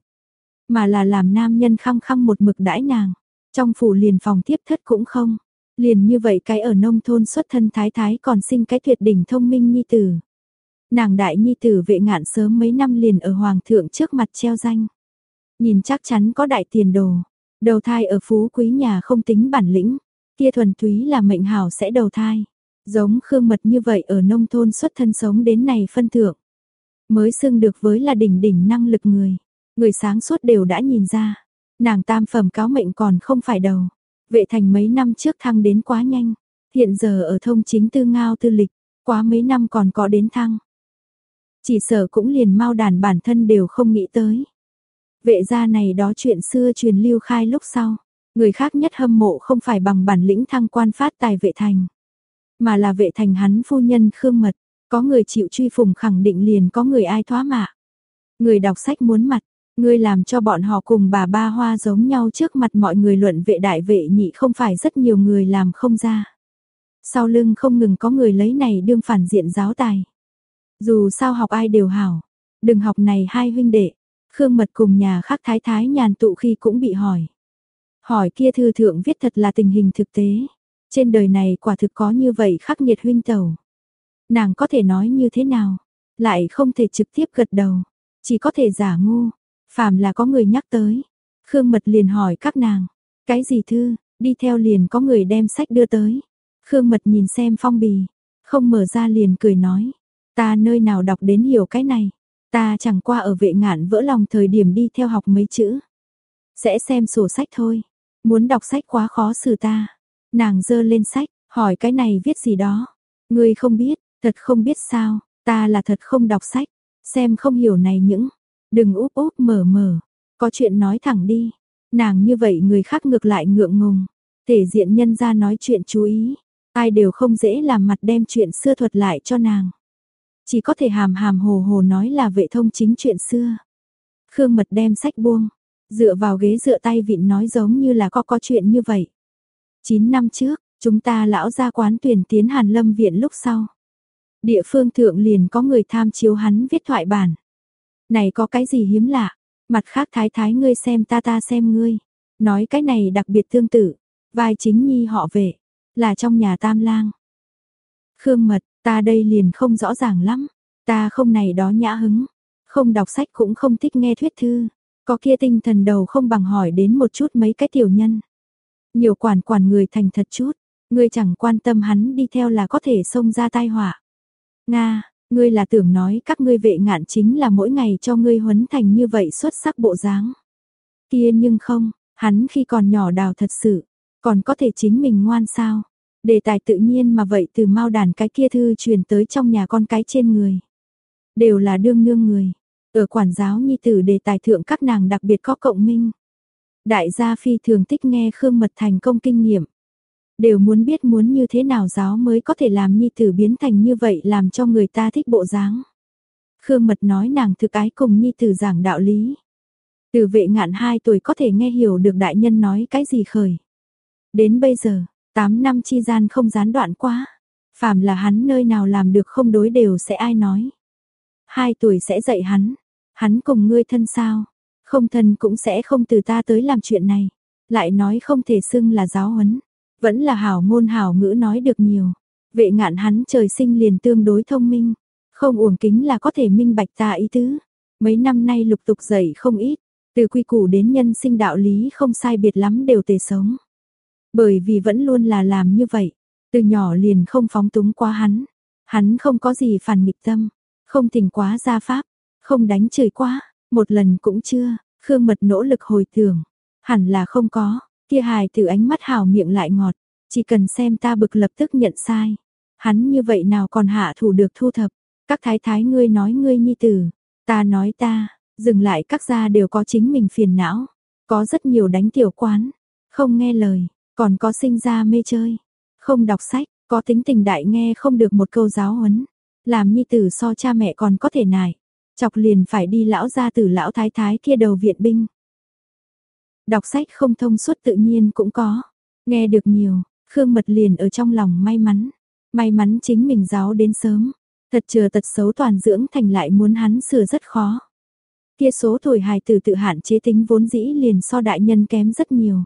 mà là làm nam nhân khăng khăng một mực đãi nàng. Trong phủ liền phòng tiếp thất cũng không. Liền như vậy cái ở nông thôn xuất thân thái thái còn sinh cái tuyệt đỉnh thông minh nhi tử. Nàng đại nhi tử vệ ngạn sớm mấy năm liền ở hoàng thượng trước mặt treo danh. Nhìn chắc chắn có đại tiền đồ. Đầu thai ở phú quý nhà không tính bản lĩnh. Kia thuần túy là mệnh hảo sẽ đầu thai. Giống khương mật như vậy ở nông thôn xuất thân sống đến này phân thượng. Mới xưng được với là đỉnh đỉnh năng lực người. Người sáng suốt đều đã nhìn ra. Nàng tam phẩm cáo mệnh còn không phải đầu. Vệ thành mấy năm trước thăng đến quá nhanh. Hiện giờ ở thông chính tư ngao tư lịch. Quá mấy năm còn có đến thăng. Chỉ sở cũng liền mau đàn bản thân đều không nghĩ tới. Vệ gia này đó chuyện xưa truyền lưu khai lúc sau. Người khác nhất hâm mộ không phải bằng bản lĩnh thăng quan phát tài vệ thành. Mà là vệ thành hắn phu nhân khương mật. Có người chịu truy phùng khẳng định liền có người ai thoá mạ. Người đọc sách muốn mặt, Ngươi làm cho bọn họ cùng bà ba hoa giống nhau trước mặt mọi người luận vệ đại vệ nhị không phải rất nhiều người làm không ra. Sau lưng không ngừng có người lấy này đương phản diện giáo tài. Dù sao học ai đều hảo, đừng học này hai huynh đệ. Khương Mật cùng nhà khác thái thái nhàn tụ khi cũng bị hỏi. Hỏi kia thư thượng viết thật là tình hình thực tế. Trên đời này quả thực có như vậy khắc nghiệt huynh tẩu. Nàng có thể nói như thế nào? Lại không thể trực tiếp gật đầu. Chỉ có thể giả ngu. Phàm là có người nhắc tới. Khương Mật liền hỏi các nàng, cái gì thư, đi theo liền có người đem sách đưa tới. Khương Mật nhìn xem phong bì, không mở ra liền cười nói, ta nơi nào đọc đến hiểu cái này, ta chẳng qua ở vệ ngạn vỡ lòng thời điểm đi theo học mấy chữ. Sẽ xem sổ sách thôi, muốn đọc sách quá khó xử ta. Nàng dơ lên sách, hỏi cái này viết gì đó. Ngươi không biết, thật không biết sao, ta là thật không đọc sách, xem không hiểu này những, đừng úp úp mở mở, có chuyện nói thẳng đi. Nàng như vậy người khác ngược lại ngượng ngùng, thể diện nhân ra nói chuyện chú ý, ai đều không dễ làm mặt đem chuyện xưa thuật lại cho nàng. Chỉ có thể hàm hàm hồ hồ nói là vệ thông chính chuyện xưa. Khương Mật đem sách buông, dựa vào ghế dựa tay vịn nói giống như là có có chuyện như vậy. 9 năm trước, chúng ta lão ra quán tuyển tiến Hàn Lâm viện lúc sau. Địa phương thượng liền có người tham chiếu hắn viết thoại bản. Này có cái gì hiếm lạ, mặt khác thái thái ngươi xem ta ta xem ngươi. Nói cái này đặc biệt tương tự, vai chính nhi họ về là trong nhà tam lang. Khương mật, ta đây liền không rõ ràng lắm, ta không này đó nhã hứng, không đọc sách cũng không thích nghe thuyết thư, có kia tinh thần đầu không bằng hỏi đến một chút mấy cái tiểu nhân. Nhiều quản quản người thành thật chút, người chẳng quan tâm hắn đi theo là có thể xông ra tai họa. Nga, ngươi là tưởng nói các ngươi vệ ngạn chính là mỗi ngày cho ngươi huấn thành như vậy xuất sắc bộ dáng. Kia nhưng không, hắn khi còn nhỏ đào thật sự, còn có thể chính mình ngoan sao. Đề tài tự nhiên mà vậy từ mau đàn cái kia thư truyền tới trong nhà con cái trên người. Đều là đương nương người. Ở quản giáo nhi tử đề tài thượng các nàng đặc biệt có cộng minh. Đại gia phi thường thích nghe Khương Mật thành công kinh nghiệm. Đều muốn biết muốn như thế nào giáo mới có thể làm nhi tử biến thành như vậy làm cho người ta thích bộ dáng. Khương Mật nói nàng thực ái cùng nhi tử giảng đạo lý. Từ vệ ngạn 2 tuổi có thể nghe hiểu được đại nhân nói cái gì khởi. Đến bây giờ, 8 năm chi gian không gián đoạn quá. Phàm là hắn nơi nào làm được không đối đều sẽ ai nói. Hai tuổi sẽ dạy hắn. Hắn cùng ngươi thân sao. Không thân cũng sẽ không từ ta tới làm chuyện này. Lại nói không thể xưng là giáo huấn. Vẫn là hảo ngôn hảo ngữ nói được nhiều. Vệ ngạn hắn trời sinh liền tương đối thông minh. Không uổng kính là có thể minh bạch ta ý tứ. Mấy năm nay lục tục dạy không ít. Từ quy củ đến nhân sinh đạo lý không sai biệt lắm đều tề sống. Bởi vì vẫn luôn là làm như vậy, từ nhỏ liền không phóng túng quá hắn. Hắn không có gì phản nghịch tâm, không thỉnh quá gia pháp, không đánh chửi quá, một lần cũng chưa, Khương Mật nỗ lực hồi tưởng, hẳn là không có, kia hài từ ánh mắt hảo miệng lại ngọt, chỉ cần xem ta bực lập tức nhận sai. Hắn như vậy nào còn hạ thủ được thu thập, các thái thái ngươi nói ngươi nhi tử, ta nói ta, dừng lại các gia đều có chính mình phiền não, có rất nhiều đánh tiểu quán, không nghe lời, còn có sinh ra mê chơi, không đọc sách, có tính tình đại nghe không được một câu giáo huấn, làm nhi tử so cha mẹ còn có thể nài, chọc liền phải đi lão gia tử lão thái thái kia đầu viện binh. Đọc sách không thông suốt tự nhiên cũng có, nghe được nhiều, Khương Mật liền ở trong lòng may mắn, may mắn chính mình giáo đến sớm, thật chờ tật xấu toàn dưỡng thành lại muốn hắn sửa rất khó. Kia số tuổi hài tử tự hạn chế tính vốn dĩ liền so đại nhân kém rất nhiều.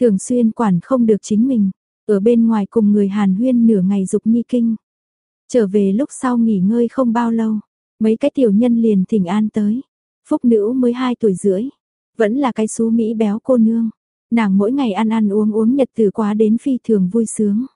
Thường xuyên quản không được chính mình, ở bên ngoài cùng người Hàn huyên nửa ngày dục nhi kinh. Trở về lúc sau nghỉ ngơi không bao lâu, mấy cái tiểu nhân liền thỉnh an tới. Phúc nữ mới 2 tuổi rưỡi, vẫn là cái xú Mỹ béo cô nương. Nàng mỗi ngày ăn ăn uống uống nhật từ quá đến phi thường vui sướng.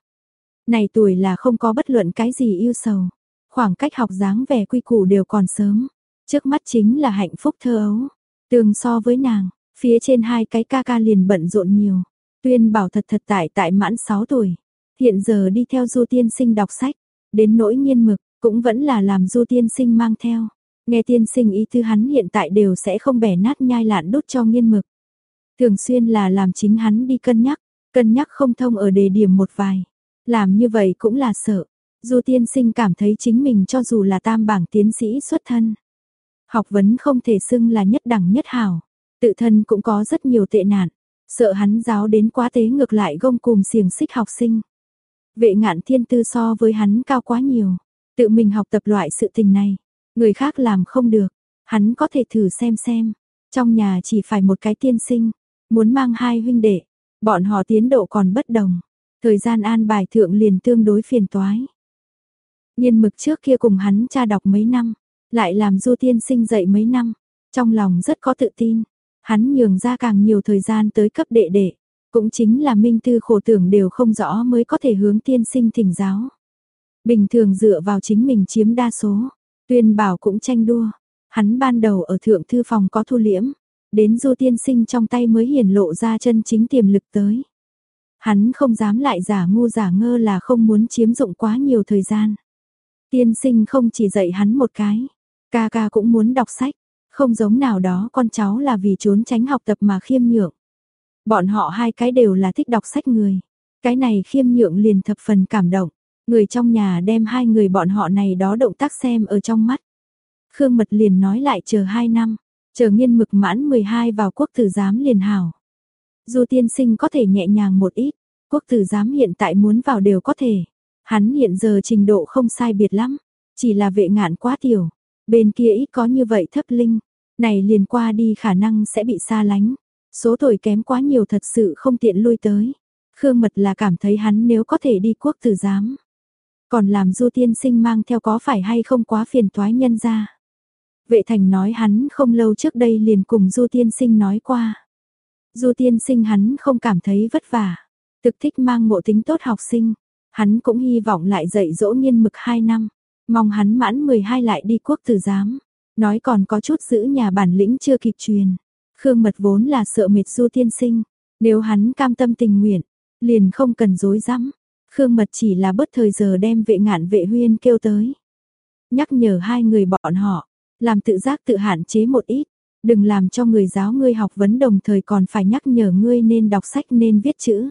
Này tuổi là không có bất luận cái gì yêu sầu. Khoảng cách học dáng vẻ quy củ đều còn sớm. Trước mắt chính là hạnh phúc thơ ấu. tương so với nàng, phía trên hai cái ca ca liền bận rộn nhiều. Tuyên bảo thật thật tại tại mãn 6 tuổi, hiện giờ đi theo Du Tiên Sinh đọc sách, đến nỗi nghiên mực, cũng vẫn là làm Du Tiên Sinh mang theo. Nghe tiên sinh ý tư hắn hiện tại đều sẽ không bẻ nát nhai lạn đốt cho nghiên mực. Thường xuyên là làm chính hắn đi cân nhắc, cân nhắc không thông ở đề điểm một vài. Làm như vậy cũng là sợ. dù tiên sinh cảm thấy chính mình cho dù là tam bảng tiến sĩ xuất thân. Học vấn không thể xưng là nhất đẳng nhất hảo. Tự thân cũng có rất nhiều tệ nạn sợ hắn giáo đến quá tế ngược lại gông cùng xiềng xích học sinh. Vệ ngạn thiên tư so với hắn cao quá nhiều, tự mình học tập loại sự tình này, người khác làm không được, hắn có thể thử xem xem, trong nhà chỉ phải một cái tiên sinh, muốn mang hai huynh đệ, bọn họ tiến độ còn bất đồng, thời gian an bài thượng liền tương đối phiền toái. Nhiên mực trước kia cùng hắn cha đọc mấy năm, lại làm du tiên sinh dạy mấy năm, trong lòng rất có tự tin, Hắn nhường ra càng nhiều thời gian tới cấp đệ đệ, cũng chính là minh tư khổ tưởng đều không rõ mới có thể hướng tiên sinh thỉnh giáo. Bình thường dựa vào chính mình chiếm đa số, tuyên bảo cũng tranh đua. Hắn ban đầu ở thượng thư phòng có thu liễm, đến du tiên sinh trong tay mới hiển lộ ra chân chính tiềm lực tới. Hắn không dám lại giả ngu giả ngơ là không muốn chiếm dụng quá nhiều thời gian. Tiên sinh không chỉ dạy hắn một cái, ca ca cũng muốn đọc sách, không giống nào đó con cháu là vì trốn tránh học tập mà khiêm nhượng. Bọn họ hai cái đều là thích đọc sách người. Cái này khiêm nhượng liền thập phần cảm động. Người trong nhà đem hai người bọn họ này đó động tác xem ở trong mắt. Khương Mật liền nói lại chờ hai năm, chờ nghiên mực mãn 12 vào quốc tử giám liền hảo. Dù tiên sinh có thể nhẹ nhàng một ít, quốc tử giám hiện tại muốn vào đều có thể. Hắn hiện giờ trình độ không sai biệt lắm, chỉ là vệ ngạn quá tiểu. Bên kia ít có như vậy thấp linh, này liền qua đi khả năng sẽ bị xa lánh. Số tuổi kém quá nhiều thật sự không tiện lui tới. Khương Mật là cảm thấy hắn nếu có thể đi quốc tử giám. Còn làm du tiên sinh mang theo có phải hay không quá phiền toái nhân ra. Vệ thành nói hắn không lâu trước đây liền cùng du tiên sinh nói qua. Du tiên sinh hắn không cảm thấy vất vả. Thực thích mang ngộ tính tốt học sinh. Hắn cũng hy vọng lại dạy dỗ nghiên mực 2 năm. Mong hắn mãn 12 lại đi quốc tử giám. Nói còn có chút giữ nhà bản lĩnh chưa kịp truyền. Khương Mật vốn là sợ mệt Du tiên sinh, nếu hắn cam tâm tình nguyện, liền không cần dối rắm. Khương Mật chỉ là bất thời giờ đem vệ ngạn vệ huyên kêu tới. Nhắc nhở hai người bọn họ, làm tự giác tự hạn chế một ít, đừng làm cho người giáo ngươi học vấn đồng thời còn phải nhắc nhở ngươi nên đọc sách nên viết chữ.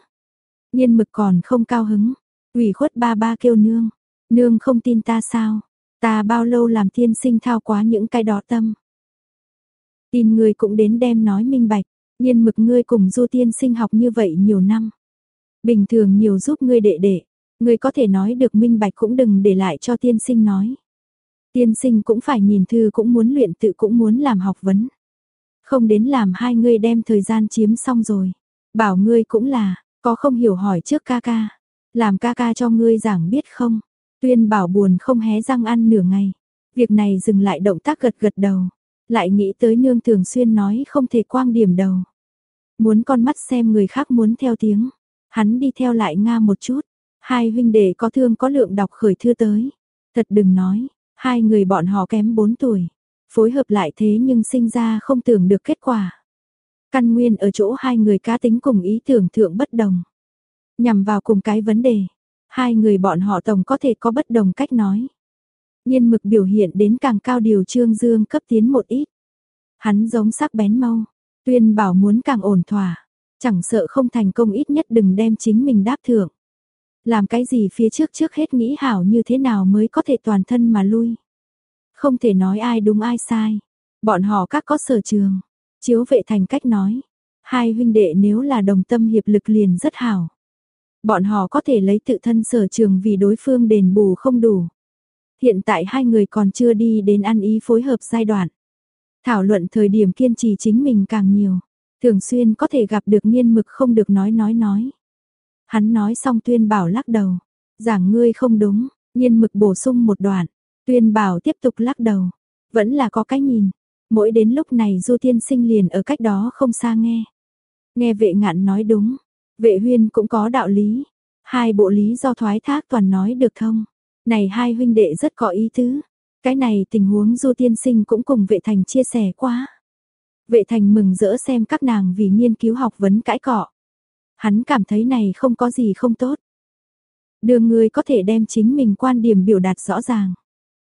Nhiên mực còn không cao hứng, ủy khuất ba ba kêu nương, nương không tin ta sao, ta bao lâu làm tiên sinh thao quá những cái đó tâm. Tin ngươi cũng đến đem nói minh bạch, nhiên mực ngươi cùng du tiên sinh học như vậy nhiều năm. Bình thường nhiều giúp ngươi đệ đệ, ngươi có thể nói được minh bạch cũng đừng để lại cho tiên sinh nói. Tiên sinh cũng phải nhìn thư cũng muốn luyện tự cũng muốn làm học vấn. Không đến làm hai ngươi đem thời gian chiếm xong rồi. Bảo ngươi cũng là, có không hiểu hỏi trước ca ca. Làm ca ca cho ngươi giảng biết không. Tuyên bảo buồn không hé răng ăn nửa ngày. Việc này dừng lại động tác gật gật đầu. Lại nghĩ tới nương thường xuyên nói không thể quang điểm đầu. Muốn con mắt xem người khác muốn theo tiếng. Hắn đi theo lại Nga một chút. Hai huynh đệ có thương có lượng đọc khởi thư tới. Thật đừng nói, hai người bọn họ kém 4 tuổi. Phối hợp lại thế nhưng sinh ra không tưởng được kết quả. Căn nguyên ở chỗ hai người cá tính cùng ý tưởng thượng bất đồng. Nhằm vào cùng cái vấn đề. Hai người bọn họ tổng có thể có bất đồng cách nói. Nhiên mực biểu hiện đến càng cao điều trương dương cấp tiến một ít. Hắn giống sắc bén mau, tuyên bảo muốn càng ổn thỏa, chẳng sợ không thành công ít nhất đừng đem chính mình đáp thưởng. Làm cái gì phía trước trước hết nghĩ hảo như thế nào mới có thể toàn thân mà lui. Không thể nói ai đúng ai sai, bọn họ các có sở trường, chiếu vệ thành cách nói. Hai huynh đệ nếu là đồng tâm hiệp lực liền rất hảo. Bọn họ có thể lấy tự thân sở trường vì đối phương đền bù không đủ. Hiện tại hai người còn chưa đi đến ăn ý phối hợp giai đoạn. Thảo luận thời điểm kiên trì chính mình càng nhiều. Thường xuyên có thể gặp được nghiên mực không được nói nói nói. Hắn nói xong tuyên bảo lắc đầu. Giảng ngươi không đúng, nghiên mực bổ sung một đoạn. Tuyên bảo tiếp tục lắc đầu. Vẫn là có cái nhìn. Mỗi đến lúc này du tiên sinh liền ở cách đó không xa nghe. Nghe vệ ngạn nói đúng. Vệ huyên cũng có đạo lý. Hai bộ lý do thoái thác toàn nói được thông. Này hai huynh đệ rất có ý tứ. Cái này tình huống Du Tiên Sinh cũng cùng vệ thành chia sẻ quá. Vệ thành mừng rỡ xem các nàng vì nghiên cứu học vấn cãi cọ. Hắn cảm thấy này không có gì không tốt. Đường người có thể đem chính mình quan điểm biểu đạt rõ ràng.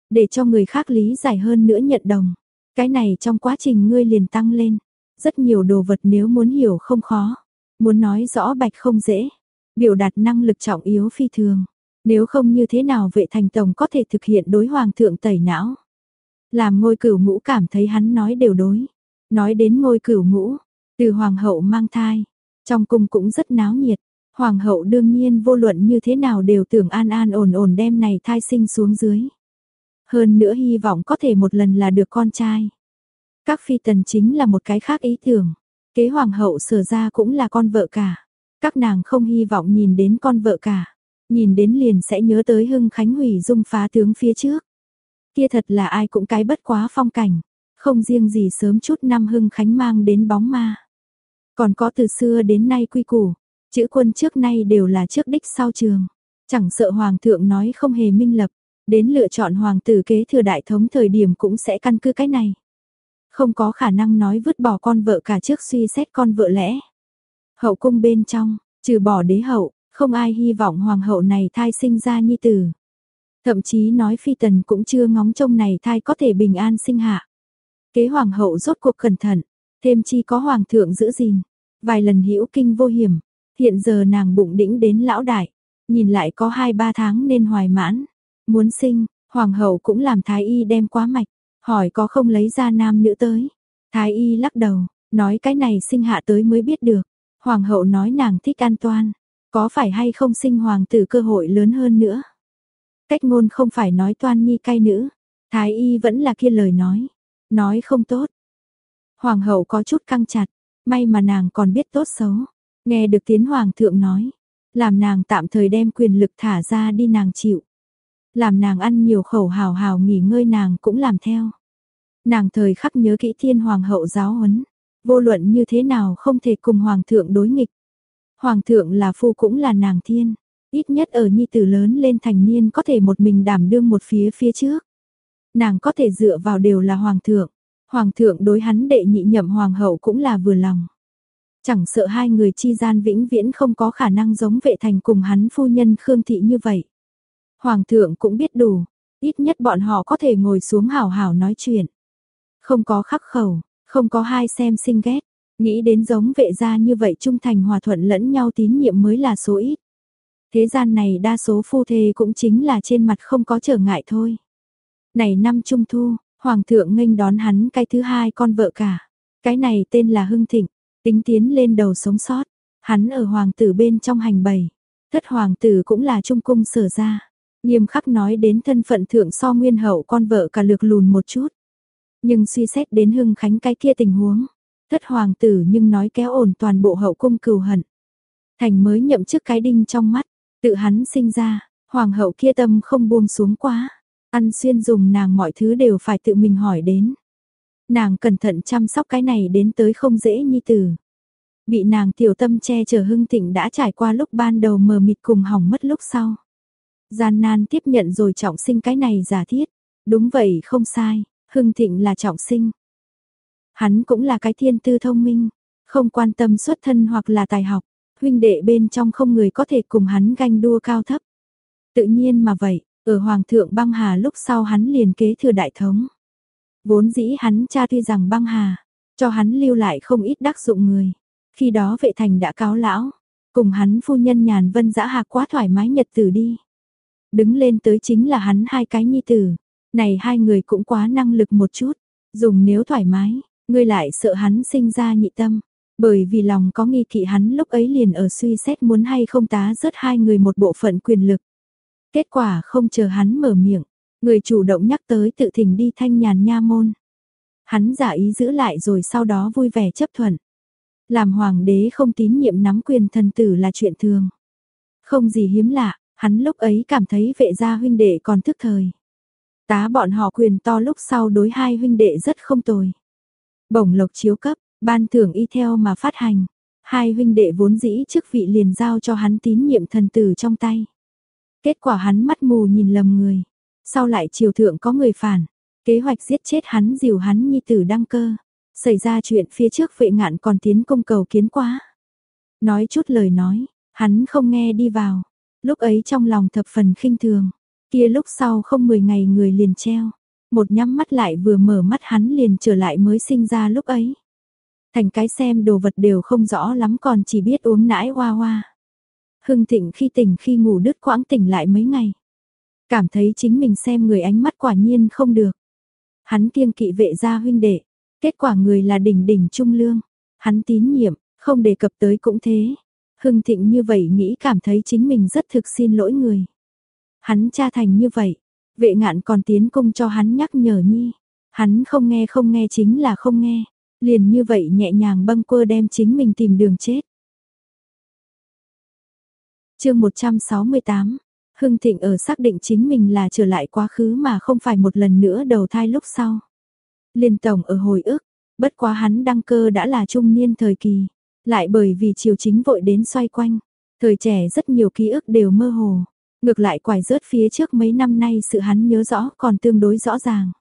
Để cho người khác lý giải hơn nữa nhận đồng. Cái này trong quá trình ngươi liền tăng lên. Rất nhiều đồ vật nếu muốn hiểu không khó. Muốn nói rõ bạch không dễ. Biểu đạt năng lực trọng yếu phi thường. Nếu không như thế nào vệ thành tổng có thể thực hiện đối hoàng thượng tẩy não. Làm ngôi cửu ngũ cảm thấy hắn nói đều đối. Nói đến ngôi cửu ngũ, từ hoàng hậu mang thai, trong cung cũng rất náo nhiệt. Hoàng hậu đương nhiên vô luận như thế nào đều tưởng an an ổn ổn đem này thai sinh xuống dưới. Hơn nữa hy vọng có thể một lần là được con trai. Các phi tần chính là một cái khác ý tưởng. Kế hoàng hậu sở ra cũng là con vợ cả. Các nàng không hy vọng nhìn đến con vợ cả. Nhìn đến liền sẽ nhớ tới Hưng Khánh hủy dung phá tướng phía trước. Kia thật là ai cũng cái bất quá phong cảnh. Không riêng gì sớm chút năm hưng khánh mang đến bóng ma. Còn có từ xưa đến nay quy củ, chữ quân trước nay đều là trước đích sau trường. Chẳng sợ hoàng thượng nói không hề minh lập, đến lựa chọn hoàng tử kế thừa đại thống thời điểm cũng sẽ căn cứ cái này. Không có khả năng nói vứt bỏ con vợ cả trước suy xét con vợ lẽ. Hậu cung bên trong, trừ bỏ đế hậu, không ai hy vọng hoàng hậu này thai sinh ra nhi tử. Thậm chí nói phi tần cũng chưa ngóng trông này thai có thể bình an sinh hạ. Kế hoàng hậu rốt cuộc cẩn thận, thêm chi có hoàng thượng giữ gìn. Vài lần hữu kinh vô hiểm, hiện giờ nàng bụng đĩnh đến lão đại, nhìn lại có hai ba tháng nên hoài mãn. Muốn sinh, hoàng hậu cũng làm thái y đem quá mạch, hỏi có không lấy ra nam nữ tới. Thái y lắc đầu, nói cái này sinh hạ tới mới biết được. Hoàng hậu nói nàng thích an toan, có phải hay không sinh hoàng tử cơ hội lớn hơn nữa. Cách ngôn không phải nói toan nhi cay nữ, thái y vẫn là kia lời nói, nói không tốt. Hoàng hậu có chút căng chặt, may mà nàng còn biết tốt xấu, nghe được tiến hoàng thượng nói, làm nàng tạm thời đem quyền lực thả ra đi nàng chịu. Làm nàng ăn nhiều khẩu hào hào nghỉ ngơi nàng cũng làm theo. Nàng thời khắc nhớ kỹ thiên hoàng hậu giáo huấn, vô luận như thế nào không thể cùng hoàng thượng đối nghịch. Hoàng thượng là phu cũng là nàng thiên, ít nhất ở nhi tử lớn lên thành niên có thể một mình đảm đương một phía phía trước. Nàng có thể dựa vào đều là hoàng thượng, hoàng thượng đối hắn đệ nhị nhậm hoàng hậu cũng là vừa lòng. Chẳng sợ hai người chi gian vĩnh viễn không có khả năng giống vệ thành cùng hắn phu nhân Khương Thị như vậy. Hoàng thượng cũng biết đủ, ít nhất bọn họ có thể ngồi xuống hào hào nói chuyện. Không có khắc khẩu, không có hai xem sinh ghét, nghĩ đến giống vệ gia như vậy trung thành hòa thuận lẫn nhau tín nhiệm mới là số ít. Thế gian này đa số phu thê cũng chính là trên mặt không có trở ngại thôi. Này năm trung thu, hoàng thượng nghênh đón hắn cái thứ hai con vợ cả. Cái này tên là Hưng Thịnh, tính tiến lên đầu sống sót. Hắn ở hoàng tử bên trong hành bầy. Thất hoàng tử cũng là trung cung sở ra. Nghiêm khắc nói đến thân phận thượng so nguyên hậu con vợ cả lược lùn một chút. Nhưng suy xét đến hưng khánh cái kia tình huống, thất hoàng tử nhưng nói kéo ổn toàn bộ hậu cung cừu hận. Thành mới nhậm chức cái đinh trong mắt, tự hắn sinh ra, hoàng hậu kia tâm không buông xuống quá. Ăn xuyên dùng nàng mọi thứ đều phải tự mình hỏi đến. Nàng cẩn thận chăm sóc cái này đến tới không dễ như tử. Bị nàng tiểu tâm che chở hưng thịnh đã trải qua lúc ban đầu mờ mịt cùng hỏng mất lúc sau. Gian nan tiếp nhận rồi trọng sinh cái này giả thiết. Đúng vậy không sai, Hưng Thịnh là trọng sinh. Hắn cũng là cái thiên tư thông minh, không quan tâm xuất thân hoặc là tài học, huynh đệ bên trong không người có thể cùng hắn ganh đua cao thấp. Tự nhiên mà vậy, ở Hoàng thượng băng hà lúc sau hắn liền kế thừa đại thống. Vốn dĩ hắn cha tuy rằng băng hà, cho hắn lưu lại không ít đắc dụng người. Khi đó vệ thành đã cáo lão, cùng hắn phu nhân nhàn vân dã hạc quá thoải mái nhật tử đi. Đứng lên tới chính là hắn hai cái nhi tử, này hai người cũng quá năng lực một chút, dùng nếu thoải mái, ngươi lại sợ hắn sinh ra nhị tâm, bởi vì lòng có nghi kỵ hắn lúc ấy liền ở suy xét muốn hay không tá rớt hai người một bộ phận quyền lực. Kết quả không chờ hắn mở miệng, người chủ động nhắc tới tự thỉnh đi thanh nhàn nha môn. Hắn giả ý giữ lại rồi sau đó vui vẻ chấp thuận. Làm hoàng đế không tín nhiệm nắm quyền thần tử là chuyện thường. Không gì hiếm lạ, hắn lúc ấy cảm thấy vệ gia huynh đệ còn thức thời. Tá bọn họ quyền to lúc sau đối hai huynh đệ rất không tồi. Bổng lộc chiếu cấp, ban thưởng y theo mà phát hành. Hai huynh đệ vốn dĩ chức vị liền giao cho hắn tín nhiệm thần tử trong tay. Kết quả hắn mắt mù nhìn lầm người. Sau lại triều thượng có người phản. Kế hoạch giết chết hắn dìu hắn nhi tử đăng cơ. Xảy ra chuyện phía trước vệ ngạn còn tiến công cầu kiến quá. Nói chút lời nói, hắn không nghe đi vào. Lúc ấy trong lòng thập phần khinh thường. Kia lúc sau không 10 ngày người liền treo, một nhắm mắt lại vừa mở mắt hắn liền trở lại mới sinh ra lúc ấy. Thành cái xem đồ vật đều không rõ lắm còn chỉ biết uống nãi hoa hoa. Hưng thịnh khi tỉnh khi ngủ đứt quãng tỉnh lại mấy ngày. Cảm thấy chính mình xem người ánh mắt quả nhiên không được. Hắn kiêng kỵ vệ gia huynh đệ, kết quả người là đỉnh đỉnh trung lương. Hắn tín nhiệm, không đề cập tới cũng thế. Hưng thịnh như vậy nghĩ cảm thấy chính mình rất thực xin lỗi người. Hắn cha thành như vậy, vệ ngạn còn tiến công cho hắn nhắc nhở nhi. Hắn không nghe không nghe chính là không nghe, liền như vậy nhẹ nhàng bâng quơ đem chính mình tìm đường chết chương 168, Hưng Thịnh ở xác định chính mình là trở lại quá khứ mà không phải một lần nữa đầu thai lúc sau. Liên tổng ở hồi ức, bất quá hắn đăng cơ đã là trung niên thời kỳ, lại bởi vì triều chính vội đến xoay quanh, thời trẻ rất nhiều ký ức đều mơ hồ, ngược lại quải rớt phía trước mấy năm nay sự hắn nhớ rõ còn tương đối rõ ràng.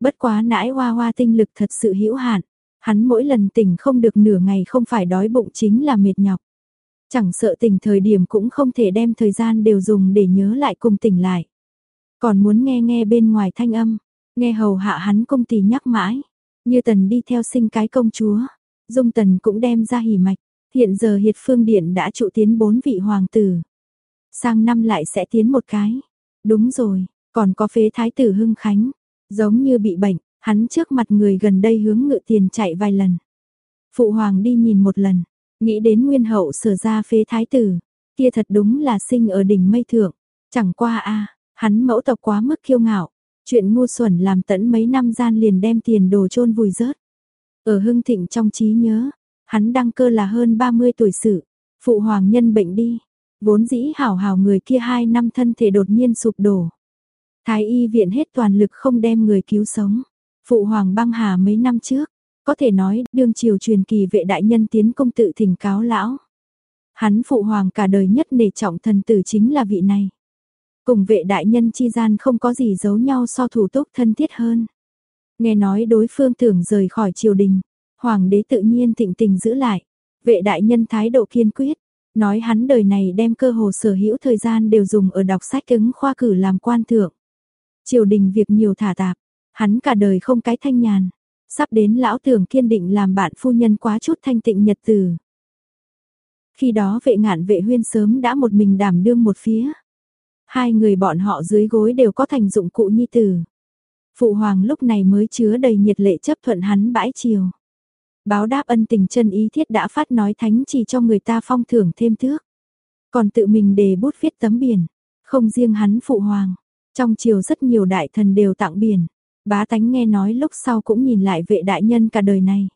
Bất quá nãi hoa hoa tinh lực thật sự hữu hạn, hắn mỗi lần tỉnh không được nửa ngày không phải đói bụng chính là mệt nhọc. Chẳng sợ tỉnh thời điểm cũng không thể đem thời gian đều dùng để nhớ lại cùng tỉnh lại. Còn muốn nghe nghe bên ngoài thanh âm, nghe hầu hạ hắn công tỳ nhắc mãi, như tần đi theo sinh cái công chúa, dung tần cũng đem ra hỉ mạch, hiện giờ hiệt phương điện đã trụ tiến bốn vị hoàng tử. Sang năm lại sẽ tiến một cái, đúng rồi, còn có phế thái tử hưng khánh, giống như bị bệnh, hắn trước mặt người gần đây hướng ngự tiền chạy vài lần. Phụ hoàng đi nhìn một lần, nghĩ đến nguyên hậu sở ra phế thái tử, kia thật đúng là sinh ở đỉnh mây thượng, chẳng qua a à, hắn mẫu tộc quá mức kiêu ngạo, chuyện ngu xuẩn làm tẫn mấy năm gian liền đem tiền đồ chôn vùi rớt. Ở hưng thịnh trong trí nhớ, hắn đăng cơ là hơn 30 tuổi sự, phụ hoàng nhân bệnh đi, vốn dĩ hảo hảo người kia hai năm thân thể đột nhiên sụp đổ. Thái y viện hết toàn lực không đem người cứu sống. Phụ hoàng băng hà mấy năm trước, có thể nói đương triều truyền kỳ vệ đại nhân tiến công tự thỉnh cáo lão. Hắn phụ hoàng cả đời nhất nể trọng thần tử chính là vị này. Cùng vệ đại nhân chi gian không có gì giấu nhau so thủ túc thân thiết hơn. Nghe nói đối phương tưởng rời khỏi triều đình, hoàng đế tự nhiên thịnh tình giữ lại. Vệ đại nhân thái độ kiên quyết, nói hắn đời này đem cơ hồ sở hữu thời gian đều dùng ở đọc sách ứng khoa cử làm quan thượng. Triều đình việc nhiều thả tạp, hắn cả đời không cái thanh nhàn, sắp đến lão tưởng kiên định làm bạn phu nhân quá chút thanh tịnh nhật từ. Khi đó vệ ngạn vệ huyên sớm đã một mình đảm đương một phía. Hai người bọn họ dưới gối đều có thành dụng cụ nhi tử. Phụ hoàng lúc này mới chứa đầy nhiệt lệ chấp thuận hắn bãi chiều. Báo đáp ân tình chân ý thiết đã phát nói thánh chỉ cho người ta phong thưởng thêm thước. Còn tự mình đề bút viết tấm biển, không riêng hắn phụ hoàng. Trong triều rất nhiều đại thần đều tặng biển. Bá tánh nghe nói lúc sau cũng nhìn lại vệ đại nhân cả đời này.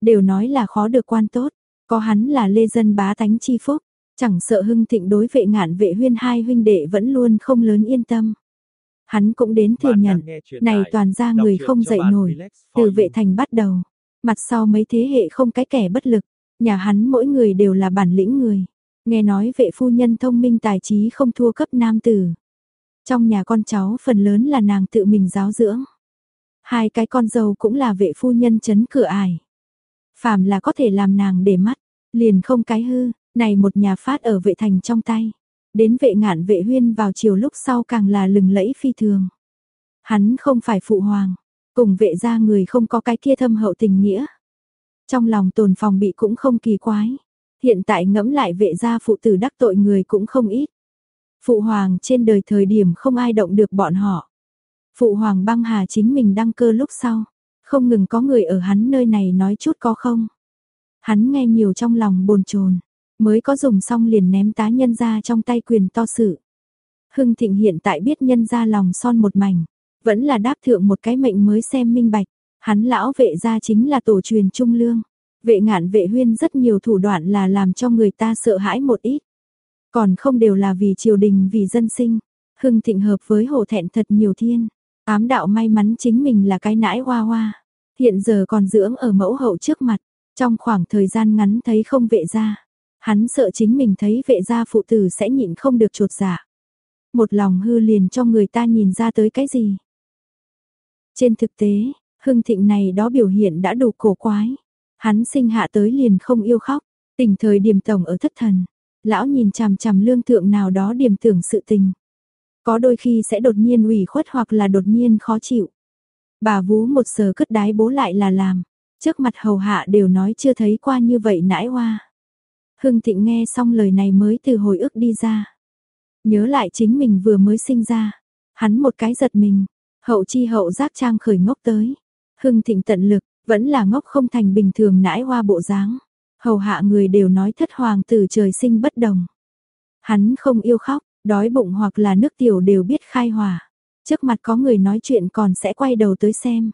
Đều nói là khó được quan tốt, có hắn là lê dân bá tánh chi phúc. Chẳng sợ hưng thịnh đối vệ ngạn vệ huyên hai huynh đệ vẫn luôn không lớn yên tâm. Hắn cũng đến thừa nhận, này toàn ra người không dậy nổi, từ vệ thành bắt đầu. Mặt sau mấy thế hệ không cái kẻ bất lực, nhà hắn mỗi người đều là bản lĩnh người. Nghe nói vệ phu nhân thông minh tài trí không thua cấp nam tử. Trong nhà con cháu phần lớn là nàng tự mình giáo dưỡng. Hai cái con dâu cũng là vệ phu nhân chấn cửa ải. Phàm là có thể làm nàng để mắt, liền không cái hư, này một nhà phát ở vệ thành trong tay. Đến vệ ngạn vệ huyên vào chiều lúc sau càng là lừng lẫy phi thường. Hắn không phải phụ hoàng, cùng vệ gia người không có cái kia thâm hậu tình nghĩa. Trong lòng tồn phòng bị cũng không kỳ quái. Hiện tại ngẫm lại vệ gia phụ tử đắc tội người cũng không ít. Phụ hoàng trên đời thời điểm không ai động được bọn họ. Phụ hoàng băng hà chính mình đăng cơ lúc sau. Không ngừng có người ở hắn nơi này nói chút có không. Hắn nghe nhiều trong lòng bồn chồn mới có dùng xong liền ném tá nhân ra trong tay quyền to sự. Hưng Thịnh hiện tại biết nhân ra lòng son một mảnh, vẫn là đáp thượng một cái mệnh mới xem minh bạch, hắn lão vệ gia chính là tổ truyền trung lương. Vệ ngạn vệ huyên rất nhiều thủ đoạn là làm cho người ta sợ hãi một ít. Còn không đều là vì triều đình vì dân sinh. Hưng Thịnh hợp với hồ thẹn thật nhiều thiên. Ám đạo may mắn chính mình là cái nãi hoa hoa. Hiện giờ còn dưỡng ở mẫu hậu trước mặt. Trong khoảng thời gian ngắn thấy không vệ ra. Hắn sợ chính mình thấy vệ gia phụ tử sẽ nhịn không được chuột dạ. Một lòng hư liền cho người ta nhìn ra tới cái gì. Trên thực tế, hưng thịnh này đó biểu hiện đã đủ cổ quái. Hắn sinh hạ tới liền không yêu khóc, tỉnh thời điểm tổng ở thất thần. Lão nhìn chằm chằm lương thượng nào đó điểm tưởng sự tình. Có đôi khi sẽ đột nhiên ủy khuất hoặc là đột nhiên khó chịu. Bà vú một sờ cất đái bố lại là làm. Trước mặt hầu hạ đều nói chưa thấy qua như vậy nãi hoa. Hưng Thịnh nghe xong lời này mới từ hồi ức đi ra. Nhớ lại chính mình vừa mới sinh ra. Hắn một cái giật mình. Hậu chi hậu giác trang khởi ngốc tới. Hưng Thịnh tận lực, vẫn là ngốc không thành bình thường nãi hoa bộ dáng. Hầu hạ người đều nói thất hoàng tử trời sinh bất đồng. Hắn không yêu khóc, đói bụng hoặc là nước tiểu đều biết khai hòa. Trước mặt có người nói chuyện còn sẽ quay đầu tới xem.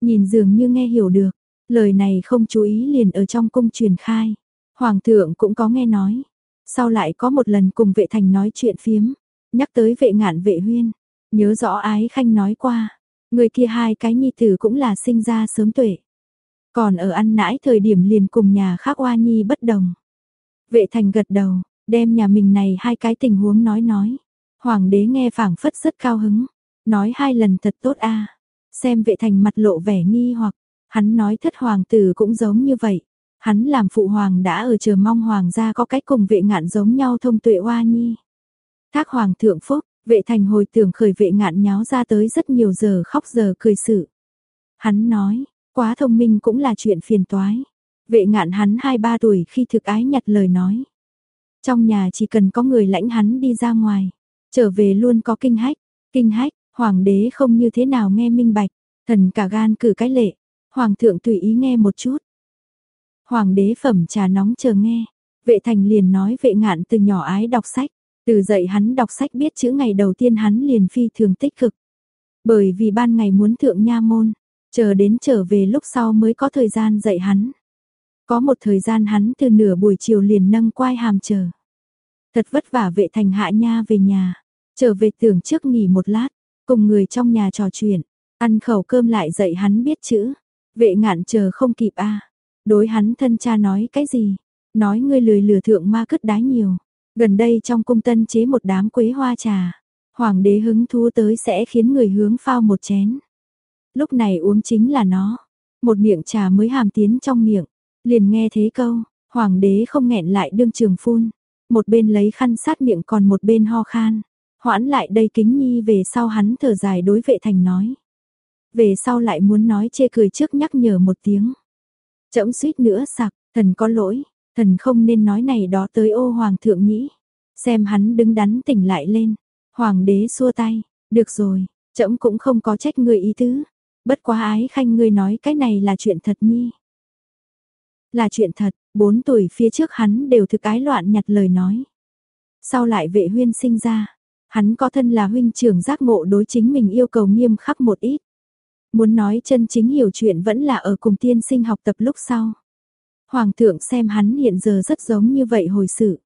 Nhìn dường như nghe hiểu được, lời này không chú ý liền ở trong cung truyền khai. Hoàng thượng cũng có nghe nói. Sau lại có một lần cùng vệ thành nói chuyện phiếm, nhắc tới vệ ngạn vệ huyên. Nhớ rõ ái khanh nói qua, Người kia hai cái nhi tử cũng là sinh ra sớm tuệ. Còn ở ăn nãi thời điểm liền cùng nhà khác oa nhi bất đồng. Vệ thành gật đầu, đem nhà mình này hai cái tình huống nói nói. Hoàng đế nghe phảng phất rất cao hứng, nói hai lần thật tốt a. Xem vệ thành mặt lộ vẻ nghi hoặc, hắn nói thất hoàng tử cũng giống như vậy. Hắn làm phụ hoàng đã ở chờ mong hoàng gia có cách cùng vệ ngạn giống nhau thông tuệ oa nhi. Thác hoàng thượng phúc, vệ thành hồi tưởng khởi vệ ngạn nháo ra tới rất nhiều giờ khóc giờ cười sự. Hắn nói, quá thông minh cũng là chuyện phiền toái. Vệ ngạn hắn 2-3 tuổi khi thực ái nhặt lời nói. Trong nhà chỉ cần có người lãnh hắn đi ra ngoài, trở về luôn có kinh hách, kinh hách, hoàng đế không như thế nào nghe minh bạch, thần cả gan cử cái lệ, hoàng thượng tùy ý nghe một chút. Hoàng đế phẩm trà nóng chờ nghe, vệ thành liền nói vệ ngạn từ nhỏ ái đọc sách, từ dậy hắn đọc sách biết chữ ngày đầu tiên hắn liền phi thường tích cực. Bởi vì ban ngày muốn thượng nha môn, chờ đến trở về lúc sau mới có thời gian dạy hắn. Có một thời gian hắn từ nửa buổi chiều liền nâng quai hàm chờ. Thật vất vả vệ thành hạ nha về nhà, trở về tưởng trước nghỉ một lát, cùng người trong nhà trò chuyện, ăn khẩu cơm lại dạy hắn biết chữ. Vệ ngạn chờ không kịp a Đối hắn thân cha nói cái gì? Nói ngươi lười lừa thượng ma cất đái nhiều. Gần đây trong cung tân chế một đám quế hoa trà. Hoàng đế hứng thú tới sẽ khiến người hướng phao một chén. Lúc này uống chính là nó. Một miệng trà mới hàm tiến trong miệng. Liền nghe thế câu, hoàng đế không nghẹn lại đương trường phun. Một bên lấy khăn sát miệng còn một bên ho khan. Hoãn lại đây kính nhi về sau hắn thở dài đối vệ thành nói. Về sau lại muốn nói chê cười trước nhắc nhở một tiếng. Chậm suýt nữa sặc, thần có lỗi, thần không nên nói này đó tới ô hoàng thượng nhĩ. Xem hắn đứng đắn tỉnh lại lên. Hoàng đế xua tay, được rồi, chậm cũng không có trách người ý tứ. Bất quá ái khanh ngươi nói cái này là chuyện thật nhi. Là chuyện thật, bốn tuổi phía trước hắn đều thực ái loạn nhặt lời nói. Sau lại vệ huyên sinh ra, hắn có thân là huynh trưởng giác ngộ đối chính mình yêu cầu nghiêm khắc một ít. Muốn nói chân chính hiểu chuyện vẫn là ở cùng tiên sinh học tập lúc sau. Hoàng thượng xem hắn hiện giờ rất giống như vậy hồi sự.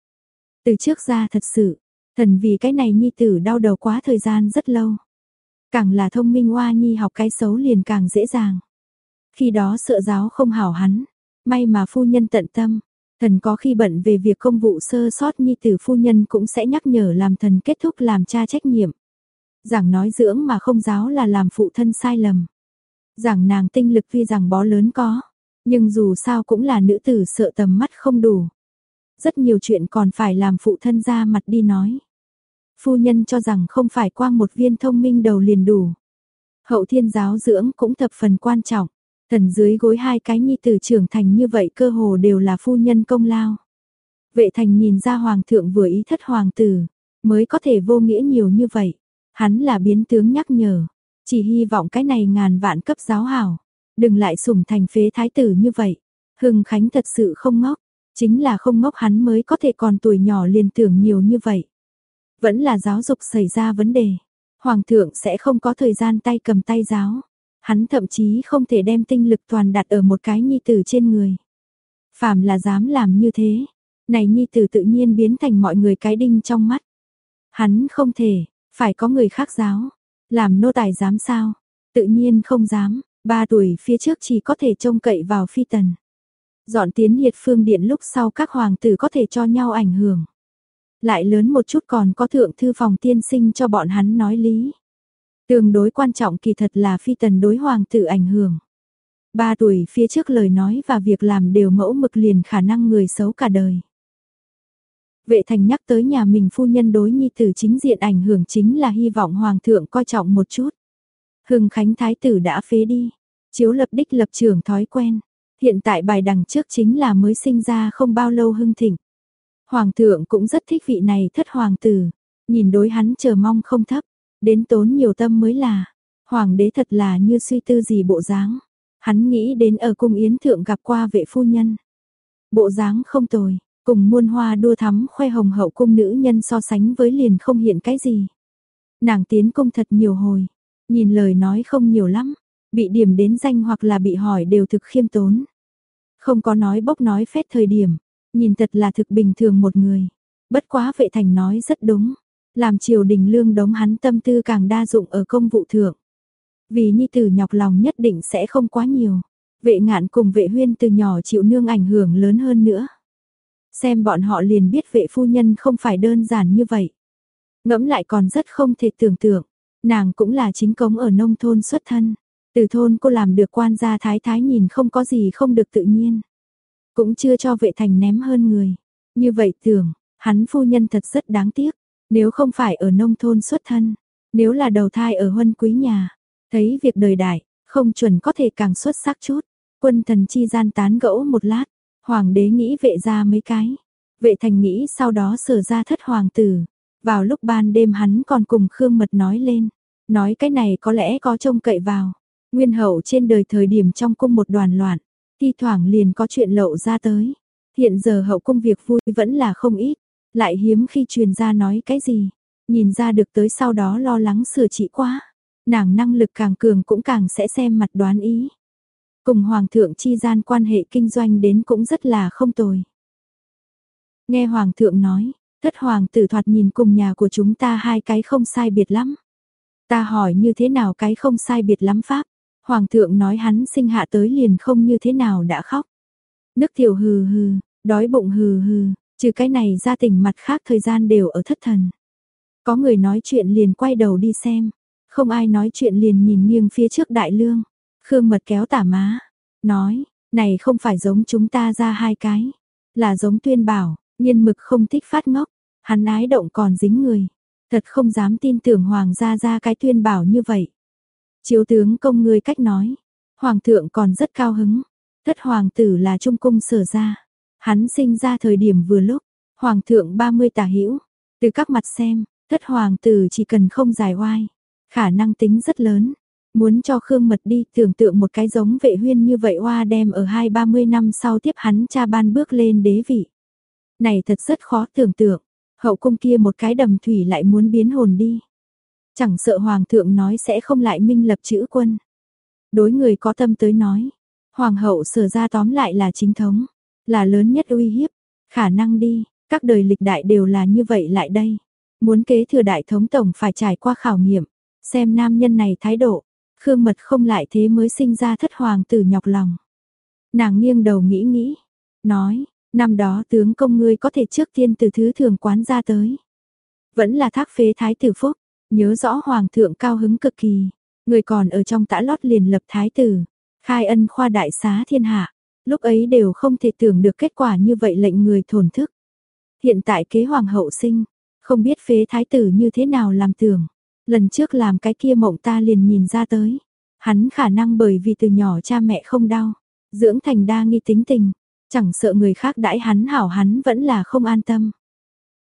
Từ trước ra thật sự, thần vì cái này nhi tử đau đầu quá thời gian rất lâu. Càng là thông minh oa nhi học cái xấu liền càng dễ dàng. Khi đó sợ giáo không hảo hắn, may mà phu nhân tận tâm. Thần có khi bận về việc công vụ sơ sót nhi tử phu nhân cũng sẽ nhắc nhở làm thần kết thúc làm cha trách nhiệm. Giảng nói dưỡng mà không giáo là làm phụ thân sai lầm. Giảng nàng tinh lực vì rằng bó lớn có, nhưng dù sao cũng là nữ tử sợ tầm mắt không đủ. Rất nhiều chuyện còn phải làm phụ thân ra mặt đi nói. Phu nhân cho rằng không phải quang một viên thông minh đầu liền đủ. Hậu thiên giáo dưỡng cũng thập phần quan trọng. Thần dưới gối hai cái nhi tử trưởng thành như vậy cơ hồ đều là phu nhân công lao. Vệ thành nhìn ra hoàng thượng vừa ý thất hoàng tử, mới có thể vô nghĩa nhiều như vậy. Hắn là biến tướng nhắc nhở, chỉ hy vọng cái này ngàn vạn cấp giáo hảo, đừng lại sủng thành phế thái tử như vậy. Hưng Khánh thật sự không ngốc, chính là không ngốc hắn mới có thể còn tuổi nhỏ liền tưởng nhiều như vậy. Vẫn là giáo dục xảy ra vấn đề, hoàng thượng sẽ không có thời gian tay cầm tay giáo. Hắn thậm chí không thể đem tinh lực toàn đặt ở một cái nhi tử trên người. Phàm là dám làm như thế, này nhi tử tự nhiên biến thành mọi người cái đinh trong mắt. Hắn không thể, phải có người khác giáo. Làm nô tài dám sao? Tự nhiên không dám, ba tuổi phía trước chỉ có thể trông cậy vào phi tần. Dọn tiến nhiệt phương điện lúc sau các hoàng tử có thể cho nhau ảnh hưởng. Lại lớn một chút còn có thượng thư phòng tiên sinh cho bọn hắn nói lý. Tương đối quan trọng kỳ thật là phi tần đối hoàng tử ảnh hưởng. Ba tuổi phía trước lời nói và việc làm đều mẫu mực liền khả năng người xấu cả đời. Vệ thành nhắc tới nhà mình phu nhân đối nhi tử chính diện ảnh hưởng chính là hy vọng hoàng thượng coi trọng một chút. Hưng Khánh Thái tử đã phế đi, chiếu lập đích lập trường thói quen. Hiện tại bài đằng trước chính là mới sinh ra không bao lâu hưng thịnh. Hoàng thượng cũng rất thích vị này thất hoàng tử, nhìn đối hắn chờ mong không thấp, đến tốn nhiều tâm mới là. Hoàng đế thật là như suy tư gì bộ dáng. Hắn nghĩ đến ở cung yến thượng gặp qua vệ phu nhân. Bộ dáng không tồi, Cùng muôn hoa đua thắm khoe hồng hậu cung nữ nhân so sánh với liền không hiện cái gì. Nàng tiến cung thật nhiều hồi, nhìn lời nói không nhiều lắm, bị điểm đến danh hoặc là bị hỏi đều thực khiêm tốn. Không có nói bốc nói phét thời điểm, nhìn thật là thực bình thường một người. Bất quá vệ thành nói rất đúng, làm triều đình lương đống hắn tâm tư càng đa dụng ở công vụ thượng. Vì nhi tử nhọc lòng nhất định sẽ không quá nhiều. Vệ ngạn cùng vệ huyên từ nhỏ chịu nương ảnh hưởng lớn hơn nữa. Xem bọn họ liền biết vệ phu nhân không phải đơn giản như vậy. Ngẫm lại còn rất không thể tưởng tượng. Nàng cũng là chính cống ở nông thôn xuất thân. Từ thôn cô làm được quan gia thái thái nhìn không có gì không được tự nhiên. Cũng chưa cho vệ thành ném hơn người. Như vậy tưởng, hắn phu nhân thật rất đáng tiếc. Nếu không phải ở nông thôn xuất thân, nếu là đầu thai ở huân quý nhà, thấy việc đời đại, không chuẩn có thể càng xuất sắc chút. Quân thần chi gian tán gẫu một lát, hoàng đế nghĩ vệ ra mấy cái. Vệ thành nghĩ sau đó sở ra thất hoàng tử. Vào lúc ban đêm hắn còn cùng Khương Mật nói lên. Nói cái này có lẽ có trông cậy vào. Nguyên hậu trên đời thời điểm trong cung một đoàn loạn. Thi thoảng liền có chuyện lậu ra tới. Hiện giờ hậu cung việc vui vẫn là không ít. Lại hiếm khi truyền ra nói cái gì. Nhìn ra được tới sau đó lo lắng sửa trị quá. Nàng năng lực càng cường cũng càng sẽ xem mặt đoán ý. Cùng hoàng thượng chi gian quan hệ kinh doanh đến cũng rất là không tồi. Nghe hoàng thượng nói, thất hoàng tử thoạt nhìn cùng nhà của chúng ta hai cái không sai biệt lắm. Ta hỏi như thế nào cái không sai biệt lắm pháp. Hoàng thượng nói hắn sinh hạ tới liền không như thế nào đã khóc. Nước tiểu hừ hừ, đói bụng hừ hừ, trừ cái này ra tỉnh mặt khác thời gian đều ở thất thần. Có người nói chuyện liền quay đầu đi xem, không ai nói chuyện liền nhìn nghiêng phía trước đại lương. Khương mật kéo tả má, nói, này không phải giống chúng ta ra hai cái, là giống tuyên bảo, nhiên mực không thích phát ngốc, hắn ái động còn dính người. Thật không dám tin tưởng hoàng gia ra cái tuyên bảo như vậy. Chiếu tướng công người cách nói, hoàng thượng còn rất cao hứng, thất hoàng tử là trung cung sở ra. Hắn sinh ra thời điểm vừa lúc, hoàng thượng 30 tả hữu từ các mặt xem, thất hoàng tử chỉ cần không dài oai, khả năng tính rất lớn. Muốn cho Khương Mật đi tưởng tượng một cái giống vệ huyên như vậy hoa đem ở hai ba mươi năm sau tiếp hắn cha ban bước lên đế vị. Này thật rất khó tưởng tượng, hậu cung kia một cái đầm thủy lại muốn biến hồn đi. Chẳng sợ hoàng thượng nói sẽ không lại minh lập chữ quân. Đối người có tâm tới nói, hoàng hậu sở ra tóm lại là chính thống, là lớn nhất uy hiếp, khả năng đi, các đời lịch đại đều là như vậy lại đây. Muốn kế thừa đại thống tổng phải trải qua khảo nghiệm, xem nam nhân này thái độ, Khương Mật không lại thế mới sinh ra thất hoàng tử nhọc lòng. Nàng nghiêng đầu nghĩ nghĩ, nói, năm đó tướng công ngươi có thể trước tiên từ thứ thường quán ra tới. Vẫn là thác phế thái tử phúc, nhớ rõ hoàng thượng cao hứng cực kỳ, người còn ở trong tã lót liền lập thái tử, khai ân khoa đại xá thiên hạ, lúc ấy đều không thể tưởng được kết quả như vậy lệnh người thổn thức. Hiện tại kế hoàng hậu sinh, không biết phế thái tử như thế nào làm tưởng. Lần trước làm cái kia mộng ta liền nhìn ra tới. Hắn khả năng bởi vì từ nhỏ cha mẹ không đau, dưỡng thành đa nghi tính tình, chẳng sợ người khác đãi hắn hảo hắn vẫn là không an tâm.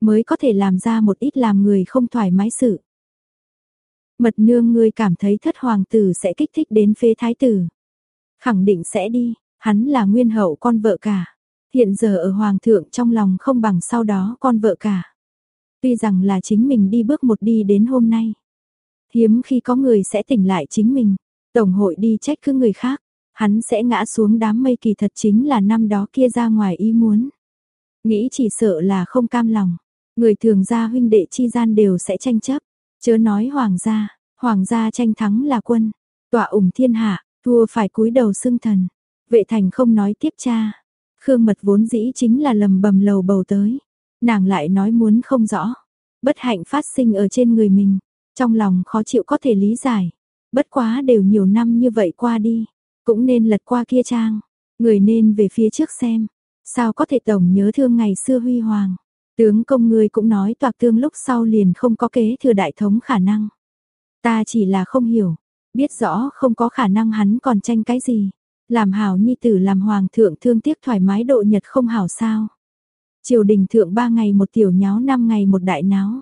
Mới có thể làm ra một ít làm người không thoải mái sự. Mật nương ngươi cảm thấy thất hoàng tử sẽ kích thích đến phế thái tử. Khẳng định sẽ đi, hắn là nguyên hậu con vợ cả. Hiện giờ ở hoàng thượng trong lòng không bằng sau đó con vợ cả. Tuy rằng là chính mình đi bước một đi đến hôm nay. Hiếm khi có người sẽ tỉnh lại chính mình. Tổng hội đi trách cứ người khác. Hắn sẽ ngã xuống đám mây kỳ thật chính là năm đó kia ra ngoài ý muốn. Nghĩ chỉ sợ là không cam lòng. Người thường gia huynh đệ chi gian đều sẽ tranh chấp. Chớ nói hoàng gia, hoàng gia tranh thắng là quân. Tọa ủng thiên hạ, thua phải cúi đầu xưng thần. Vệ thành không nói tiếp cha. Khương mật vốn dĩ chính là lầm bầm lầu bầu tới. Nàng lại nói muốn không rõ. Bất hạnh phát sinh ở trên người mình. Trong lòng khó chịu có thể lý giải. Bất quá đều nhiều năm như vậy qua đi. Cũng nên lật qua kia trang. Người nên về phía trước xem. Sao có thể tổng nhớ thương ngày xưa huy hoàng. Tướng công người cũng nói toạc tương lúc sau liền không có kế thừa đại thống khả năng. Ta chỉ là không hiểu. Biết rõ không có khả năng hắn còn tranh cái gì. Làm hảo nhi tử làm hoàng thượng thương tiếc thoải mái độ nhật không hảo sao. Triều đình thượng ba ngày một tiểu nháo năm ngày một đại náo.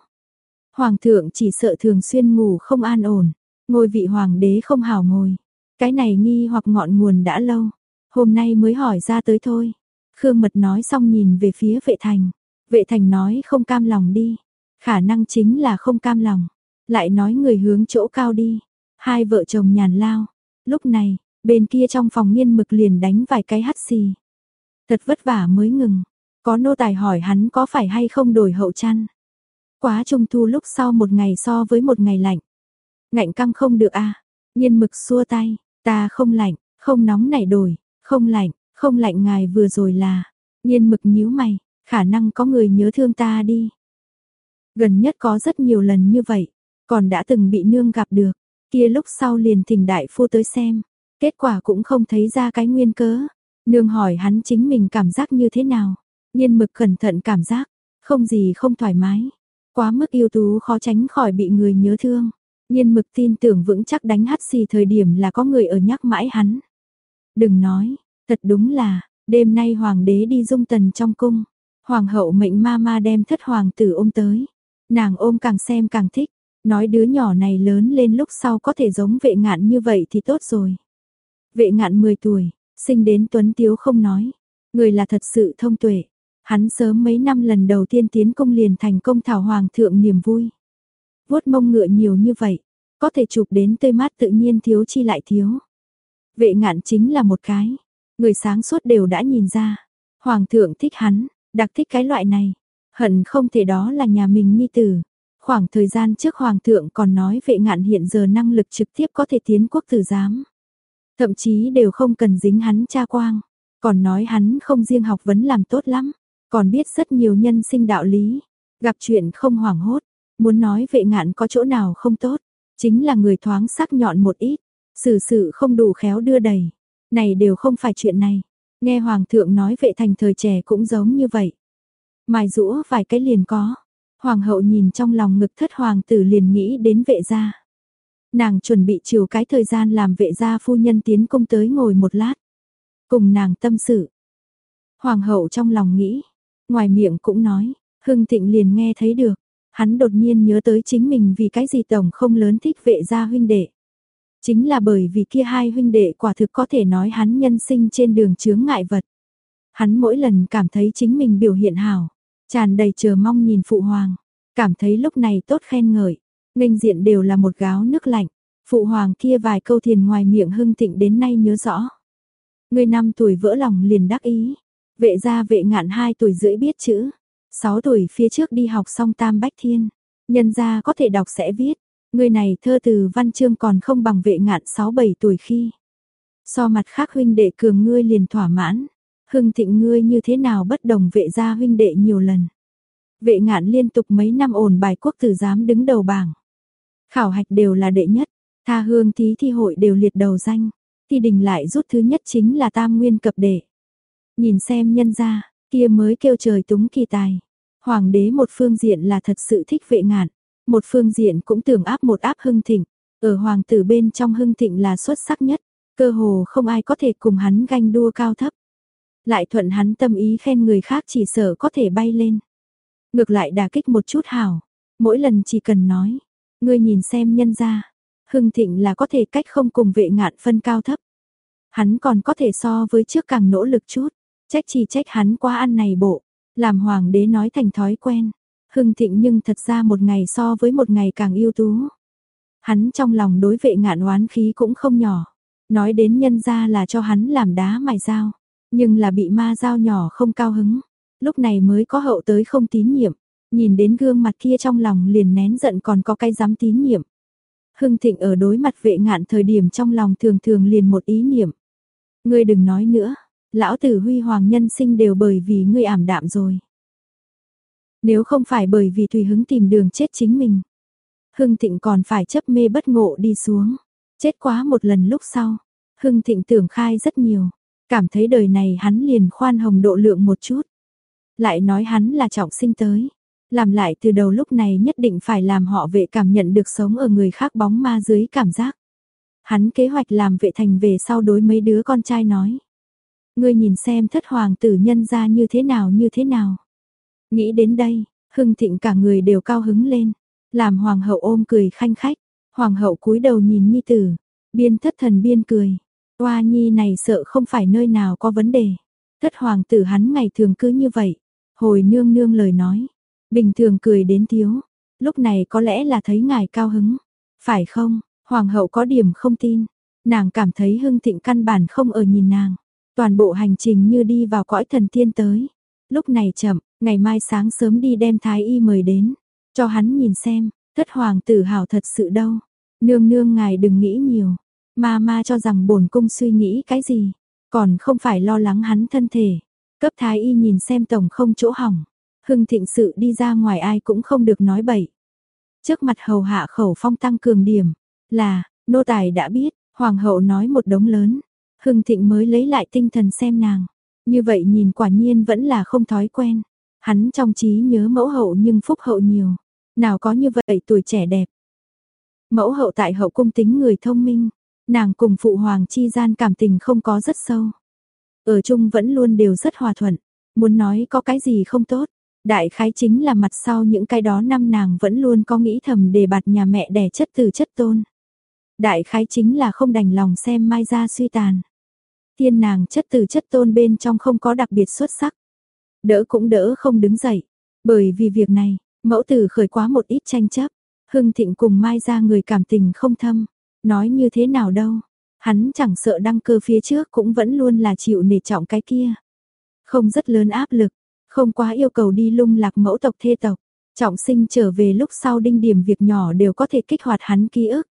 Hoàng thượng chỉ sợ thường xuyên ngủ không an ổn, ngôi vị hoàng đế không hảo ngồi. Cái này nghi hoặc ngọn nguồn đã lâu, hôm nay mới hỏi ra tới thôi. Khương Mật nói xong nhìn về phía vệ thành. Vệ thành nói không cam lòng đi. Khả năng chính là không cam lòng. Lại nói người hướng chỗ cao đi. Hai vợ chồng nhàn lao. Lúc này, bên kia trong phòng nghiên mực liền đánh vài cái hắt xì. Thật vất vả mới ngừng. Có nô tài hỏi hắn có phải hay không đổi hậu chăn. Quá trung thu lúc sau một ngày so với một ngày lạnh. Ngạnh căng không được a à. Nhiên mực xua tay, ta không lạnh, không nóng nảy đổi, không lạnh, không lạnh ngài vừa rồi là. Nhiên mực nhíu mày, khả năng có người nhớ thương ta đi. Gần nhất có rất nhiều lần như vậy, còn đã từng bị nương gặp được, kia lúc sau liền thỉnh đại phu tới xem, kết quả cũng không thấy ra cái nguyên cớ. Nương hỏi hắn chính mình cảm giác như thế nào, nhiên mực cẩn thận cảm giác, không gì không thoải mái, quá mức yêu tú khó tránh khỏi bị người nhớ thương. Nhiên mực tin tưởng vững chắc đánh hắt xì thời điểm là có người ở nhắc mãi hắn. Đừng nói, thật đúng là, đêm nay hoàng đế đi dung tần trong cung, hoàng hậu mệnh ma ma đem thất hoàng tử ôm tới. Nàng ôm càng xem càng thích, nói đứa nhỏ này lớn lên lúc sau có thể giống vệ ngạn như vậy thì tốt rồi. Vệ ngạn 10 tuổi, sinh đến tuấn tiếu không nói, người là thật sự thông tuệ. Hắn sớm mấy năm lần đầu tiên tiến công liền thành công thảo hoàng thượng niềm vui. Vuốt mông ngựa nhiều như vậy, có thể chụp đến tươi mát tự nhiên thiếu chi lại thiếu. Vệ ngạn chính là một cái, người sáng suốt đều đã nhìn ra. Hoàng thượng thích hắn, đặc thích cái loại này. Hận không thể đó là nhà mình nhi tử. Khoảng thời gian trước Hoàng thượng còn nói vệ ngạn hiện giờ năng lực trực tiếp có thể tiến quốc tử giám. Thậm chí đều không cần dính hắn cha quang. Còn nói hắn không riêng học vấn làm tốt lắm. Còn biết rất nhiều nhân sinh đạo lý. Gặp chuyện không hoảng hốt. Muốn nói vệ ngạn có chỗ nào không tốt. Chính là người thoáng sắc nhọn một ít. Xử sự không đủ khéo đưa đầy. Này đều không phải chuyện này. Nghe Hoàng thượng nói vệ thành thời trẻ cũng giống như vậy. Mài rũa vài cái liền có. Hoàng hậu nhìn trong lòng ngực thất hoàng tử liền nghĩ đến vệ gia. Nàng chuẩn bị chiều cái thời gian làm vệ gia phu nhân tiến công tới ngồi một lát. Cùng nàng tâm sự. Hoàng hậu trong lòng nghĩ. Ngoài miệng cũng nói. Hưng thịnh liền nghe thấy được. Hắn đột nhiên nhớ tới chính mình vì cái gì tổng không lớn thích vệ gia huynh đệ. Chính là bởi vì kia hai huynh đệ quả thực có thể nói hắn nhân sinh trên đường chướng ngại vật. Hắn mỗi lần cảm thấy chính mình biểu hiện hảo, tràn đầy chờ mong nhìn phụ hoàng, cảm thấy lúc này tốt khen ngợi, nghênh diện đều là một gáo nước lạnh. Phụ hoàng kia vài câu thiền ngoài miệng hưng thịnh đến nay nhớ rõ. Người năm tuổi vỡ lòng liền đắc ý, vệ gia vệ ngạn hai tuổi rưỡi biết chữ, sáu tuổi phía trước đi học xong tam bách thiên, nhân gia có thể đọc sẽ viết, người này thơ từ văn chương còn không bằng vệ ngạn sáu bảy tuổi khi. So mặt khác huynh đệ cường ngươi liền thỏa mãn, Hưng thịnh ngươi như thế nào bất đồng vệ gia huynh đệ nhiều lần. Vệ ngạn liên tục mấy năm ổn bài quốc tử giám đứng đầu bảng. Khảo hạch đều là đệ nhất, tha hương thí thi hội đều liệt đầu danh, thi đình lại rút thứ nhất chính là tam nguyên cập đệ. Nhìn xem nhân gia, kia mới kêu trời túng kỳ tài. Hoàng đế một phương diện là thật sự thích vệ ngạn, một phương diện cũng tưởng áp một áp hưng thịnh. Ở hoàng tử bên trong hưng thịnh là xuất sắc nhất, cơ hồ không ai có thể cùng hắn ganh đua cao thấp. Lại thuận hắn tâm ý khen người khác chỉ sợ có thể bay lên. Ngược lại đả kích một chút hảo. Mỗi lần chỉ cần nói. Ngươi nhìn xem nhân ra. Hưng thịnh là có thể cách không cùng vệ ngạn phân cao thấp. Hắn còn có thể so với trước càng nỗ lực chút. Trách chỉ trách hắn quá ăn này bộ. Làm hoàng đế nói thành thói quen. Hưng thịnh nhưng thật ra một ngày so với một ngày càng ưu tú. Hắn trong lòng đối vệ ngạn oán khí cũng không nhỏ. Nói đến nhân ra là cho hắn làm đá mài dao. Nhưng là bị ma dao nhỏ không cao hứng, lúc này mới có hậu tới không tín nhiệm, nhìn đến gương mặt kia trong lòng liền nén giận còn có cái dám tín nhiệm. Hưng Thịnh ở đối mặt vệ ngạn thời điểm trong lòng thường thường liền một ý niệm. Ngươi đừng nói nữa, lão tử huy hoàng nhân sinh đều bởi vì ngươi ảm đạm rồi. Nếu không phải bởi vì tùy hứng tìm đường chết chính mình. Hưng Thịnh còn phải chấp mê bất ngộ đi xuống. Chết quá một lần lúc sau. Hưng Thịnh tưởng khai rất nhiều. Cảm thấy đời này hắn liền khoan hồng độ lượng một chút. Lại nói hắn là trọng sinh tới. Làm lại từ đầu lúc này nhất định phải làm họ vệ cảm nhận được sống ở người khác bóng ma dưới cảm giác. Hắn kế hoạch làm vệ thành về sau đối mấy đứa con trai nói. Ngươi nhìn xem thất hoàng tử nhân ra như thế nào, như thế nào. Nghĩ đến đây, hưng thịnh cả người đều cao hứng lên. Làm hoàng hậu ôm cười khanh khách. Hoàng hậu cúi đầu nhìn nhi tử. Biên thất thần biên cười. Oa nhi này sợ không phải nơi nào có vấn đề. Thất hoàng tử hắn ngày thường cứ như vậy. Hồi nương nương lời nói. Bình thường cười đến thiếu. Lúc này có lẽ là thấy ngài cao hứng. Phải không? Hoàng hậu có điểm không tin. Nàng cảm thấy hưng thịnh căn bản không ở nhìn nàng. Toàn bộ hành trình như đi vào cõi thần tiên tới. Lúc này chậm, ngày mai sáng sớm đi đem thái y mời đến. Cho hắn nhìn xem, thất hoàng tử hảo thật sự đâu. Nương nương ngài đừng nghĩ nhiều. Ma ma cho rằng bổn cung suy nghĩ cái gì, còn không phải lo lắng hắn thân thể. Cấp thái y nhìn xem tổng không chỗ hỏng. Hưng thịnh sự đi ra ngoài ai cũng không được nói bậy. Trước mặt hầu hạ khẩu phong tăng cường điểm, là, nô tài đã biết, hoàng hậu nói một đống lớn. Hưng thịnh mới lấy lại tinh thần xem nàng. Như vậy nhìn quả nhiên vẫn là không thói quen. Hắn trong trí nhớ mẫu hậu nhưng phúc hậu nhiều. Nào có như vậy, tuổi trẻ đẹp. Mẫu hậu tại hậu cung tính người thông minh. Nàng cùng phụ hoàng chi gian cảm tình không có rất sâu. Ở chung vẫn luôn đều rất hòa thuận. Muốn nói có cái gì không tốt. Đại khái chính là mặt sau những cái đó năm nàng vẫn luôn có nghĩ thầm đề bạt nhà mẹ đẻ chất từ chất tôn. Đại khái chính là không đành lòng xem mai ra suy tàn. Tiên nàng chất từ chất tôn bên trong không có đặc biệt xuất sắc. Đỡ cũng đỡ không đứng dậy. Bởi vì việc này, mẫu tử khởi quá một ít tranh chấp. Hưng thịnh cùng mai ra người cảm tình không thâm. Nói như thế nào đâu. Hắn chẳng sợ đăng cơ phía trước cũng vẫn luôn là chịu nể trọng cái kia. Không rất lớn áp lực, không quá yêu cầu đi lung lạc mẫu tộc thê tộc. Trọng sinh trở về lúc sau đinh điểm việc nhỏ đều có thể kích hoạt hắn ký ức.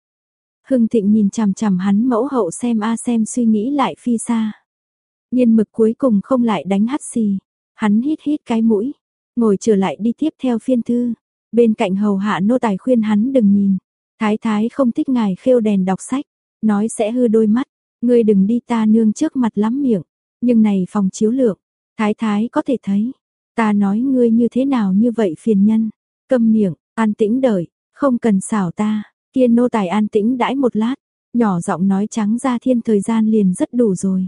Hưng Thịnh nhìn chằm chằm hắn mẫu hậu xem a xem suy nghĩ lại phi xa. Nhiên mực cuối cùng không lại đánh hắt xì. Hắn hít hít cái mũi, ngồi trở lại đi tiếp theo phiên thư. Bên cạnh hầu hạ nô tài khuyên hắn đừng nhìn. Thái thái không thích ngài khêu đèn đọc sách, nói sẽ hư đôi mắt. Ngươi đừng đi ta nương trước mặt lắm miệng. Nhưng này phòng chiếu lượng, thái thái có thể thấy. Ta nói ngươi như thế nào như vậy phiền nhân. Câm miệng, an tĩnh đợi, không cần xảo ta. Kia nô tài an tĩnh đãi một lát, nhỏ giọng nói trắng ra thiên thời gian liền rất đủ rồi.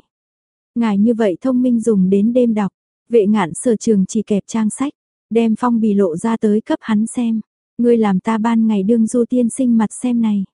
Ngài như vậy thông minh dùng đến đêm đọc, vệ ngạn sở trường chỉ kẹp trang sách, đem phong bì lộ ra tới cấp hắn xem. Ngươi làm ta ban ngày đương du tiên sinh mặt xem này.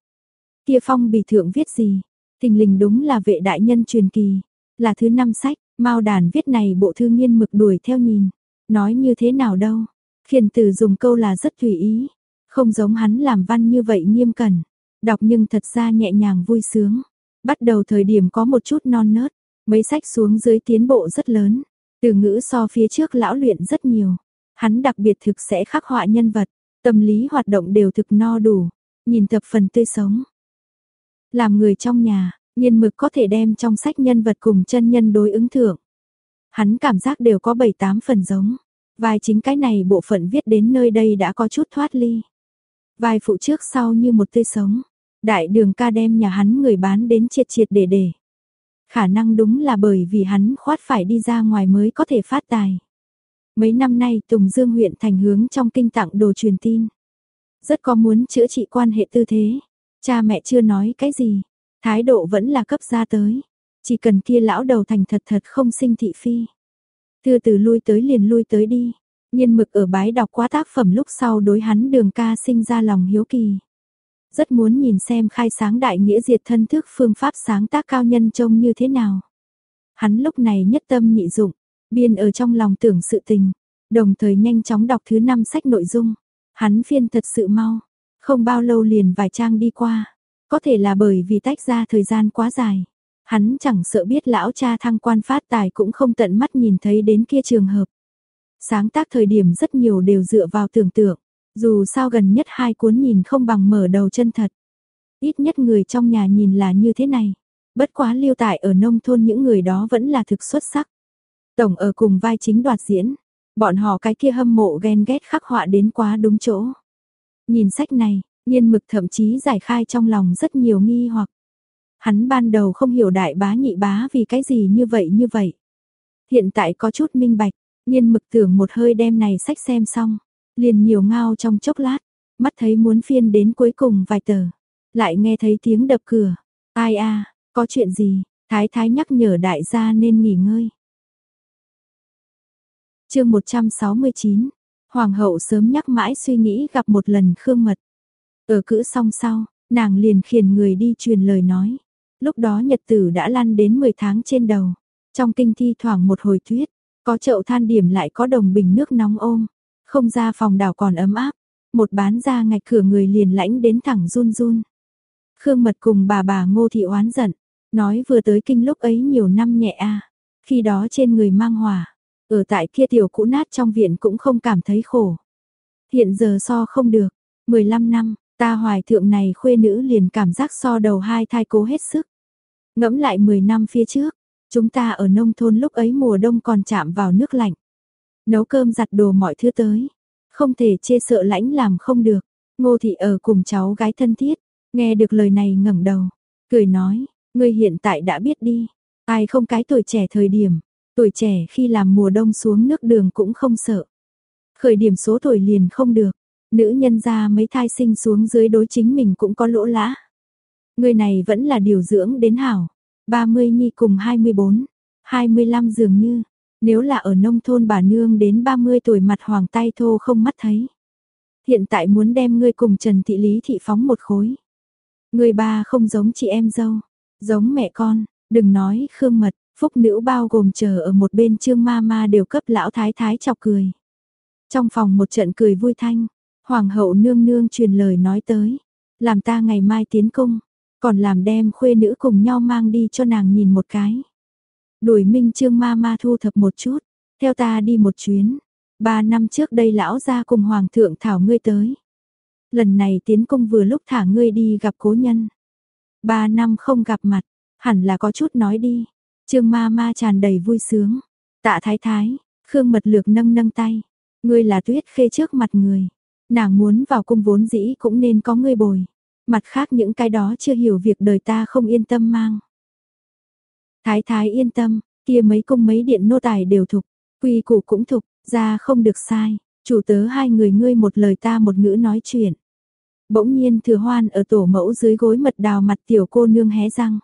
Kia phong bì thượng viết gì? Tình lình đúng là vệ đại nhân truyền kỳ. Là thứ năm sách, Mao đàn viết này bộ thư nghiên mực đuổi theo nhìn. Nói như thế nào đâu? khiền tử dùng câu là rất tùy ý. Không giống hắn làm văn như vậy nghiêm cẩn. Đọc nhưng thật ra nhẹ nhàng vui sướng. Bắt đầu thời điểm có một chút non nớt. Mấy sách xuống dưới tiến bộ rất lớn. Từ ngữ so phía trước lão luyện rất nhiều. Hắn đặc biệt thực sẽ khắc họa nhân vật. Tâm lý hoạt động đều thực no đủ. Nhìn thập phần tươi sống. Làm người trong nhà, nhiên mực có thể đem trong sách nhân vật cùng chân nhân đối ứng thưởng. Hắn cảm giác đều có 7-8 phần giống. Vai chính cái này bộ phận viết đến nơi đây đã có chút thoát ly. Vai phụ trước sau như một tươi sống. Đại đường ca đem nhà hắn người bán đến triệt triệt để để. Khả năng đúng là bởi vì hắn khoát phải đi ra ngoài mới có thể phát tài. Mấy năm nay Tùng Dương huyện thành hướng trong kinh tặng đồ truyền tin. Rất có muốn chữa trị quan hệ tư thế. Cha mẹ chưa nói cái gì, thái độ vẫn là cấp ra tới. Chỉ cần kia lão đầu thành thật thật không sinh thị phi. Thư từ lui tới liền lui tới đi. Nhiên mực ở bái đọc quá tác phẩm lúc sau đối hắn đường ca sinh ra lòng hiếu kỳ. Rất muốn nhìn xem khai sáng đại nghĩa diệt thân thức phương pháp sáng tác cao nhân trông như thế nào. Hắn lúc này nhất tâm nhị dụng, biên ở trong lòng tưởng sự tình, đồng thời nhanh chóng đọc thứ năm sách nội dung. Hắn phiên thật sự mau, không bao lâu liền vài trang đi qua, có thể là bởi vì tách ra thời gian quá dài. Hắn chẳng sợ biết lão cha thăng quan phát tài cũng không tận mắt nhìn thấy đến kia trường hợp. Sáng tác thời điểm rất nhiều đều dựa vào tưởng tượng, dù sao gần nhất hai cuốn nhìn không bằng mở đầu chân thật. Ít nhất người trong nhà nhìn là như thế này. Bất quá lưu tại ở nông thôn những người đó vẫn là thực xuất sắc. Tổng ở cùng vai chính đoạt diễn, bọn họ cái kia hâm mộ ghen ghét khắc họa đến quá đúng chỗ. Nhìn sách này, nhiên mực thậm chí giải khai trong lòng rất nhiều nghi hoặc. Hắn ban đầu không hiểu đại bá nhị bá vì cái gì như vậy như vậy. Hiện tại có chút minh bạch, nhiên mực tưởng một hơi đem này sách xem xong. Liền nhiều ngao trong chốc lát, mắt thấy muốn phiên đến cuối cùng vài tờ. Lại nghe thấy tiếng đập cửa. Ai a có chuyện gì? Thái thái nhắc nhở đại gia nên nghỉ ngơi. chương 169, Hoàng hậu sớm nhắc mãi suy nghĩ gặp một lần Khương Mật. Ở cữ xong sau, nàng liền khiển người đi truyền lời nói. Lúc đó nhật tử đã lăn đến 10 tháng trên đầu. Trong kinh thi thoảng một hồi tuyết, có chậu than điểm lại có đồng bình nước nóng ôm. Không ra phòng đảo còn ấm áp. Một bán ra ngạch cửa người liền lãnh đến thẳng run run. Khương Mật cùng bà bà Ngô Thị oán giận. Nói vừa tới kinh lúc ấy nhiều năm nhẹ a Khi đó trên người mang hòa, Ở tại kia tiểu cũ nát trong viện cũng không cảm thấy khổ. Hiện giờ so không được. 15 năm, Ta hoài thượng này khuê nữ liền cảm giác so đầu hai thai cố hết sức. Ngẫm lại 10 năm phía trước, chúng ta ở nông thôn lúc ấy mùa đông còn chạm vào nước lạnh. Nấu cơm giặt đồ mọi thứ tới. Không thể chê sợ lãnh làm không được. Ngô thị ở cùng cháu gái thân thiết, nghe được lời này ngẩng đầu, cười nói, ngươi hiện tại đã biết đi, ai không cái tuổi trẻ thời điểm, tuổi trẻ khi làm mùa đông xuống nước đường cũng không sợ. Khởi điểm số tuổi liền không được, nữ nhân ra mấy thai sinh xuống dưới đối chính mình cũng có lỗ lã. Người này vẫn là điều dưỡng đến hảo, 30 nhi cùng 24, 25 dường như, nếu là ở nông thôn bà nương đến 30 tuổi mặt hoàng tay thô không mắt thấy. Hiện tại muốn đem ngươi cùng Trần Thị Lý Thị phóng một khối. Người ba không giống chị em dâu, giống mẹ con, đừng nói khương mật, phúc nữ bao gồm chờ ở một bên trương ma ma đều cấp lão thái thái chọc cười. Trong phòng một trận cười vui thanh, hoàng hậu nương nương truyền lời nói tới, làm ta ngày mai tiến cung, còn làm đem khuê nữ cùng nhau mang đi cho nàng nhìn một cái. Đuổi minh trương ma ma thu thập một chút, theo ta đi một chuyến. Ba năm trước đây lão gia cùng hoàng thượng thảo ngươi tới. Lần này tiến cung vừa lúc thả ngươi đi gặp cố nhân. Ba năm không gặp mặt, hẳn là có chút nói đi. Trương ma ma tràn đầy vui sướng. Tạ thái thái, Khương mật lược nâng nâng tay. Ngươi là tuyết khê trước mặt người. Nàng muốn vào cung vốn dĩ cũng nên có ngươi bồi. Mặt khác những cái đó chưa hiểu việc đời ta không yên tâm mang. Thái thái yên tâm, kia mấy cung mấy điện nô tài đều thục, quy củ cũng thục, ra không được sai, chủ tớ hai người ngươi một lời ta một ngữ nói chuyện. Bỗng nhiên thừa hoan ở tổ mẫu dưới gối mật đào mặt tiểu cô nương hé răng.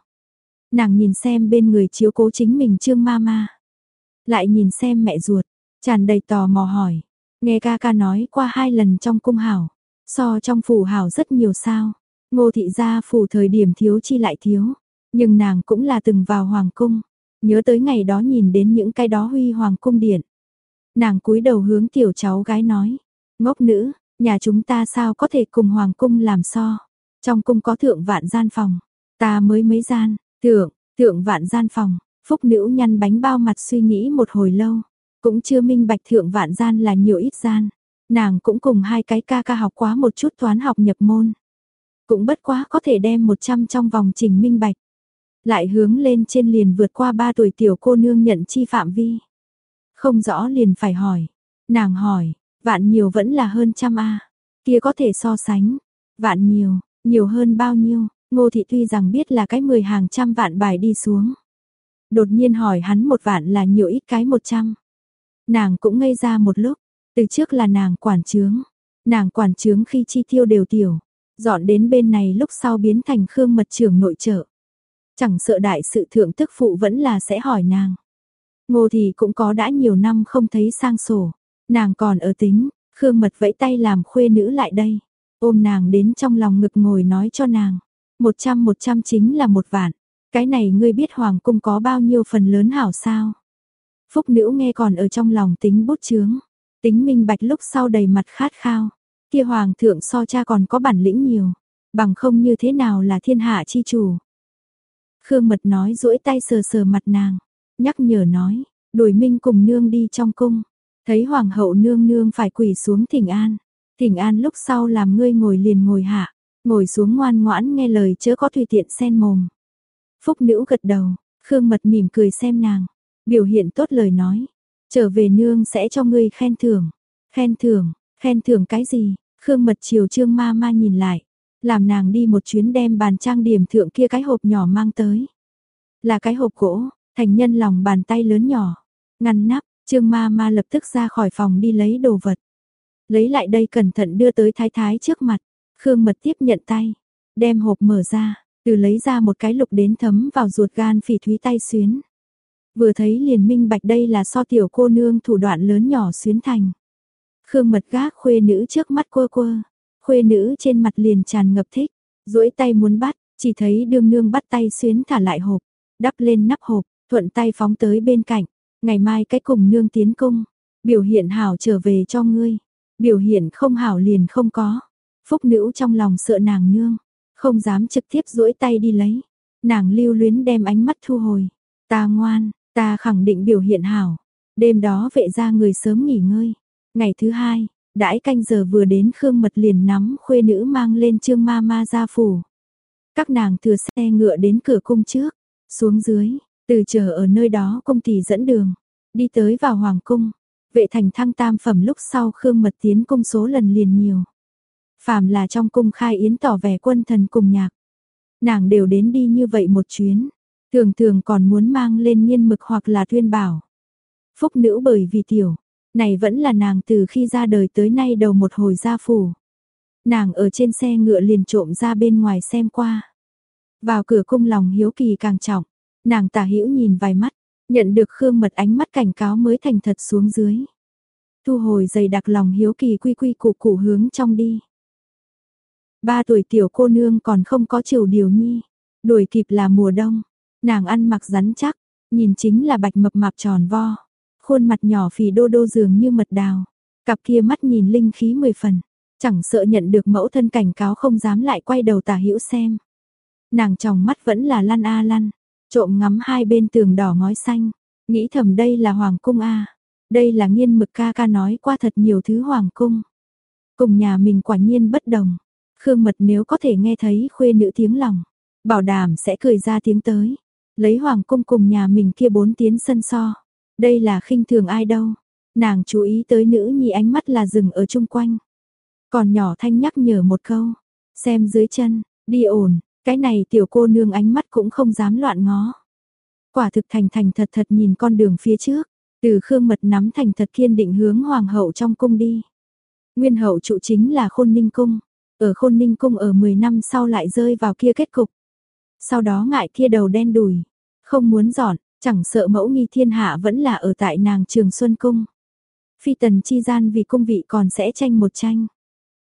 Nàng nhìn xem bên người chiếu cố chính mình trương ma ma. Lại nhìn xem mẹ ruột, tràn đầy tò mò hỏi. Nghe ca ca nói qua hai lần trong cung hảo. So trong phủ hảo rất nhiều sao. Ngô thị gia phủ thời điểm thiếu chi lại thiếu. Nhưng nàng cũng là từng vào hoàng cung. Nhớ tới ngày đó nhìn đến những cái đó huy hoàng cung điện. Nàng cúi đầu hướng tiểu cháu gái nói. Ngốc nữ, nhà chúng ta sao có thể cùng hoàng cung làm so. Trong cung có thượng vạn gian phòng. Ta mới mấy gian, thượng, thượng vạn gian phòng. Phúc nữ nhăn bánh bao mặt suy nghĩ một hồi lâu. Cũng chưa minh bạch thượng vạn gian là nhiều ít gian. Nàng cũng cùng hai cái ca ca học quá một chút toán học nhập môn. Cũng bất quá có thể đem 100 trong vòng trình minh bạch. Lại hướng lên trên liền vượt qua ba tuổi tiểu cô nương nhận chi phạm vi. Không rõ liền phải hỏi. Nàng hỏi, vạn nhiều vẫn là hơn trăm a Kia có thể so sánh. Vạn nhiều, nhiều hơn bao nhiêu, ngô thị tuy rằng biết là cái mười hàng trăm vạn bài đi xuống. Đột nhiên hỏi hắn một vạn là nhiều ít cái một trăm. Nàng cũng ngây ra một lúc, từ trước là nàng quản trướng. Nàng quản trướng khi chi tiêu đều tiểu, dọn đến bên này lúc sau biến thành khương mật trưởng nội trợ. Chẳng sợ đại sự thượng tức phụ vẫn là sẽ hỏi nàng. Ngô thì cũng có đã nhiều năm không thấy sang sổ. Nàng còn ở tính, Khương Mật vẫy tay làm khuê nữ lại đây. Ôm nàng đến trong lòng ngực ngồi nói cho nàng. Một trăm một trăm chính là một vạn. Cái này ngươi biết Hoàng Cung có bao nhiêu phần lớn hảo sao? Phúc nữ nghe còn ở trong lòng tính bút chướng. Tính minh bạch lúc sau đầy mặt khát khao. Kia Hoàng thượng so cha còn có bản lĩnh nhiều. Bằng không như thế nào là thiên hạ chi chủ. Khương Mật nói duỗi tay sờ sờ mặt nàng nhắc nhở nói, đuổi minh cùng nương đi trong cung, thấy hoàng hậu nương nương phải quỳ xuống thỉnh an, thỉnh an lúc sau làm ngươi ngồi liền ngồi hạ, ngồi xuống ngoan ngoãn nghe lời chớ có tùy tiện xen mồm. Phúc nữ gật đầu, Khương Mật mỉm cười xem nàng, biểu hiện tốt lời nói, trở về nương sẽ cho ngươi khen thưởng, khen thưởng, khen thưởng cái gì, Khương Mật chiều trương ma ma nhìn lại, làm nàng đi một chuyến đem bàn trang điểm thượng kia cái hộp nhỏ mang tới. Là cái hộp gỗ, Thành nhân lòng bàn tay lớn nhỏ, ngăn nắp, Trương Ma Ma lập tức ra khỏi phòng đi lấy đồ vật. Lấy lại đây cẩn thận đưa tới thái thái trước mặt, Khương Mật tiếp nhận tay, đem hộp mở ra, từ lấy ra một cái lục đến thấm vào ruột gan phỉ thúy tay xuyến. Vừa thấy liền minh bạch đây là so tiểu cô nương thủ đoạn lớn nhỏ xuyến thành. Khương Mật gác khuê nữ trước mắt quơ quơ, khuê nữ trên mặt liền tràn ngập thích, duỗi tay muốn bắt, chỉ thấy đương nương bắt tay xuyến thả lại hộp, đắp lên nắp hộp, thuận tay phóng tới bên cạnh, ngày mai cái cùng nương tiến cung, biểu hiện hảo trở về cho ngươi, biểu hiện không hảo liền không có. Phúc nữ trong lòng sợ nàng nương, không dám trực tiếp duỗi tay đi lấy. Nàng lưu luyến đem ánh mắt thu hồi. Ta ngoan, ta khẳng định biểu hiện hảo. Đêm đó vệ ra người sớm nghỉ ngơi. Ngày thứ hai, Đãi canh giờ vừa đến Khương Mật liền nắm khuê nữ mang lên trương ma ma ra phủ. Các nàng thừa xe ngựa đến cửa cung trước, xuống dưới, từ chờ ở nơi đó công tỷ dẫn đường, đi tới vào hoàng cung. Vệ thành thăng tam phẩm lúc sau Khương Mật tiến cung số lần liền nhiều. Phàm là trong cung khai yến tỏ vẻ quân thần cùng nhạc. Nàng đều đến đi như vậy một chuyến, thường thường còn muốn mang lên nhiên mực hoặc là tuyên bảo. Phúc nữ bởi vì tiểu, này vẫn là nàng từ khi ra đời tới nay đầu một hồi ra phủ. Nàng ở trên xe ngựa liền trộm ra bên ngoài xem qua. Vào cửa cung lòng hiếu kỳ càng trọng, nàng tả hữu nhìn vài mắt, nhận được khương mật ánh mắt cảnh cáo mới thành thật xuống dưới. Thu hồi dày đặc lòng hiếu kỳ quy quy củ củ hướng trong đi. Ba tuổi tiểu cô nương còn không có chiều điều nhi, đuổi kịp là mùa đông, nàng ăn mặc rắn chắc, nhìn chính là bạch mập mạp tròn vo, khuôn mặt nhỏ phì đô đô dường như mật đào, cặp kia mắt nhìn linh khí mười phần, chẳng sợ nhận được mẫu thân cảnh cáo không dám lại quay đầu tả hữu xem. Nàng trong mắt vẫn là lăn a lăn, trộm ngắm hai bên tường đỏ ngói xanh, nghĩ thầm đây là hoàng cung a, đây là nghiên mực ca ca nói qua thật nhiều thứ hoàng cung. Cùng nhà mình quả nhiên bất đồng, Khương Mật nếu có thể nghe thấy khuê nữ tiếng lòng, bảo đảm sẽ cười ra tiếng tới, lấy hoàng cung cùng nhà mình kia bốn tiến sân so. Đây là khinh thường ai đâu. Nàng chú ý tới nữ nhi ánh mắt là dừng ở chung quanh. Còn nhỏ thanh nhắc nhở một câu. Xem dưới chân, đi ổn, cái này tiểu cô nương ánh mắt cũng không dám loạn ngó. Quả thực thành thành thật thật nhìn con đường phía trước. Từ khương mật nắm thành thật kiên định hướng hoàng hậu trong cung đi. Nguyên hậu trụ chính là khôn ninh cung. Ở khôn ninh cung ở 10 năm sau lại rơi vào kia kết cục. Sau đó ngại kia đầu đen đùi. Không muốn dọn, Chẳng sợ mẫu nghi thiên hạ vẫn là ở tại nàng trường Xuân Cung. Phi tần chi gian vì cung vị còn sẽ tranh một tranh.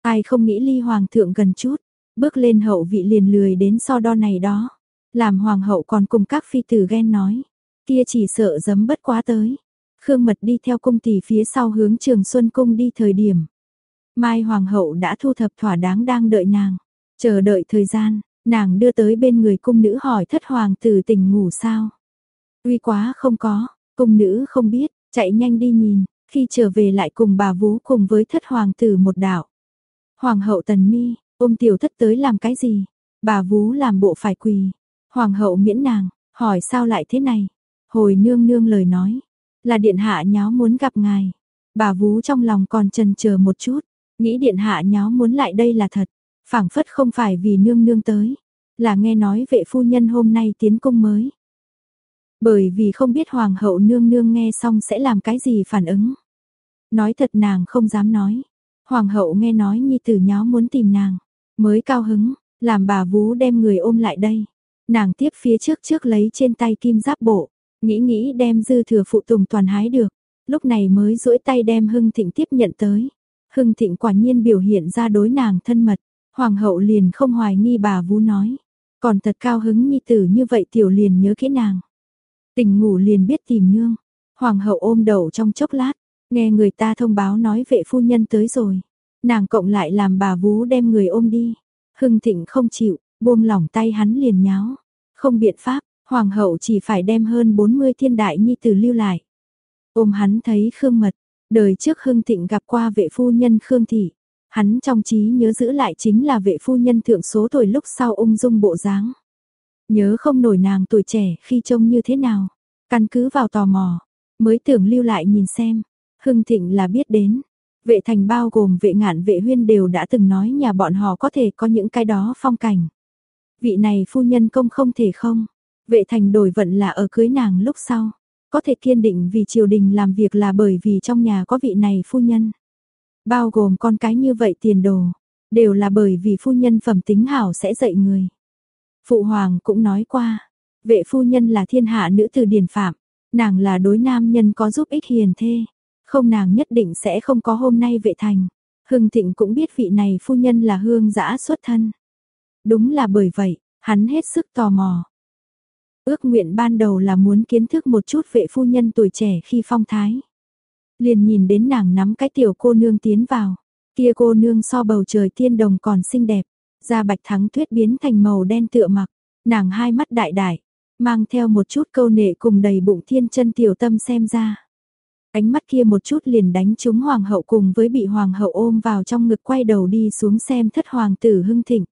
Ai không nghĩ ly hoàng thượng gần chút, bước lên hậu vị liền lười đến so đo này đó. Làm hoàng hậu còn cùng các phi tử ghen nói. Kia chỉ sợ dấm bất quá tới. Khương mật đi theo cung tỷ phía sau hướng trường Xuân Cung đi thời điểm. Mai hoàng hậu đã thu thập thỏa đáng đang đợi nàng. Chờ đợi thời gian, nàng đưa tới bên người cung nữ hỏi thất hoàng tử tỉnh ngủ sao. Uy quá không có, cung nữ không biết, chạy nhanh đi nhìn, khi trở về lại cùng bà vú cùng với thất hoàng tử một đạo. Hoàng hậu tần mi, ôm tiểu thất tới làm cái gì? Bà vú làm bộ phải quỳ. Hoàng hậu miễn nàng, hỏi sao lại thế này? Hồi nương nương lời nói, là điện hạ nháo muốn gặp ngài. Bà vú trong lòng còn chần chờ một chút, nghĩ điện hạ nháo muốn lại đây là thật, phảng phất không phải vì nương nương tới, là nghe nói vệ phu nhân hôm nay tiến cung mới. Bởi vì không biết hoàng hậu nương nương nghe xong sẽ làm cái gì phản ứng. Nói thật nàng không dám nói. Hoàng hậu nghe nói nhi tử nháo muốn tìm nàng. Mới cao hứng, làm bà vú đem người ôm lại đây. Nàng tiếp phía trước trước lấy trên tay kim giáp bộ. Nghĩ nghĩ đem dư thừa phụ tùng toàn hái được. Lúc này mới duỗi tay đem Hưng Thịnh tiếp nhận tới. Hưng Thịnh quả nhiên biểu hiện ra đối nàng thân mật. Hoàng hậu liền không hoài nghi bà vú nói. Còn thật cao hứng nhi tử như vậy tiểu liền nhớ kỹ nàng. Tỉnh ngủ liền biết tìm nương. Hoàng hậu ôm đầu trong chốc lát, nghe người ta thông báo nói vệ phu nhân tới rồi. Nàng cộng lại làm bà vú đem người ôm đi. Hưng thịnh không chịu, buông lỏng tay hắn liền nháo. Không biện pháp, hoàng hậu chỉ phải đem hơn 40 thiên đại nhi tử lưu lại. Ôm hắn thấy Khương Mật, đời trước Hưng Thịnh gặp qua vệ phu nhân Khương Thị. Hắn trong trí nhớ giữ lại chính là vệ phu nhân thượng số tuổi lúc sau ung dung bộ dáng. Nhớ không nổi nàng tuổi trẻ khi trông như thế nào. Căn cứ vào tò mò, mới tưởng lưu lại nhìn xem. Hưng Thịnh là biết đến. Vệ thành bao gồm vệ ngạn vệ huyên đều đã từng nói nhà bọn họ có thể có những cái đó phong cảnh. Vị này phu nhân công không thể không. Vệ thành đổi vận là ở cưới nàng lúc sau. Có thể kiên định vì triều đình làm việc là bởi vì trong nhà có vị này phu nhân. Bao gồm con cái như vậy tiền đồ. Đều là bởi vì phu nhân phẩm tính hảo sẽ dạy người. Phụ hoàng cũng nói qua, vệ phu nhân là thiên hạ nữ từ điển phạm, nàng là đối nam nhân có giúp ích hiền thê, không nàng nhất định sẽ không có hôm nay vệ thành. Hưng Thịnh cũng biết vị này phu nhân là hương giã xuất thân. Đúng là bởi vậy, hắn hết sức tò mò. Ước nguyện ban đầu là muốn kiến thức một chút vệ phu nhân tuổi trẻ khi phong thái. Liền nhìn đến nàng nắm cái tiểu cô nương tiến vào, kia cô nương so bầu trời tiên đồng còn xinh đẹp. Da bạch thắng tuyết biến thành màu đen tựa mặc, nàng hai mắt đại đại, mang theo một chút câu nệ cùng đầy bụng thiên chân tiểu tâm xem ra. Ánh mắt kia một chút liền đánh trúng hoàng hậu cùng với bị hoàng hậu ôm vào trong ngực quay đầu đi xuống xem thất hoàng tử hưng thịnh.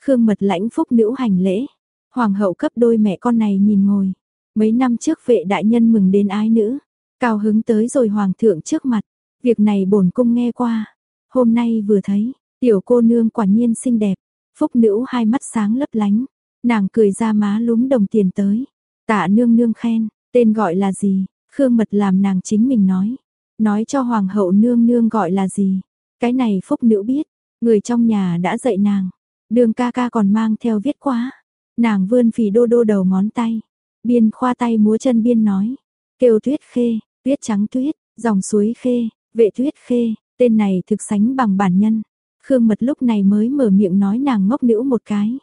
Khương mật lãnh phúc nữ hành lễ. Hoàng hậu cấp đôi mẹ con này nhìn ngồi. Mấy năm trước vệ đại nhân mừng đến ái nữ. Cao hứng tới rồi hoàng thượng trước mặt. Việc này bổn cung nghe qua. Hôm nay vừa thấy, tiểu cô nương quả nhiên xinh đẹp. Phúc nữ hai mắt sáng lấp lánh. Nàng cười ra má lúm đồng tiền tới. Tạ nương nương khen, tên gọi là gì? Khương mật làm nàng chính mình nói. Nói cho hoàng hậu nương nương gọi là gì? Cái này phúc nữ biết. Người trong nhà đã dạy nàng. Đường ca ca còn mang theo viết quá. Nàng vươn phì đô đô đầu ngón tay. Biên khoa tay múa chân biên nói. Kêu tuyết khê, tuyết trắng tuyết, dòng suối khê, vệ tuyết khê, tên này thực sánh bằng bản nhân. Khương mật lúc này mới mở miệng nói nàng ngốc nữ một cái.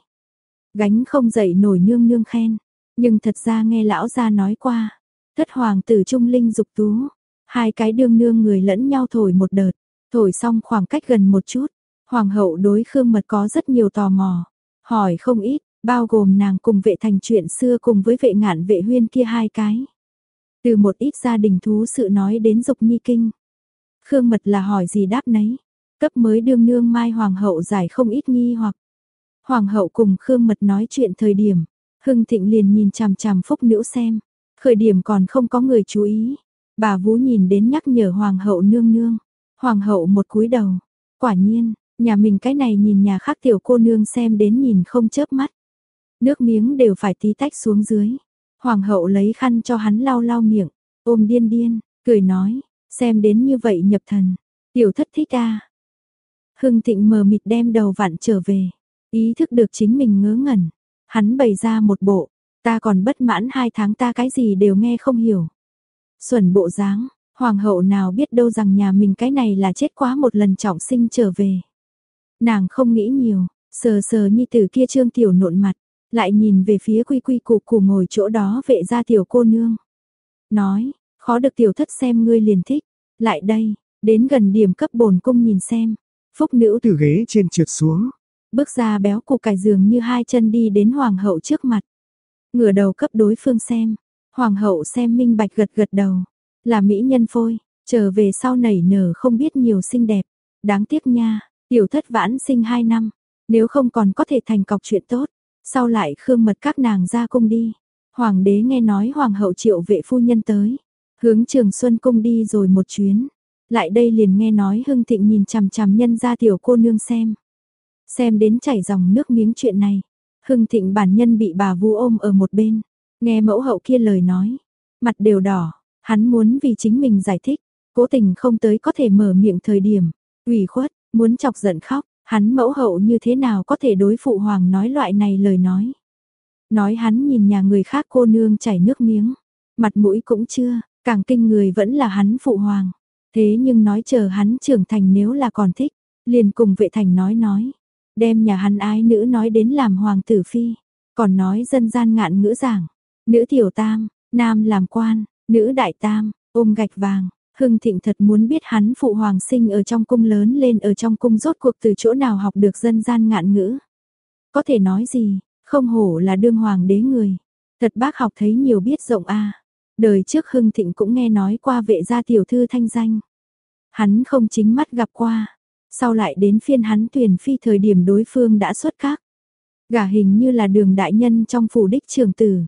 Gánh không dậy nổi nương nương khen. Nhưng thật ra nghe lão gia nói qua. Thất hoàng tử trung linh dục tú. Hai cái đương nương người lẫn nhau thổi một đợt. Thổi xong khoảng cách gần một chút. Hoàng hậu đối Khương Mật có rất nhiều tò mò. Hỏi không ít, bao gồm nàng cùng vệ thành chuyện xưa cùng với vệ ngạn vệ huyên kia hai cái. Từ một ít gia đình thú sự nói đến dục nhi kinh. Khương Mật là hỏi gì đáp nấy. Cấp mới đương nương mai hoàng hậu giải không ít nghi hoặc. Hoàng hậu cùng Khương Mật nói chuyện thời điểm, Hưng Thịnh liền nhìn chằm chằm Phúc Nữ xem. Khởi điểm còn không có người chú ý. Bà Vũ nhìn đến nhắc nhở Hoàng hậu nương nương. Hoàng hậu một cúi đầu. Quả nhiên, nhà mình cái này nhìn nhà khác tiểu cô nương xem đến nhìn không chớp mắt. Nước miếng đều phải tí tách xuống dưới. Hoàng hậu lấy khăn cho hắn lau lau miệng, ôm điên điên, cười nói, xem đến như vậy nhập thần. Tiểu thất thích a. Hưng Thịnh mờ mịt đem đầu vặn trở về, ý thức được chính mình ngớ ngẩn. Hắn bày ra một bộ, ta còn bất mãn hai tháng ta cái gì đều nghe không hiểu. Xuẩn bộ dáng, hoàng hậu nào biết đâu rằng nhà mình cái này là chết quá một lần trọng sinh trở về. Nàng không nghĩ nhiều, sờ sờ như từ kia trương tiểu nộn mặt, lại nhìn về phía quy quy cục củ ngồi chỗ đó vệ ra tiểu cô nương. Nói, khó được tiểu thất xem ngươi liền thích, lại đây, đến gần điểm cấp bổn cung nhìn xem. Phúc nữ từ ghế trên trượt xuống, Bước ra béo cục cải giường như hai chân đi đến hoàng hậu trước mặt. Ngửa đầu cấp đối phương xem. Hoàng hậu xem minh bạch gật gật đầu. Là mỹ nhân phôi, trở về sau nảy nở không biết nhiều xinh đẹp. Đáng tiếc nha, tiểu thất vãn sinh hai năm. Nếu không còn có thể thành cọc chuyện tốt. Sau lại khương mật các nàng ra cung đi. Hoàng đế nghe nói hoàng hậu triệu vệ phu nhân tới. Hướng trường xuân cung đi rồi một chuyến. Lại đây liền nghe nói hưng thịnh nhìn chằm chằm nhân ra tiểu cô nương xem. Xem đến chảy dòng nước miếng chuyện này, Hưng Thịnh bản nhân bị bà vu ôm ở một bên, nghe mẫu hậu kia lời nói, mặt đều đỏ, hắn muốn vì chính mình giải thích, cố tình không tới có thể mở miệng thời điểm, ủy khuất, muốn chọc giận khóc, hắn mẫu hậu như thế nào có thể đối phụ hoàng nói loại này lời nói. Nói hắn nhìn nhà người khác cô nương chảy nước miếng, mặt mũi cũng chưa, càng kinh người vẫn là hắn phụ hoàng. Thế nhưng nói chờ hắn trưởng thành nếu là còn thích, liền cùng vệ thành nói nói, đem nhà hắn ái nữ nói đến làm hoàng tử phi, còn nói dân gian ngạn ngữ giảng, nữ tiểu tam, nam làm quan, nữ đại tam, ôm gạch vàng. Hưng Thịnh thật muốn biết hắn phụ hoàng sinh ở trong cung lớn lên ở trong cung rốt cuộc từ chỗ nào học được dân gian ngạn ngữ. Có thể nói gì, không hổ là đương hoàng đế người. Thật bác học thấy nhiều biết rộng a. Đời trước Hưng Thịnh cũng nghe nói qua vệ gia tiểu thư thanh danh. Hắn không chính mắt gặp qua, sau lại đến phiên hắn tuyển phi thời điểm đối phương đã xuất các. Gả hình như là đường đại nhân trong phủ đích trường tử.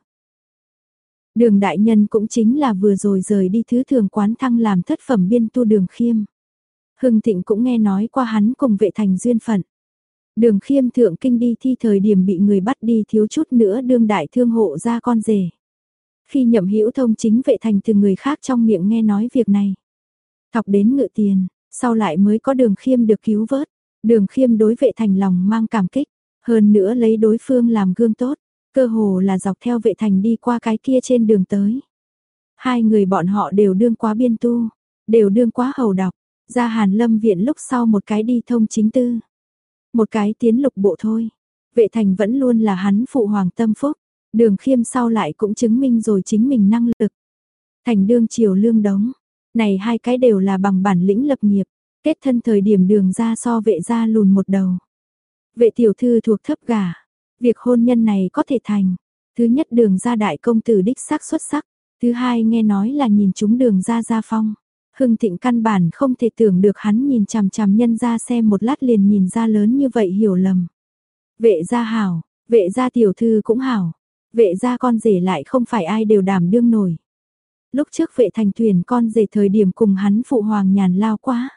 Đường đại nhân cũng chính là vừa rồi rời đi thứ thường quán thăng làm thất phẩm biên tu đường khiêm. Hưng Thịnh cũng nghe nói qua hắn cùng vệ thành duyên phận. Đường khiêm thượng kinh đi thi thời điểm bị người bắt đi thiếu chút nữa đương đại thương hộ ra con rể. Khi nhậm hữu thông chính vệ thành từ người khác trong miệng nghe nói việc này. Thọc đến ngự tiền, sau lại mới có đường khiêm được cứu vớt. Đường khiêm đối vệ thành lòng mang cảm kích, hơn nữa lấy đối phương làm gương tốt, cơ hồ là dọc theo vệ thành đi qua cái kia trên đường tới. Hai người bọn họ đều đương quá biên tu, đều đương quá hầu đọc, ra hàn lâm viện lúc sau một cái đi thông chính tư. Một cái tiến lục bộ thôi. Vệ thành vẫn luôn là hắn phụ hoàng tâm phúc, đường khiêm sau lại cũng chứng minh rồi chính mình năng lực. Thành đương triều lương đóng này hai cái đều là bằng bản lĩnh lập nghiệp, kết thân thời điểm đường ra so vệ ra lùn một đầu. Vệ tiểu thư thuộc thấp gà, việc hôn nhân này có thể thành. Thứ nhất đường ra đại công tử đích xác xuất sắc, Thứ hai nghe nói là nhìn chúng đường ra gia phong. Hưng Thịnh căn bản không thể tưởng được hắn nhìn chằm chằm nhân ra xem một lát liền nhìn ra lớn như vậy hiểu lầm. Vệ gia hảo, vệ gia tiểu thư cũng hảo, vệ gia con rể lại không phải ai đều đảm đương nổi. Lúc trước vệ thành thuyền con rể thời điểm cùng hắn phụ hoàng nhàn lao quá.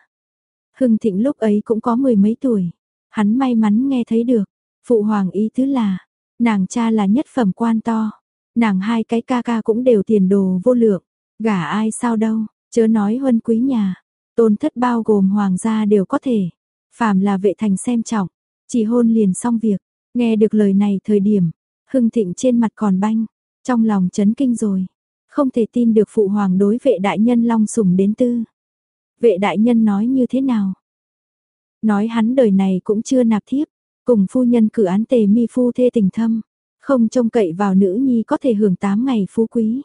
Hưng Thịnh lúc ấy cũng có mười mấy tuổi, hắn may mắn nghe thấy được, phụ hoàng ý tứ là, nàng cha là nhất phẩm quan to, nàng hai cái ca ca cũng đều tiền đồ vô lượng, gả ai sao đâu, chớ nói huân quý nhà, tôn thất bao gồm hoàng gia đều có thể, phàm là vệ thành xem trọng, chỉ hôn liền xong việc, nghe được lời này thời điểm, hưng thịnh trên mặt còn banh, trong lòng chấn kinh rồi, không thể tin được phụ hoàng đối vệ đại nhân long sủng đến tư. Vệ đại nhân nói như thế nào? Nói hắn đời này cũng chưa nạp thiếp, cùng phu nhân cử án tề mi phu thê tình thâm, không trông cậy vào nữ nhi có thể hưởng tám ngày phú quý.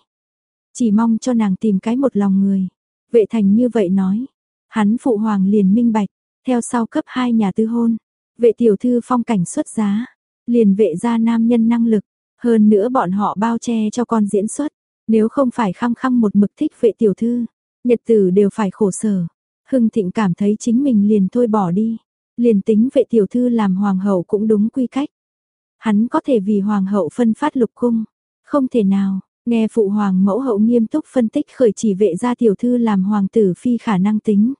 Chỉ mong cho nàng tìm cái một lòng người. Vệ thành như vậy nói, hắn phụ hoàng liền minh bạch, theo sau cấp hai nhà tư hôn, vệ tiểu thư phong cảnh xuất giá, liền vệ ra nam nhân năng lực, hơn nữa bọn họ bao che cho con diễn xuất, nếu không phải khăng khăng một mực thích vệ tiểu thư, nhật tử đều phải khổ sở. Hưng Thịnh cảm thấy chính mình liền thôi bỏ đi, liền tính vệ tiểu thư làm hoàng hậu cũng đúng quy cách. Hắn có thể vì hoàng hậu phân phát lục cung, không thể nào, nghe phụ hoàng mẫu hậu nghiêm túc phân tích khởi chỉ vệ gia tiểu thư làm hoàng tử phi khả năng tính.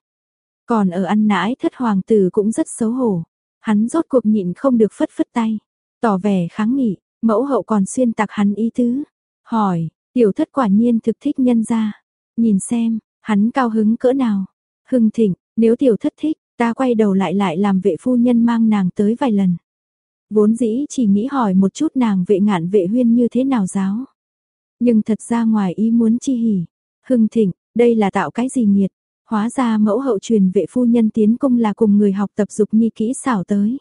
Còn ở ăn nãi thất hoàng tử cũng rất xấu hổ, hắn rốt cuộc nhịn không được phất phất tay, tỏ vẻ kháng nghị, mẫu hậu còn xuyên tạc hắn ý tứ, hỏi, tiểu thất quả nhiên thực thích nhân gia, nhìn xem, hắn cao hứng cỡ nào, hưng thịnh, nếu tiểu thất thích, ta quay đầu lại lại làm vệ phu nhân mang nàng tới vài lần. Vốn dĩ chỉ nghĩ hỏi một chút nàng vệ ngạn vệ huyên như thế nào giáo. Nhưng thật ra ngoài ý muốn chi hỉ. Hưng thịnh, đây là tạo cái gì nghiệt. Hóa ra mẫu hậu truyền vệ phu nhân tiến cung là cùng người học tập dục nhi kỹ xảo tới.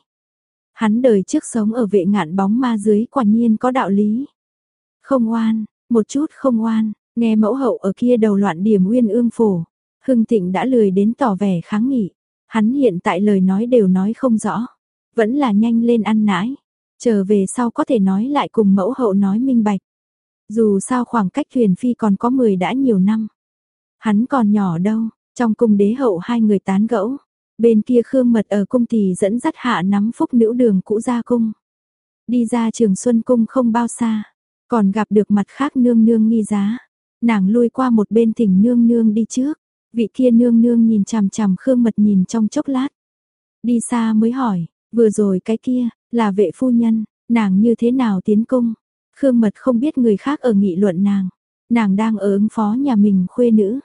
Hắn đời trước sống ở vệ ngạn bóng ma dưới quả nhiên có đạo lý. Không oan, một chút không oan, nghe mẫu hậu ở kia đầu loạn điểm uyên ương phổ. Hưng thịnh đã lười đến tỏ vẻ kháng nghị. Hắn hiện tại lời nói đều nói không rõ. Vẫn là nhanh lên ăn nãi. Trở về sau có thể nói lại cùng mẫu hậu nói minh bạch. Dù sao khoảng cách thuyền phi còn có 10 đã nhiều năm. Hắn còn nhỏ đâu, trong cung đế hậu hai người tán gẫu. Bên kia Khương Mật ở cung thì dẫn dắt hạ nắm phúc nữ đường cũ ra cung. Đi ra trường Xuân Cung không bao xa, còn gặp được mặt khác nương nương nghi giá. Nàng lui qua một bên thỉnh nương nương đi trước, vị kia nương nương nhìn chằm chằm Khương Mật nhìn trong chốc lát. Đi xa mới hỏi, vừa rồi cái kia, là vệ phu nhân, nàng như thế nào tiến cung? Khương Mật không biết người khác ở nghị luận nàng, nàng đang ở ứng phó nhà mình khuê nữ.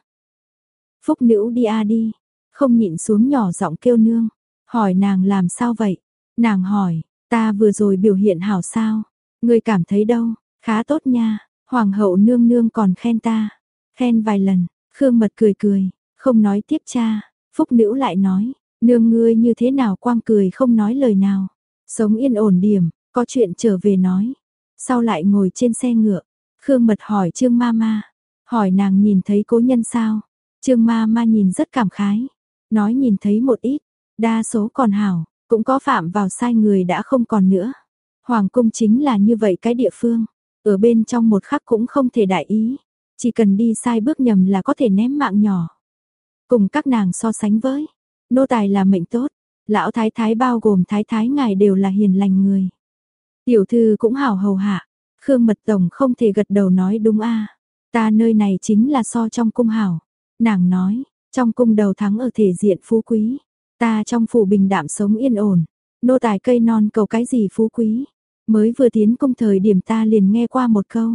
Phúc nữ đi a đi, không nhịn xuống nhỏ giọng kêu nương, hỏi nàng làm sao vậy? Nàng hỏi, ta vừa rồi biểu hiện hảo sao? Người cảm thấy đâu? Khá tốt nha, hoàng hậu nương nương còn khen ta. Khen vài lần, Khương Mật cười cười, không nói tiếp cha. Phúc nữ lại nói, nương ngươi như thế nào quang cười không nói lời nào. Sống yên ổn điểm, có chuyện trở về nói sau lại ngồi trên xe ngựa. Khương Mật hỏi Trương Mama, hỏi nàng nhìn thấy cố nhân sao? Trương Mama nhìn rất cảm khái, nói nhìn thấy một ít, đa số còn hảo, cũng có phạm vào sai người đã không còn nữa. Hoàng cung chính là như vậy cái địa phương, ở bên trong một khắc cũng không thể đại ý, chỉ cần đi sai bước nhầm là có thể ném mạng nhỏ. Cùng các nàng so sánh với, nô tài là mệnh tốt, lão thái thái bao gồm thái thái ngài đều là hiền lành người. Tiểu thư cũng hảo hầu hạ. Khương Mật Tổng không thể gật đầu nói đúng a. Ta nơi này chính là so trong cung hảo. Nàng nói, trong cung đầu thắng ở thể diện phú quý. Ta trong phủ bình đạm sống yên ổn. Nô tài cây non cầu cái gì phú quý. Mới vừa tiến cung thời điểm ta liền nghe qua một câu.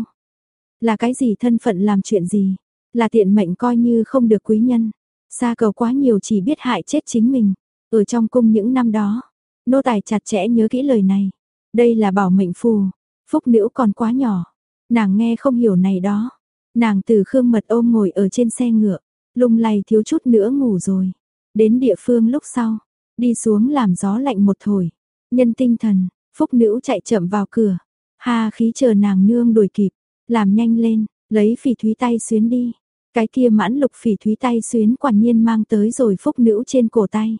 Là cái gì thân phận làm chuyện gì. Là tiện mệnh coi như không được quý nhân. Xa cầu quá nhiều chỉ biết hại chết chính mình. Ở trong cung những năm đó. Nô tài chặt chẽ nhớ kỹ lời này. Đây là bảo mệnh phù, phúc nữ còn quá nhỏ, nàng nghe không hiểu này đó. Nàng từ khương mật ôm ngồi ở trên xe ngựa, lung lay thiếu chút nữa ngủ rồi. Đến địa phương lúc sau, đi xuống làm gió lạnh một thổi. Nhân tinh thần, phúc nữ chạy chậm vào cửa. Ha khí chờ nàng nương đuổi kịp, làm nhanh lên, lấy phỉ thúy tay xuyến đi. Cái kia mãn lục phỉ thúy tay xuyến quả nhiên mang tới rồi phúc nữ trên cổ tay.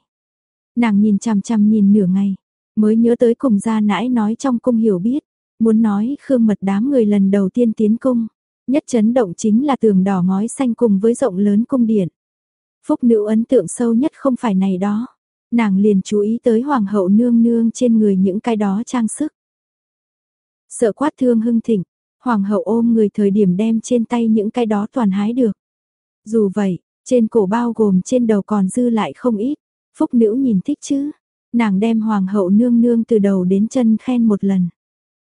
Nàng nhìn chằm chằm nhìn nửa ngày, Mới nhớ tới cùng gia nãi nói trong cung hiểu biết, muốn nói Khương Mật đám người lần đầu tiên tiến cung, Nhất chấn động chính là tường đỏ ngói xanh cùng với rộng lớn cung điện. Phúc nữ ấn tượng sâu nhất không phải này đó. Nàng liền chú ý tới hoàng hậu nương nương trên người những cái đó trang sức. Sợ quát thương hưng thịnh, hoàng hậu ôm người thời điểm đem trên tay những cái đó toàn hái được. Dù vậy, trên cổ bao gồm trên đầu còn dư lại không ít. Phúc nữ nhìn thích chứ. Nàng đem hoàng hậu nương nương từ đầu đến chân khen một lần.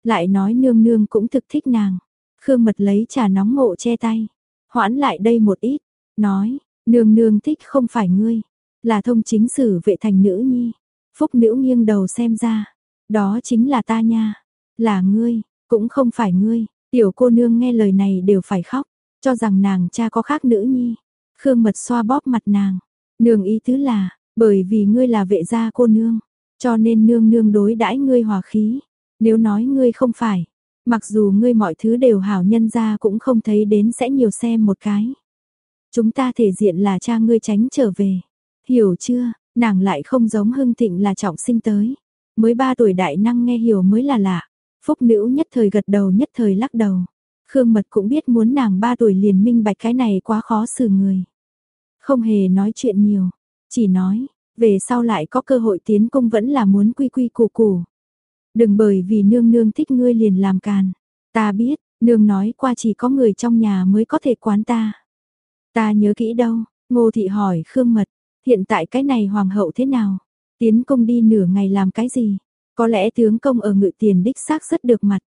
Lại nói nương nương cũng thực thích nàng. Khương mật lấy trà nóng ngộ che tay. Hoãn lại đây một ít. Nói, nương nương thích không phải ngươi. Là thông chính sử vệ thành nữ nhi. Phúc nữ nghiêng đầu xem ra. Đó chính là ta nha. Là ngươi, cũng không phải ngươi. Tiểu cô nương nghe lời này đều phải khóc. Cho rằng nàng cha có khác nữ nhi. Khương mật xoa bóp mặt nàng. Nương ý tứ là, bởi vì ngươi là vệ gia cô nương, cho nên nương nương đối đãi ngươi hòa khí. Nếu nói ngươi không phải, mặc dù ngươi mọi thứ đều hảo nhân ra cũng không thấy đến sẽ nhiều xem một cái. Chúng ta thể diện là cha ngươi tránh trở về. Hiểu chưa, nàng lại không giống hưng thịnh là trọng sinh tới. Mới ba tuổi đại năng nghe hiểu mới là lạ. Phúc nữ nhất thời gật đầu nhất thời lắc đầu. Khương Mật cũng biết muốn nàng ba tuổi liền minh bạch cái này quá khó xử người. Không hề nói chuyện nhiều, chỉ nói, về sau lại có cơ hội tiến công vẫn là muốn quy quy củ củ. Đừng bởi vì nương nương thích ngươi liền làm càn. Ta biết, nương nói qua chỉ có người trong nhà mới có thể quán ta. Ta nhớ kỹ đâu, ngô thị hỏi Khương Mật, hiện tại cái này hoàng hậu thế nào? Tiến công đi nửa ngày làm cái gì? Có lẽ tướng công ở ngự tiền đích xác rất được mặt.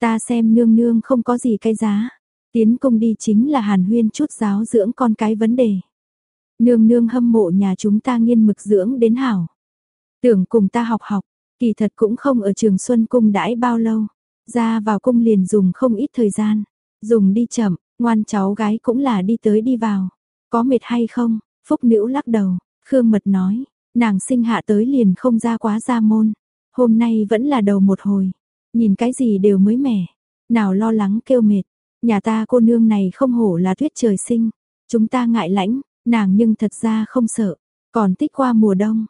Ta xem nương nương không có gì cái giá. Tiến công đi chính là hàn huyên chút giáo dưỡng con cái vấn đề. Nương nương hâm mộ nhà chúng ta nghiên mực dưỡng đến hảo. Tưởng cùng ta học học, kỳ thật cũng không ở trường Xuân Cung đãi bao lâu. Ra vào cung liền dùng không ít thời gian. Dùng đi chậm, ngoan cháu gái cũng là đi tới đi vào. Có mệt hay không? Phúc nữ lắc đầu, Khương Mật nói, nàng sinh hạ tới liền không ra quá ra môn. Hôm nay vẫn là đầu một hồi, nhìn cái gì đều mới mẻ. Nào lo lắng kêu mệt, nhà ta cô nương này không hổ là tuyết trời sinh. Chúng ta ngại lãnh, Nàng nhưng thật ra không sợ, còn tích qua mùa đông.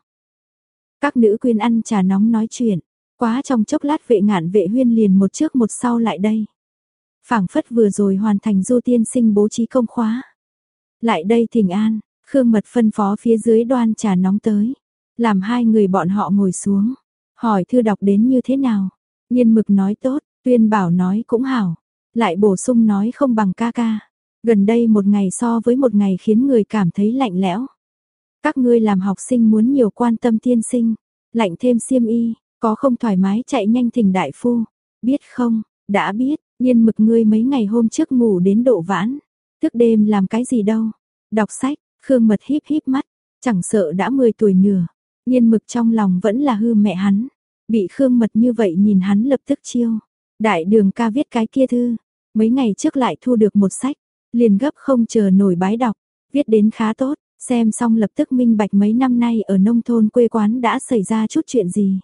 Các nữ quyên ăn trà nóng nói chuyện, quá trong chốc lát vệ ngạn vệ huyên liền một trước một sau lại đây. phảng phất vừa rồi hoàn thành du tiên sinh bố trí công khóa. Lại đây thỉnh an, Khương Mật phân phó phía dưới đoan trà nóng tới, làm hai người bọn họ ngồi xuống, hỏi thư đọc đến như thế nào. Nhiên mực nói tốt, tuyên bảo nói cũng hảo, lại bổ sung nói không bằng ca ca. Gần đây một ngày so với một ngày khiến người cảm thấy lạnh lẽo. Các ngươi làm học sinh muốn nhiều quan tâm tiên sinh, lạnh thêm xiêm y, có không thoải mái chạy nhanh thỉnh đại phu. Biết không, đã biết, nhiên mực ngươi mấy ngày hôm trước ngủ đến độ vãn. Thức đêm làm cái gì đâu. Đọc sách, Khương Mật híp híp mắt, chẳng sợ đã 10 tuổi nửa. Nhiên mực trong lòng vẫn là hư mẹ hắn. Bị Khương Mật như vậy nhìn hắn lập tức chiêu. Đại đường ca viết cái kia thư. Mấy ngày trước lại thu được một sách liền gấp không chờ nổi bái đọc, viết đến khá tốt, xem xong lập tức minh bạch mấy năm nay ở nông thôn quê quán đã xảy ra chút chuyện gì.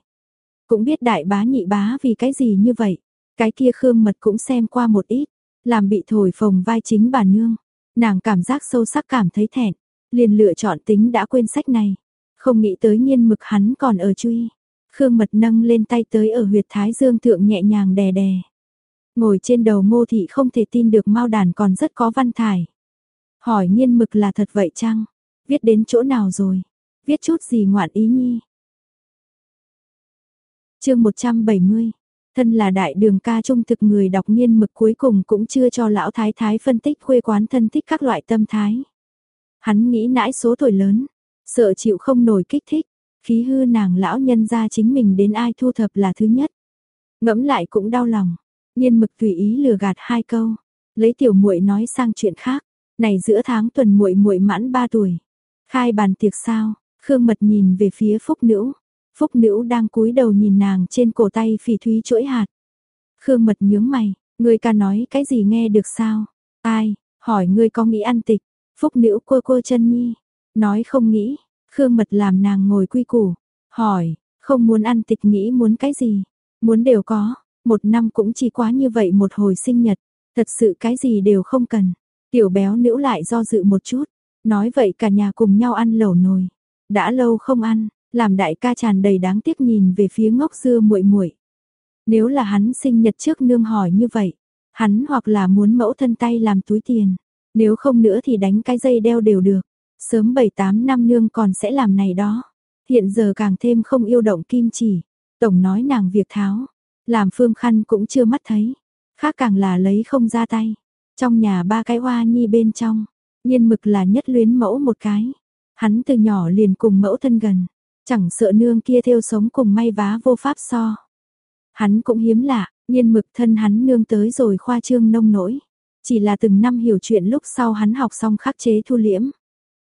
Cũng biết đại bá nhị bá vì cái gì như vậy, cái kia Khương Mật cũng xem qua một ít, làm bị thổi phồng vai chính bà nương, nàng cảm giác sâu sắc cảm thấy thẹn, liền lựa chọn tính đã quên sách này, không nghĩ tới nhiên mực hắn còn ở truy. Khương Mật nâng lên tay tới ở huyệt thái dương thượng nhẹ nhàng đè đè. Ngồi trên đầu ngô thị không thể tin được mao đàn còn rất có văn thải. Hỏi nhiên mực là thật vậy chăng? Viết đến chỗ nào rồi? Viết chút gì ngoạn ý nhi? chương 170 Thân là đại đường ca trung thực người đọc niên mực cuối cùng cũng chưa cho lão thái thái phân tích khuê quán thân thích các loại tâm thái. Hắn nghĩ nãi số tuổi lớn, sợ chịu không nổi kích thích, khí hư nàng lão nhân ra chính mình đến ai thu thập là thứ nhất. Ngẫm lại cũng đau lòng, Nhiên mực tùy ý lừa gạt hai câu, lấy tiểu muội nói sang chuyện khác, này giữa tháng tuần muội muội mãn 3 tuổi. Khai bàn tiệc sao? Khương Mật nhìn về phía Phúc Nữ. Phúc Nữ đang cúi đầu nhìn nàng trên cổ tay phỉ thúy chuỗi hạt. Khương Mật nhướng mày, ngươi ca nói cái gì nghe được sao? Ai, hỏi ngươi có nghĩ ăn tịch? Phúc Nữ cô cô chân nhi, nói không nghĩ. Khương Mật làm nàng ngồi quy củ, hỏi, không muốn ăn tịch nghĩ muốn cái gì? Muốn đều có, một năm cũng chỉ quá như vậy một hồi sinh nhật, thật sự cái gì đều không cần. Tiểu béo nữ lại do dự một chút, nói vậy cả nhà cùng nhau ăn lẩu nồi. Đã lâu không ăn, làm đại ca tràn đầy đáng tiếc nhìn về phía ngốc dưa muội muội. Nếu là hắn sinh nhật trước nương hỏi như vậy, Hắn hoặc là muốn mẫu thân tay làm túi tiền, nếu không nữa thì đánh cái dây đeo đều được. Sớm 7-8 năm nương còn sẽ làm này đó. Hiện giờ càng thêm không yêu động kim chỉ. Tổng nói nàng việc tháo. Làm phương khăn cũng chưa mắt thấy. Khác càng là lấy không ra tay. Trong nhà ba cái hoa nhi bên trong. Nhiên mực là nhất luyến mẫu một cái. Hắn từ nhỏ liền cùng mẫu thân gần. Chẳng sợ nương kia theo sống cùng may vá vô pháp so. Hắn cũng hiếm lạ, nhiên mực thân hắn nương tới rồi khoa trương nông nỗi. Chỉ là từng năm hiểu chuyện lúc sau hắn học xong khắc chế thu liễm.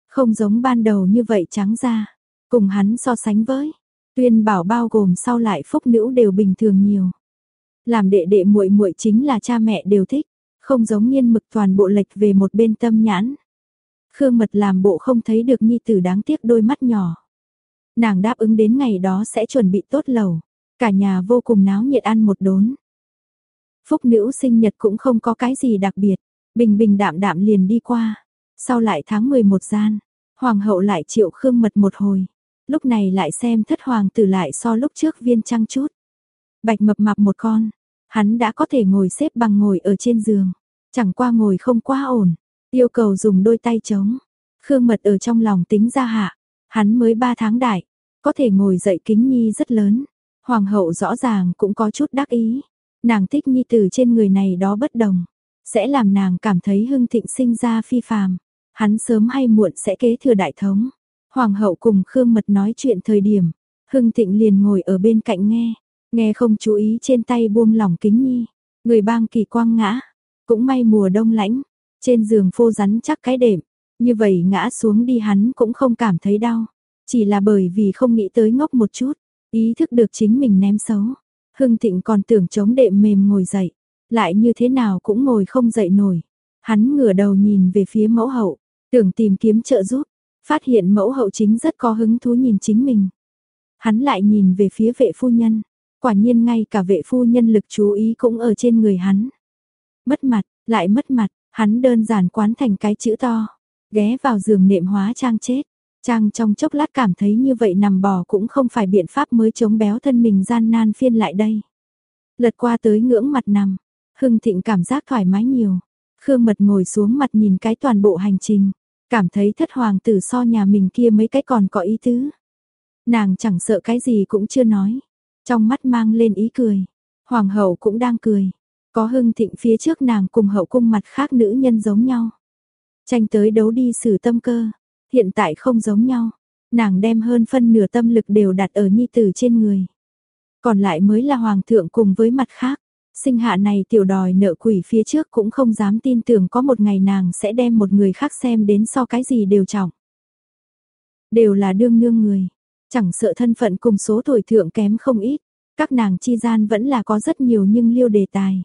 Không giống ban đầu như vậy trắng ra. Cùng hắn so sánh với. Tuyên bảo bao gồm sau lại phúc nữ đều bình thường nhiều. Làm đệ đệ muội muội chính là cha mẹ đều thích. Không giống nhiên mực toàn bộ lệch về một bên tâm nhãn. Khương mật làm bộ không thấy được nhi tử đáng tiếc đôi mắt nhỏ. Nàng đáp ứng đến ngày đó sẽ chuẩn bị tốt lầu. Cả nhà vô cùng náo nhiệt ăn một đốn. Phúc nữ sinh nhật cũng không có cái gì đặc biệt. Bình bình đạm đạm liền đi qua. Sau lại tháng 11 gian, hoàng hậu lại triệu khương mật một hồi. Lúc này lại xem thất hoàng tử lại so lúc trước viên trăng chút. Bạch mập mạp một con, hắn đã có thể ngồi xếp bằng ngồi ở trên giường. Chẳng qua ngồi không quá ổn, yêu cầu dùng đôi tay chống. Khương mật ở trong lòng tính ra hạ, hắn mới 3 tháng đại, có thể ngồi dậy kính nhi rất lớn. Hoàng hậu rõ ràng cũng có chút đắc ý. Nàng thích nhi tử trên người này đó bất đồng, sẽ làm nàng cảm thấy hưng thịnh sinh ra phi phàm. Hắn sớm hay muộn sẽ kế thừa đại thống. Hoàng hậu cùng Khương Mật nói chuyện thời điểm, Hưng Thịnh liền ngồi ở bên cạnh nghe, nghe không chú ý trên tay buông lỏng kính nhi. Người bang kỳ quang ngã, cũng may mùa đông lãnh, trên giường phô rắn chắc cái đệm, như vậy ngã xuống đi hắn cũng không cảm thấy đau, chỉ là bởi vì không nghĩ tới ngốc một chút, ý thức được chính mình ném xấu. Hưng Thịnh còn tưởng chống đệm mềm ngồi dậy, lại như thế nào cũng ngồi không dậy nổi. Hắn ngửa đầu nhìn về phía mẫu hậu, Tưởng tìm kiếm trợ giúp, phát hiện mẫu hậu chính rất có hứng thú nhìn chính mình. Hắn lại nhìn về phía vệ phu nhân, quả nhiên ngay cả vệ phu nhân lực chú ý cũng ở trên người hắn. Mất mặt, lại mất mặt, hắn đơn giản quán thành cái chữ to, ghé vào giường nệm hóa trang chết. Trang trong chốc lát cảm thấy như vậy nằm bò cũng không phải biện pháp mới chống béo thân mình gian nan phiên lại đây. Lật qua tới ngưỡng mặt nằm, Hưng Thịnh cảm giác thoải mái nhiều. Khương Mật ngồi xuống mặt nhìn cái toàn bộ hành trình. Cảm thấy thất hoàng tử so nhà mình kia mấy cái còn có ý tứ. Nàng chẳng sợ cái gì cũng chưa nói. Trong mắt mang lên ý cười. Hoàng hậu cũng đang cười. Có hưng thịnh phía trước nàng cùng hậu cung mặt khác nữ nhân giống nhau. Tranh tới đấu đi xử tâm cơ. Hiện tại không giống nhau. Nàng đem hơn phân nửa tâm lực đều đặt ở nhi tử trên người. Còn lại mới là hoàng thượng cùng với mặt khác. Sinh hạ này tiểu đòi nợ quỷ phía trước cũng không dám tin tưởng có một ngày nàng sẽ đem một người khác xem đến so cái gì đều trọng. Đều là đương nương người, chẳng sợ thân phận cùng số tuổi thượng kém không ít, các nàng chi gian vẫn là có rất nhiều nhưng liêu đề tài.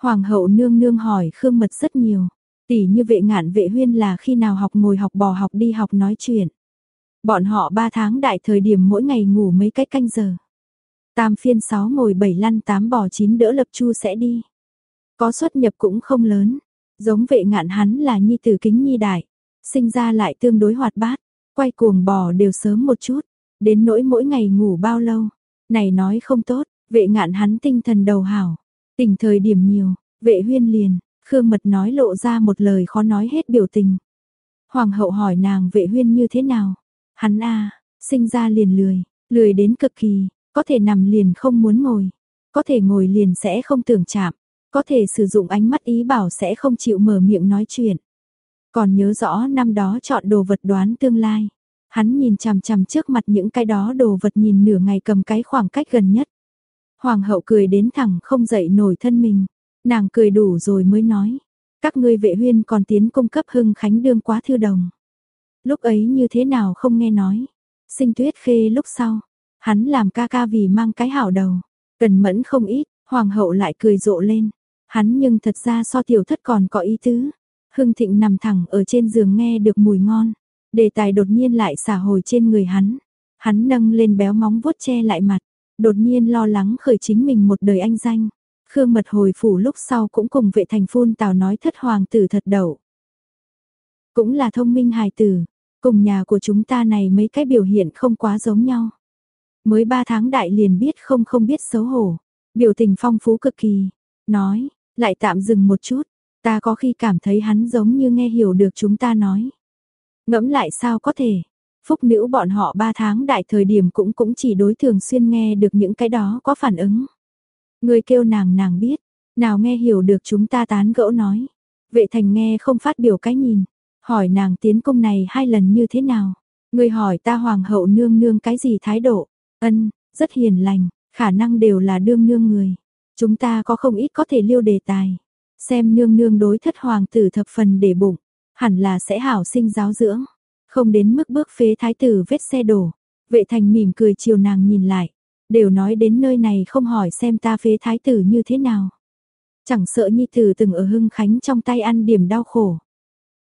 Hoàng hậu nương nương hỏi Khương Mật rất nhiều, tỷ như vệ ngạn vệ huyên là khi nào học ngồi học bò học đi học nói chuyện. Bọn họ ba tháng đại thời điểm mỗi ngày ngủ mấy cái canh giờ. Tam phiên 6 ngồi 7 lăn 8 bò 9 đỡ lập chu sẽ đi. Có xuất nhập cũng không lớn, giống vệ ngạn hắn là nhi tử kính nhi đại, sinh ra lại tương đối hoạt bát, quay cuồng bò đều sớm một chút, đến nỗi mỗi ngày ngủ bao lâu, này nói không tốt, vệ ngạn hắn tinh thần đầu hảo, tỉnh thời điểm nhiều, vệ huyên liền, Khương Mật nói lộ ra một lời khó nói hết biểu tình. Hoàng hậu hỏi nàng vệ huyên như thế nào, hắn a sinh ra liền lười, lười đến cực kỳ, có thể nằm liền không muốn ngồi, có thể ngồi liền sẽ không tưởng chạm, có thể sử dụng ánh mắt ý bảo sẽ không chịu mở miệng nói chuyện. Còn nhớ rõ năm đó chọn đồ vật đoán tương lai. Hắn nhìn chằm chằm trước mặt những cái đó đồ vật nhìn nửa ngày cầm cái khoảng cách gần nhất. Hoàng hậu cười đến thẳng không dậy nổi thân mình. Nàng cười đủ rồi mới nói. Các ngươi vệ huyên còn tiến cung cấp hưng khánh đương quá thư đồng. Lúc ấy như thế nào không nghe nói. Sinh tuyết khê lúc sau. Hắn làm ca ca vì mang cái hảo đầu, cần mẫn không ít, hoàng hậu lại cười rộ lên. Hắn nhưng thật ra so tiểu thất còn có ý tứ. Hưng Thịnh nằm thẳng ở trên giường nghe được mùi ngon. Đề tài đột nhiên lại xả hồi trên người hắn. Hắn nâng lên béo móng vuốt che lại mặt. Đột nhiên lo lắng khởi chính mình một đời anh danh. Khương mật hồi phủ lúc sau cũng cùng vệ thành phun tào nói thất hoàng tử thật đậu. Cũng là thông minh hài tử. Cùng nhà của chúng ta này mấy cái biểu hiện không quá giống nhau. Mới ba tháng đại liền biết không không biết xấu hổ, biểu tình phong phú cực kỳ, nói, Lại tạm dừng một chút, ta có khi cảm thấy hắn giống như nghe hiểu được chúng ta nói. Ngẫm lại sao có thể, phúc nữ bọn họ ba tháng đại thời điểm cũng cũng chỉ đối thường xuyên nghe được những cái đó có phản ứng. Người kêu nàng nàng biết, nào nghe hiểu được chúng ta tán gẫu nói. Vệ thành nghe không phát biểu cái nhìn, hỏi nàng tiến công này hai lần như thế nào. Người hỏi ta hoàng hậu nương nương cái gì thái độ, ân, rất hiền lành, khả năng đều là đương nương người. Chúng ta có không ít có thể liêu đề tài. Xem nương nương đối thất hoàng tử thập phần để bụng, hẳn là sẽ hảo sinh giáo dưỡng. Không đến mức bước phế thái tử vết xe đổ. Vệ thành mỉm cười chiều nàng nhìn lại. Đều nói đến nơi này không hỏi xem ta phế thái tử như thế nào. Chẳng sợ nhi tử từng ở hưng khánh trong tay ăn điểm đau khổ.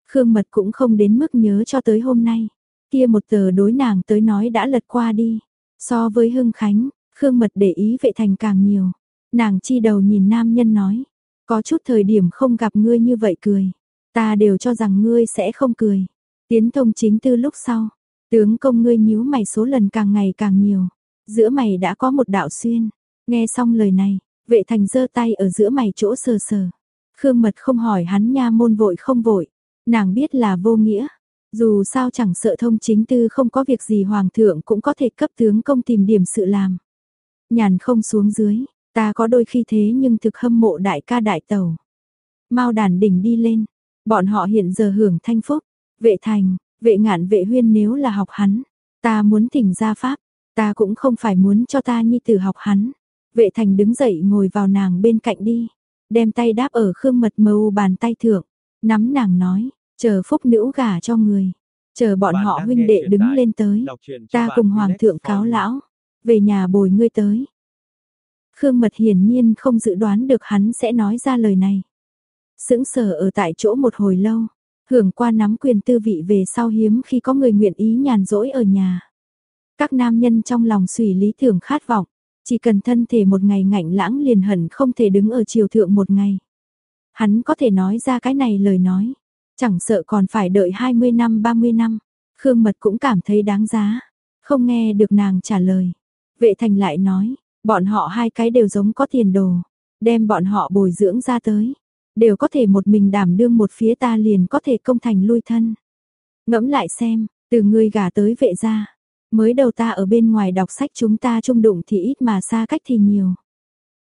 Khương mật cũng không đến mức nhớ cho tới hôm nay. Kia một tờ đối nàng tới nói đã lật qua đi. So với hưng khánh, Khương mật để ý vệ thành càng nhiều. Nàng chi đầu nhìn nam nhân nói. Có chút thời điểm không gặp ngươi như vậy cười. Ta đều cho rằng ngươi sẽ không cười. Tiến thông chính tư lúc sau. Tướng công ngươi nhíu mày số lần càng ngày càng nhiều. Giữa mày đã có một đạo xuyên. Nghe xong lời này, vệ thành giơ tay ở giữa mày chỗ sờ sờ. Khương mật không hỏi hắn nha môn vội không vội. Nàng biết là vô nghĩa. Dù sao chẳng sợ thông chính tư không có việc gì hoàng thượng cũng có thể cấp tướng công tìm điểm sự làm. Nhàn không xuống dưới, Ta có đôi khi thế nhưng thực hâm mộ đại ca đại tàu. mau đàn đỉnh đi lên, bọn họ hiện giờ hưởng thanh phúc, vệ thành, vệ ngạn vệ huyên nếu là học hắn, ta muốn thỉnh ra pháp, ta cũng không phải muốn cho ta nhi tử học hắn. Vệ thành đứng dậy ngồi vào nàng bên cạnh đi, đem tay đáp ở khương mật mâu bàn tay thượng, nắm nàng nói, chờ phúc nữ gả cho người, chờ bọn họ huynh đệ đứng lên tới, ta cùng hoàng thượng cáo lão, về nhà bồi ngươi tới. Khương Mật hiển nhiên không dự đoán được hắn sẽ nói ra lời này. Sững sờ ở tại chỗ một hồi lâu, hưởng qua nắm quyền tư vị về sau hiếm khi có người nguyện ý nhàn rỗi ở nhà. Các nam nhân trong lòng suy lý tưởng khát vọng, chỉ cần thân thể một ngày ngạnh lãng liền hẳn không thể đứng ở chiều thượng một ngày. Hắn có thể nói ra cái này lời nói, chẳng sợ còn phải đợi 20 năm 30 năm, Khương Mật cũng cảm thấy đáng giá, không nghe được nàng trả lời. Vệ thành lại nói, Bọn họ hai cái đều giống có tiền đồ, đem bọn họ bồi dưỡng ra tới, đều có thể một mình đảm đương một phía ta liền có thể công thành lui thân. Ngẫm lại xem, từ ngươi gả tới vệ gia, mới đầu ta ở bên ngoài đọc sách chúng ta chung đụng thì ít mà xa cách thì nhiều.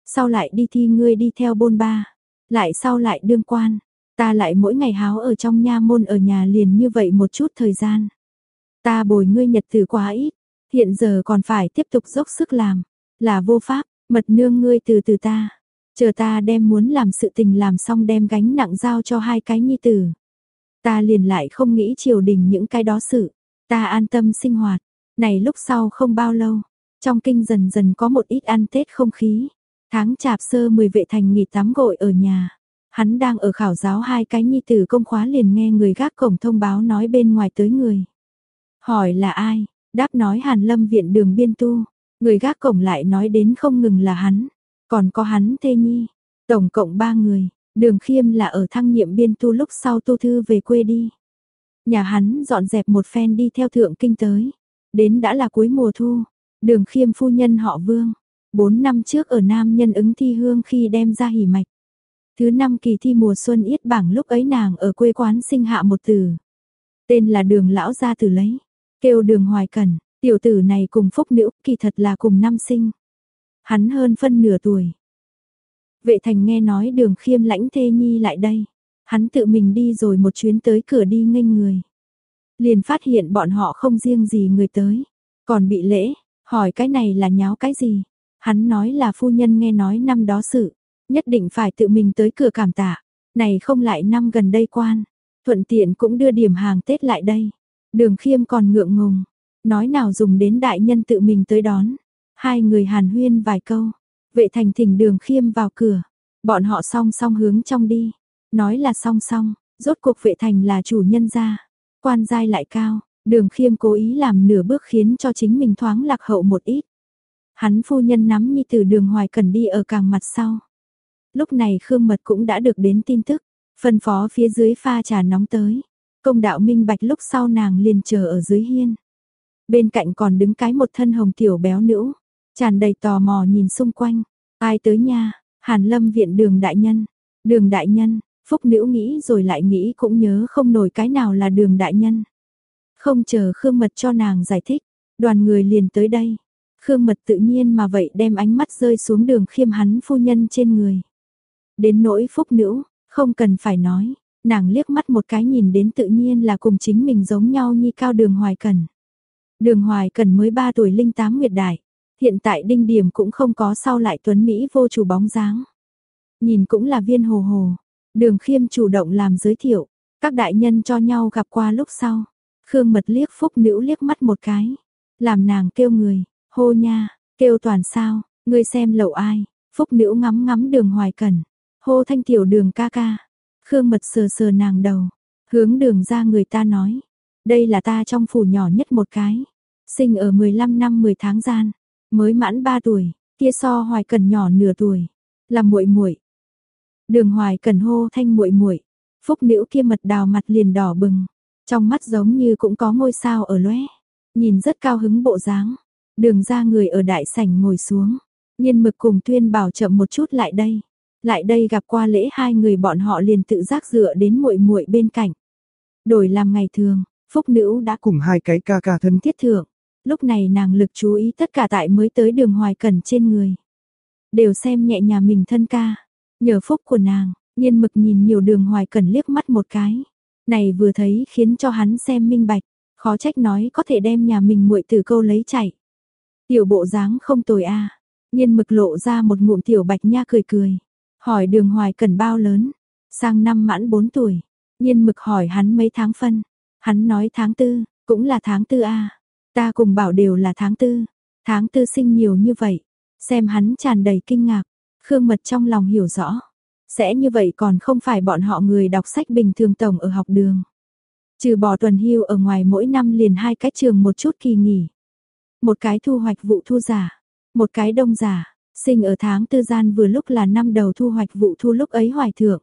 Sau lại đi thi ngươi đi theo bôn ba, lại sau lại đương quan, ta lại mỗi ngày háo ở trong nha môn ở nhà liền như vậy một chút thời gian. Ta bồi ngươi nhật từ quá ít, hiện giờ còn phải tiếp tục dốc sức làm là vô pháp, mật nương ngươi từ từ ta. Chờ ta đem muốn làm sự tình làm xong đem gánh nặng giao cho hai cái nhi tử. Ta liền lại không nghĩ triều đình những cái đó sự. Ta an tâm sinh hoạt. Này lúc sau không bao lâu, trong kinh dần dần có một ít ăn Tết không khí. Tháng chạp sơ 10 vệ thành nghỉ tắm gội ở nhà. Hắn đang ở khảo giáo hai cái nhi tử công khóa liền nghe người gác cổng thông báo nói bên ngoài tới người. Hỏi là ai? Đáp nói Hàn Lâm viện đường biên tu. Người gác cổng lại nói đến không ngừng là hắn, còn có hắn thê nhi, tổng cộng ba người, đường khiêm là ở thăng nhiệm biên tu lúc sau tu thư về quê đi. Nhà hắn dọn dẹp một phen đi theo thượng kinh tới, đến đã là cuối mùa thu, đường khiêm phu nhân họ vương, bốn năm trước ở Nam nhân ứng thi hương khi đem ra hỉ mạch. Thứ năm kỳ thi mùa xuân yết bảng lúc ấy nàng ở quê quán sinh hạ một từ. Tên là đường lão gia từ lấy, kêu đường hoài cẩn, Tiểu tử này cùng phúc nữ kỳ thật là cùng năm sinh. Hắn hơn phân nửa tuổi. Vệ thành nghe nói đường khiêm lãnh thê nhi lại đây. Hắn tự mình đi rồi một chuyến tới cửa đi nghênh người. Liền phát hiện bọn họ không riêng gì người tới. Còn bị lễ, hỏi cái này là nháo cái gì. Hắn nói là phu nhân nghe nói năm đó sự. Nhất định phải tự mình tới cửa cảm tạ. Này không lại năm gần đây quan. Thuận tiện cũng đưa điểm hàng Tết lại đây. Đường khiêm còn ngượng ngùng. Nói nào dùng đến đại nhân tự mình tới đón. Hai người hàn huyên vài câu. Vệ thành thỉnh đường khiêm vào cửa. Bọn họ song song hướng trong đi. Nói là song song, rốt cuộc vệ thành là chủ nhân gia. Quan giai lại cao, đường khiêm cố ý làm nửa bước khiến cho chính mình thoáng lạc hậu một ít. Hắn phu nhân nắm nhi từ đường hoài cần đi ở càng mặt sau. Lúc này Khương Mật cũng đã được đến tin tức, phân phó phía dưới pha trà nóng tới. Công đạo minh bạch lúc sau nàng liền chờ ở dưới hiên. Bên cạnh còn đứng cái một thân hồng tiểu béo nữ, tràn đầy tò mò nhìn xung quanh. Ai tới nha, Hàn Lâm viện đường đại nhân. Đường đại nhân, Phúc Nữ nghĩ rồi lại nghĩ cũng nhớ không nổi cái nào là đường đại nhân. Không chờ Khương Mật cho nàng giải thích, đoàn người liền tới đây. Khương Mật tự nhiên mà vậy đem ánh mắt rơi xuống đường khiêm hắn phu nhân trên người. Đến nỗi Phúc Nữ, không cần phải nói, nàng liếc mắt một cái nhìn đến tự nhiên là cùng chính mình giống nhau như cao đường hoài cần. Đường hoài cần mới 3 tuổi linh tám nguyệt đại, hiện tại đinh điểm cũng không có sau lại tuấn Mỹ vô chủ bóng dáng. Nhìn cũng là viên hồ hồ, đường khiêm chủ động làm giới thiệu, các đại nhân cho nhau gặp qua lúc sau. Khương mật liếc phúc nữ liếc mắt một cái, làm nàng kêu người, hô nha, kêu toàn sao, ngươi xem lậu ai, phúc nữ ngắm ngắm đường hoài cần, hô thanh tiểu đường ca ca, Khương Mật sờ sờ nàng đầu, hướng đường ra người ta nói, đây là ta trong phủ nhỏ nhất một cái, sinh ở 15 năm 10 tháng gian, mới mãn 3 tuổi, kia so Hoài Cần nhỏ nửa tuổi, là muội muội. Đường Hoài Cần hô thanh muội muội, phúc nữ kia mật đào mặt liền đỏ bừng, trong mắt giống như cũng có ngôi sao ở lóe, nhìn rất cao hứng bộ dáng. Đường ra người ở đại sảnh ngồi xuống, Nhiên Mực cùng Tuyên Bảo chậm một chút lại đây lại đây gặp qua lễ hai người bọn họ liền tự giác dựa đến muội muội bên cạnh. Đổi làm ngày thường, Phúc Nữ đã cùng hai cái ca ca thân thiết thượng, lúc này nàng lực chú ý tất cả tại mới tới đường hoài cẩn trên người. Đều xem nhẹ nhà mình thân ca, nhờ phúc của nàng, nhiên mực nhìn nhiều đường hoài cẩn liếc mắt một cái. Này vừa thấy khiến cho hắn xem minh bạch, khó trách nói có thể đem nhà mình muội từ câu lấy chạy. Tiểu bộ dáng không tồi a nhiên mực lộ ra một ngụm tiểu bạch nha cười cười. Hỏi đường hoài cần bao lớn? Sang năm mãn 4 tuổi. Nhiên mực hỏi hắn mấy tháng phân. Hắn nói tháng tư, cũng là tháng tư a Ta cùng bảo đều là tháng tư. Tháng tư sinh nhiều như vậy. Xem hắn tràn đầy kinh ngạc. Khương mật trong lòng hiểu rõ. Sẽ như vậy còn không phải bọn họ người đọc sách bình thường tổng ở học đường. Trừ bỏ tuần hưu ở ngoài mỗi năm liền hai cái trường một chút kỳ nghỉ. Một cái thu hoạch vụ thu giả. Một cái đông giả Sinh ở tháng tư gian vừa lúc là năm đầu thu hoạch vụ thu lúc ấy hoài thượng.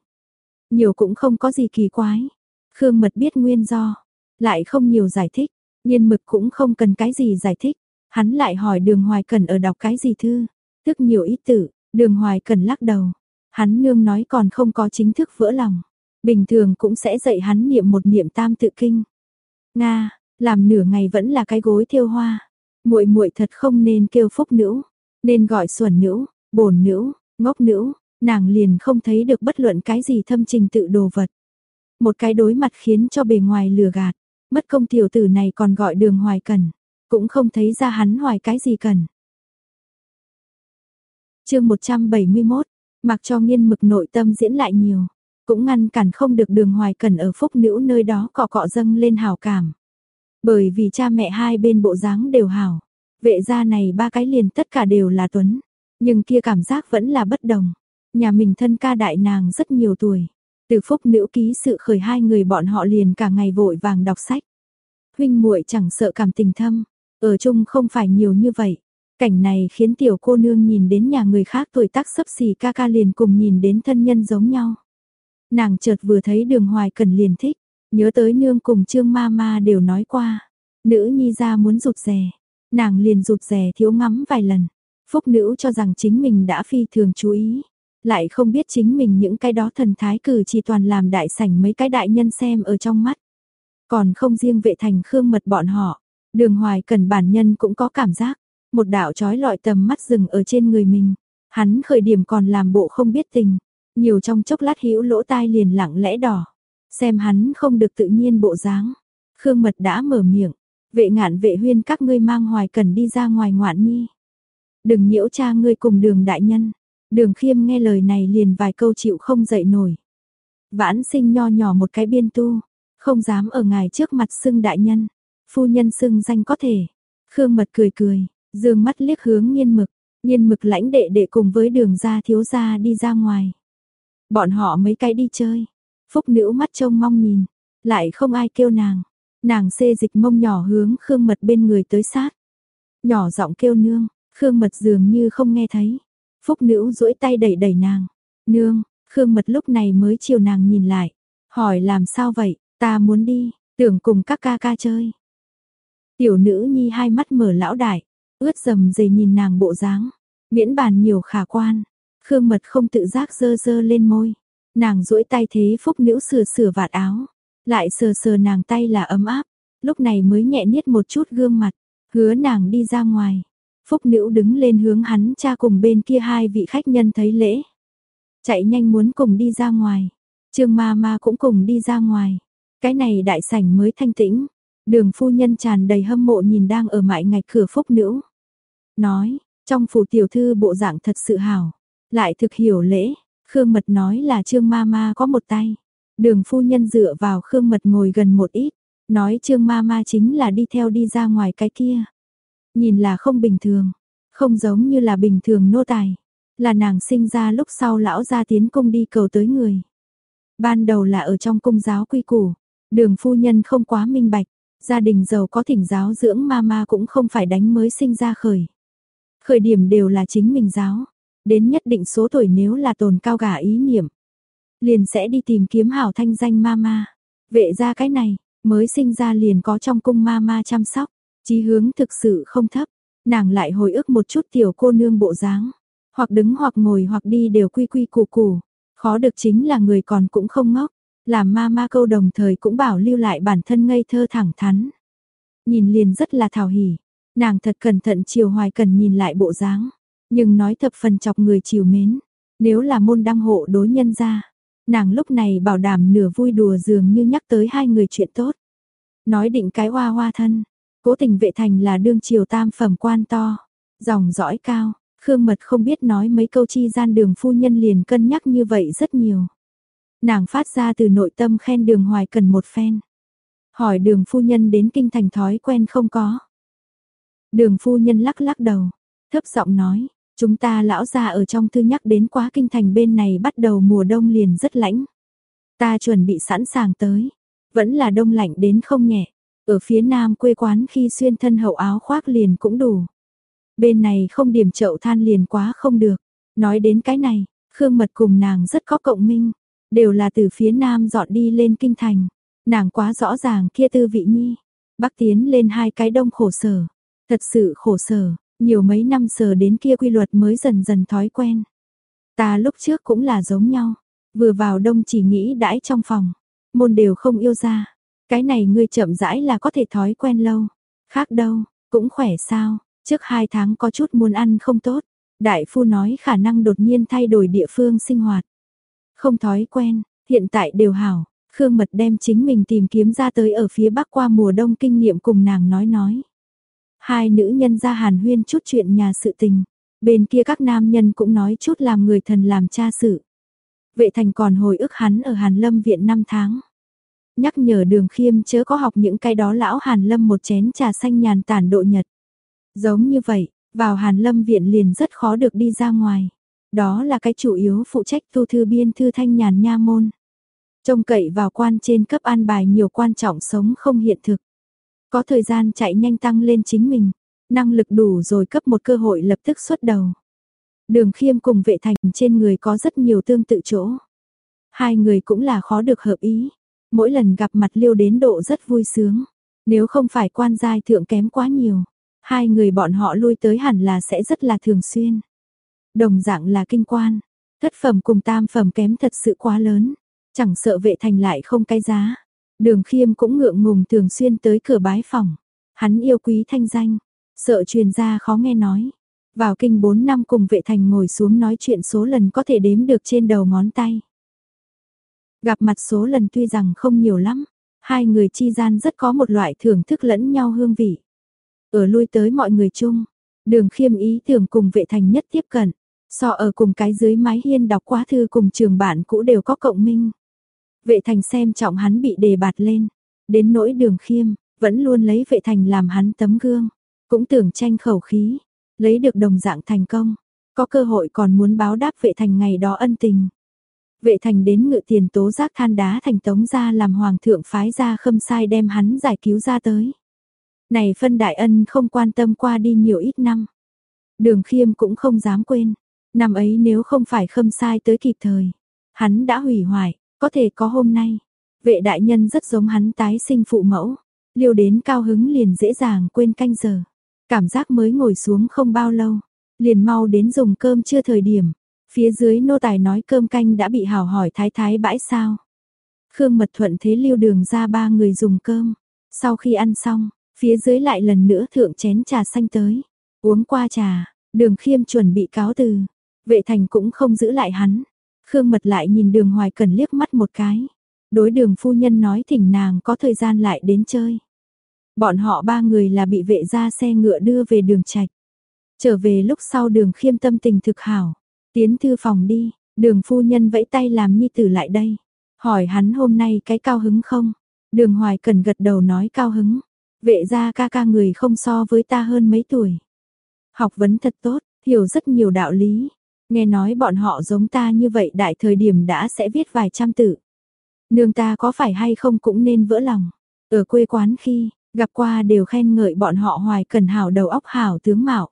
Nhiều cũng không có gì kỳ quái. Khương Mật biết nguyên do, lại không nhiều giải thích, nhiên mực cũng không cần cái gì giải thích. Hắn lại hỏi đường hoài cần ở đọc cái gì thư, tức nhiều ý tử, đường hoài cần lắc đầu. Hắn nương nói còn không có chính thức vỡ lòng. Bình thường cũng sẽ dạy hắn niệm một niệm tam tự kinh. Nga, làm nửa ngày vẫn là cái gối thiêu hoa. Muội muội thật không nên kêu phúc nữ. Nên gọi xuẩn nữ, bổn nữ, ngốc nữ, nàng liền không thấy được bất luận cái gì thâm trình tự đồ vật. Một cái đối mặt khiến cho bề ngoài lừa gạt, mất công tiểu tử này còn gọi đường hoài cần, cũng không thấy ra hắn hoài cái gì cần. chương 171, mặc cho nghiên mực nội tâm diễn lại nhiều, cũng ngăn cản không được đường hoài cần ở phúc nữ nơi đó cọ cọ dâng lên hào cảm. Bởi vì cha mẹ hai bên bộ dáng đều hảo, Vệ gia này ba cái liền tất cả đều là tuấn, nhưng kia cảm giác vẫn là bất đồng. Nhà mình thân ca đại nàng rất nhiều tuổi, từ phúc nữ ký sự khởi hai người bọn họ liền cả ngày vội vàng đọc sách. Huynh muội chẳng sợ cảm tình thâm, ở chung không phải nhiều như vậy. Cảnh này khiến tiểu cô nương nhìn đến nhà người khác tuổi tác sấp xì ca ca liền cùng nhìn đến thân nhân giống nhau. Nàng chợt vừa thấy đường hoài cần liền thích, nhớ tới nương cùng trương ma ma đều nói qua. Nữ nhi ra muốn rụt rè, Nàng liền rụt rè thiếu ngắm vài lần. Phúc nữ cho rằng chính mình đã phi thường chú ý. Lại không biết chính mình những cái đó thần thái cử chỉ toàn làm đại sảnh mấy cái đại nhân xem ở trong mắt. Còn không riêng vệ thành khương mật bọn họ. Đường hoài cần bản nhân cũng có cảm giác. Một đạo trói lọi tầm mắt rừng ở trên người mình. Hắn khởi điểm còn làm bộ không biết tình. Nhiều trong chốc lát hữu lỗ tai liền lặng lẽ đỏ. Xem hắn không được tự nhiên bộ dáng. Khương mật đã mở miệng. Vệ ngạn vệ huyên các ngươi mang hoài cần đi ra ngoài ngoạn nhi. Đừng nhiễu cha ngươi cùng đường đại nhân. Đường khiêm nghe lời này liền vài câu chịu không dậy nổi. Vãn sinh nho nhỏ một cái biên tu. Không dám ở ngài trước mặt xưng đại nhân. Phu nhân xưng danh có thể. Khương mật cười cười, dương mắt liếc hướng nghiên mực. Nghiên mực lãnh đệ đệ cùng với đường gia thiếu gia đi ra ngoài. Bọn họ mấy cái đi chơi. Phúc nữ mắt trông mong nhìn. Lại không ai kêu nàng. Nàng xê dịch mông nhỏ hướng Khương Mật bên người tới sát. Nhỏ giọng kêu nương, Khương Mật dường như không nghe thấy. Phúc nữ duỗi tay đẩy đẩy nàng. Nương, Khương Mật lúc này mới chiều nàng nhìn lại. Hỏi làm sao vậy, ta muốn đi, tưởng cùng các ca ca chơi. Tiểu nữ nhi hai mắt mở lão đại, ướt dầm dày nhìn nàng bộ dáng, miễn bàn nhiều khả quan. Khương Mật không tự giác dơ dơ lên môi. Nàng duỗi tay thế phúc nữ sửa sửa vạt áo, lại sờ sờ nàng tay là ấm áp, lúc này mới nhẹ niết một chút gương mặt, hứa nàng đi ra ngoài. Phúc nữ đứng lên hướng hắn cha cùng bên kia hai vị khách nhân thấy lễ. Chạy nhanh muốn cùng đi ra ngoài. Trương ma ma cũng cùng đi ra ngoài. Cái này đại sảnh mới thanh tĩnh. Đường phu nhân tràn đầy hâm mộ nhìn đang ở mại ngạch cửa phúc nữ. Nói, trong phủ tiểu thư bộ dạng thật sự hảo. Lại thực hiểu lễ, Khương Mật nói là Trương ma ma có một tay. Đường phu nhân dựa vào Khương Mật ngồi gần một ít. Nói Trương ma ma chính là đi theo đi ra ngoài cái kia. Nhìn là không bình thường, không giống như là bình thường nô tài, là nàng sinh ra lúc sau lão gia tiến cung đi cầu tới người. Ban đầu là ở trong cung giáo quy củ, đường phu nhân không quá minh bạch, gia đình giàu có thỉnh giáo dưỡng mama cũng không phải đánh mới sinh ra khởi. Khởi điểm đều là chính mình giáo, đến nhất định số tuổi nếu là tồn cao gả ý niệm, liền sẽ đi tìm kiếm hảo thanh danh mama. Vệ ra cái này, mới sinh ra liền có trong cung mama chăm sóc. Chí hướng thực sự không thấp, nàng lại hồi ức một chút tiểu cô nương bộ dáng, hoặc đứng hoặc ngồi hoặc đi đều quy quy củ củ, khó được chính là người còn cũng không ngốc, làm ma ma câu đồng thời cũng bảo lưu lại bản thân ngây thơ thẳng thắn. Nhìn liền rất là thảo hỉ, nàng thật cẩn thận chiều hoài cần nhìn lại bộ dáng, nhưng nói thập phần chọc người chiều mến, nếu là môn đăng hộ đối nhân ra, nàng lúc này bảo đảm nửa vui đùa dường như nhắc tới hai người chuyện tốt. Nói định cái hoa hoa thân, Cố tình vệ thành là đương triều tam phẩm quan to, dòng dõi cao, Khương Mật không biết nói mấy câu chi gian đường phu nhân liền cân nhắc như vậy rất nhiều. Nàng phát ra từ nội tâm khen đường hoài cần một phen. Hỏi đường phu nhân đến kinh thành thói quen không có. Đường phu nhân lắc lắc đầu, thấp giọng nói, chúng ta lão gia ở trong thư nhắc đến quá kinh thành bên này bắt đầu mùa đông liền rất lạnh. Ta chuẩn bị sẵn sàng tới, vẫn là đông lạnh đến không nhẹ. Ở phía nam quê quán khi xuyên thân hậu áo khoác liền cũng đủ. Bên này không điểm chậu than liền quá không được. Nói đến cái này, Khương Mật cùng nàng rất có cộng minh. Đều là từ phía nam dọn đi lên kinh thành. Nàng quá rõ ràng kia tư vị nhi. Bắc tiến lên hai cái đông khổ sở. Thật sự khổ sở, nhiều mấy năm sở đến kia quy luật mới dần dần thói quen. Ta lúc trước cũng là giống nhau. Vừa vào đông chỉ nghĩ đãi trong phòng. Môn đều không yêu ra. Cái này ngươi chậm rãi là có thể thói quen lâu. Khác đâu, cũng khỏe sao, trước hai tháng có chút muốn ăn không tốt. Đại phu nói khả năng đột nhiên thay đổi địa phương sinh hoạt. Không thói quen, hiện tại đều hảo. Khương Mật đem chính mình tìm kiếm ra tới ở phía bắc qua mùa đông kinh nghiệm cùng nàng nói nói. Hai nữ nhân ra hàn huyên chút chuyện nhà sự tình. Bên kia các nam nhân cũng nói chút làm người thần làm cha sự. Vệ thành còn hồi ức hắn ở Hàn Lâm viện năm tháng nhắc nhở đường khiêm chớ có học những cái đó lão Hàn Lâm một chén trà xanh nhàn tản độ nhật. Giống như vậy, vào Hàn Lâm viện liền rất khó được đi ra ngoài. Đó là cái chủ yếu phụ trách tu thư biên thư thanh nhàn nha môn. Trông cậy vào quan trên cấp an bài nhiều quan trọng sống không hiện thực. Có thời gian chạy nhanh tăng lên chính mình, năng lực đủ rồi cấp một cơ hội lập tức xuất đầu. Đường khiêm cùng vệ thành trên người có rất nhiều tương tự chỗ. Hai người cũng là khó được hợp ý. Mỗi lần gặp mặt liêu đến độ rất vui sướng. Nếu không phải quan giai thượng kém quá nhiều, hai người bọn họ lui tới hẳn là sẽ rất là thường xuyên. Đồng dạng là kinh quan, thất phẩm cùng tam phẩm kém thật sự quá lớn, chẳng sợ vệ thành lại không cái giá. Đường khiêm cũng ngượng ngùng thường xuyên tới cửa bái phòng. Hắn yêu quý thanh danh, sợ truyền ra khó nghe nói. Vào kinh 4 năm cùng vệ thành ngồi xuống nói chuyện số lần có thể đếm được trên đầu ngón tay. Gặp mặt số lần tuy rằng không nhiều lắm, hai người chi gian rất có một loại thưởng thức lẫn nhau hương vị. Ở lui tới mọi người chung, đường khiêm ý tưởng cùng vệ thành nhất tiếp cận, so ở cùng cái dưới mái hiên đọc quá thư cùng trường bản cũ đều có cộng minh. Vệ thành xem trọng hắn bị đề bạt lên, đến nỗi đường khiêm, vẫn luôn lấy vệ thành làm hắn tấm gương, cũng tưởng tranh khẩu khí, lấy được đồng dạng thành công, có cơ hội còn muốn báo đáp vệ thành ngày đó ân tình. Vệ thành đến ngự tiền tố giác than đá thành tống ra làm hoàng thượng phái ra khâm sai đem hắn giải cứu ra tới. Này phân đại ân không quan tâm qua đi nhiều ít năm. Đường khiêm cũng không dám quên. Năm ấy nếu không phải khâm sai tới kịp thời. Hắn đã hủy hoại, có thể có hôm nay. Vệ đại nhân rất giống hắn tái sinh phụ mẫu. Liêu đến cao hứng liền dễ dàng quên canh giờ. Cảm giác mới ngồi xuống không bao lâu. Liền mau đến dùng cơm chưa thời điểm. Phía dưới nô tài nói cơm canh đã bị hào hỏi thái thái bãi sao. Khương Mật Thuận thế lưu đường ra ba người dùng cơm. Sau khi ăn xong, phía dưới lại lần nữa thượng chén trà xanh tới. Uống qua trà, đường khiêm chuẩn bị cáo từ. Vệ thành cũng không giữ lại hắn. Khương Mật lại nhìn đường hoài cần liếc mắt một cái. Đối đường phu nhân nói thỉnh nàng có thời gian lại đến chơi. Bọn họ ba người là bị vệ ra xe ngựa đưa về đường trạch. Trở về lúc sau đường khiêm tâm tình thực hảo. Tiến thư phòng đi, đường phu nhân vẫy tay làm nhi tử lại đây. Hỏi hắn hôm nay cái cao hứng không? Đường hoài cần gật đầu nói cao hứng. Vệ ra ca ca người không so với ta hơn mấy tuổi. Học vấn thật tốt, hiểu rất nhiều đạo lý. Nghe nói bọn họ giống ta như vậy đại thời điểm đã sẽ viết vài trăm tự. Nương ta có phải hay không cũng nên vỡ lòng. Ở quê quán khi, gặp qua đều khen ngợi bọn họ hoài cần hảo đầu óc hảo tướng mạo.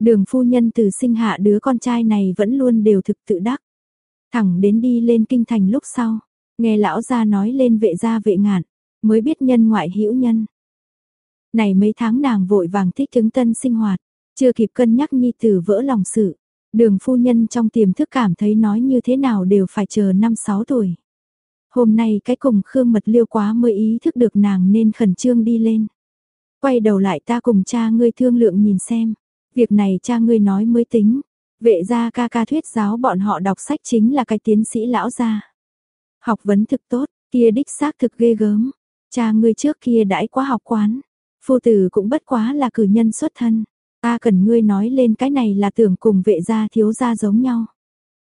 Đường phu nhân từ sinh hạ đứa con trai này vẫn luôn đều thực tự đắc. Thẳng đến đi lên kinh thành lúc sau, nghe lão gia nói lên vệ gia vệ ngạn, mới biết nhân ngoại hữu nhân. Này mấy tháng nàng vội vàng thích ứng tân sinh hoạt, chưa kịp cân nhắc nhi tử vỡ lòng sự. Đường phu nhân trong tiềm thức cảm thấy nói như thế nào đều phải chờ năm sáu tuổi. Hôm nay cái cùng Khương Mật Liêu quá mới ý thức được nàng nên khẩn trương đi lên. Quay đầu lại ta cùng cha ngươi thương lượng nhìn xem. Việc này cha ngươi nói mới tính. Vệ gia ca ca thuyết giáo bọn họ đọc sách chính là cái tiến sĩ lão gia. Học vấn thực tốt, kia đích xác thực ghê gớm. Cha ngươi trước kia đãi quá học quán. Phu tử cũng bất quá là cử nhân xuất thân. Ta cần ngươi nói lên cái này là tưởng cùng vệ gia thiếu gia giống nhau.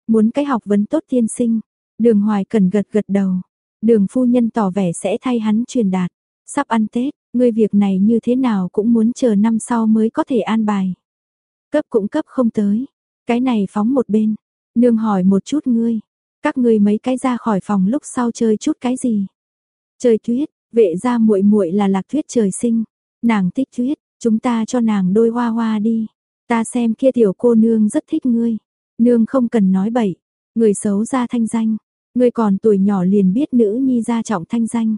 Muốn cái học vấn tốt tiên sinh. Đường hoài cần gật gật đầu. Đường phu nhân tỏ vẻ sẽ thay hắn truyền đạt. Sắp ăn Tết, ngươi việc này như thế nào cũng muốn chờ năm sau mới có thể an bài. Cấp cũng cấp không tới. Cái này phóng một bên. Nương hỏi một chút ngươi. Các ngươi mấy cái ra khỏi phòng lúc sau chơi chút cái gì? Chơi tuyết, vệ ra muội muội là lạc tuyết trời sinh. Nàng thích tuyết, chúng ta cho nàng đôi hoa hoa đi. Ta xem kia tiểu cô nương rất thích ngươi. Nương không cần nói bậy. Người xấu ra thanh danh. Ngươi còn tuổi nhỏ liền biết nữ nhi ra trọng thanh danh.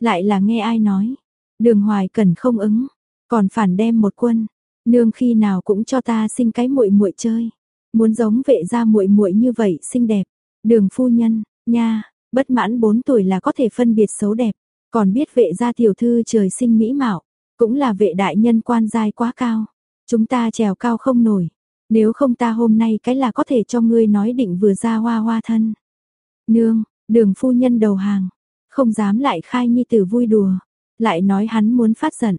Lại là nghe ai nói. Đường hoài cần không ứng. Còn phản đem một quân. Nương khi nào cũng cho ta sinh cái muội muội chơi. Muốn giống vệ gia muội muội như vậy xinh đẹp. Đường phu nhân, nha, bất mãn 4 tuổi là có thể phân biệt xấu đẹp. Còn biết vệ gia tiểu thư trời sinh mỹ mạo. Cũng là vệ đại nhân quan giai quá cao. Chúng ta trèo cao không nổi. Nếu không ta hôm nay cái là có thể cho ngươi nói định vừa ra hoa hoa thân. Nương, đường phu nhân đầu hàng. Không dám lại khai nhi tử vui đùa. Lại nói hắn muốn phát giận.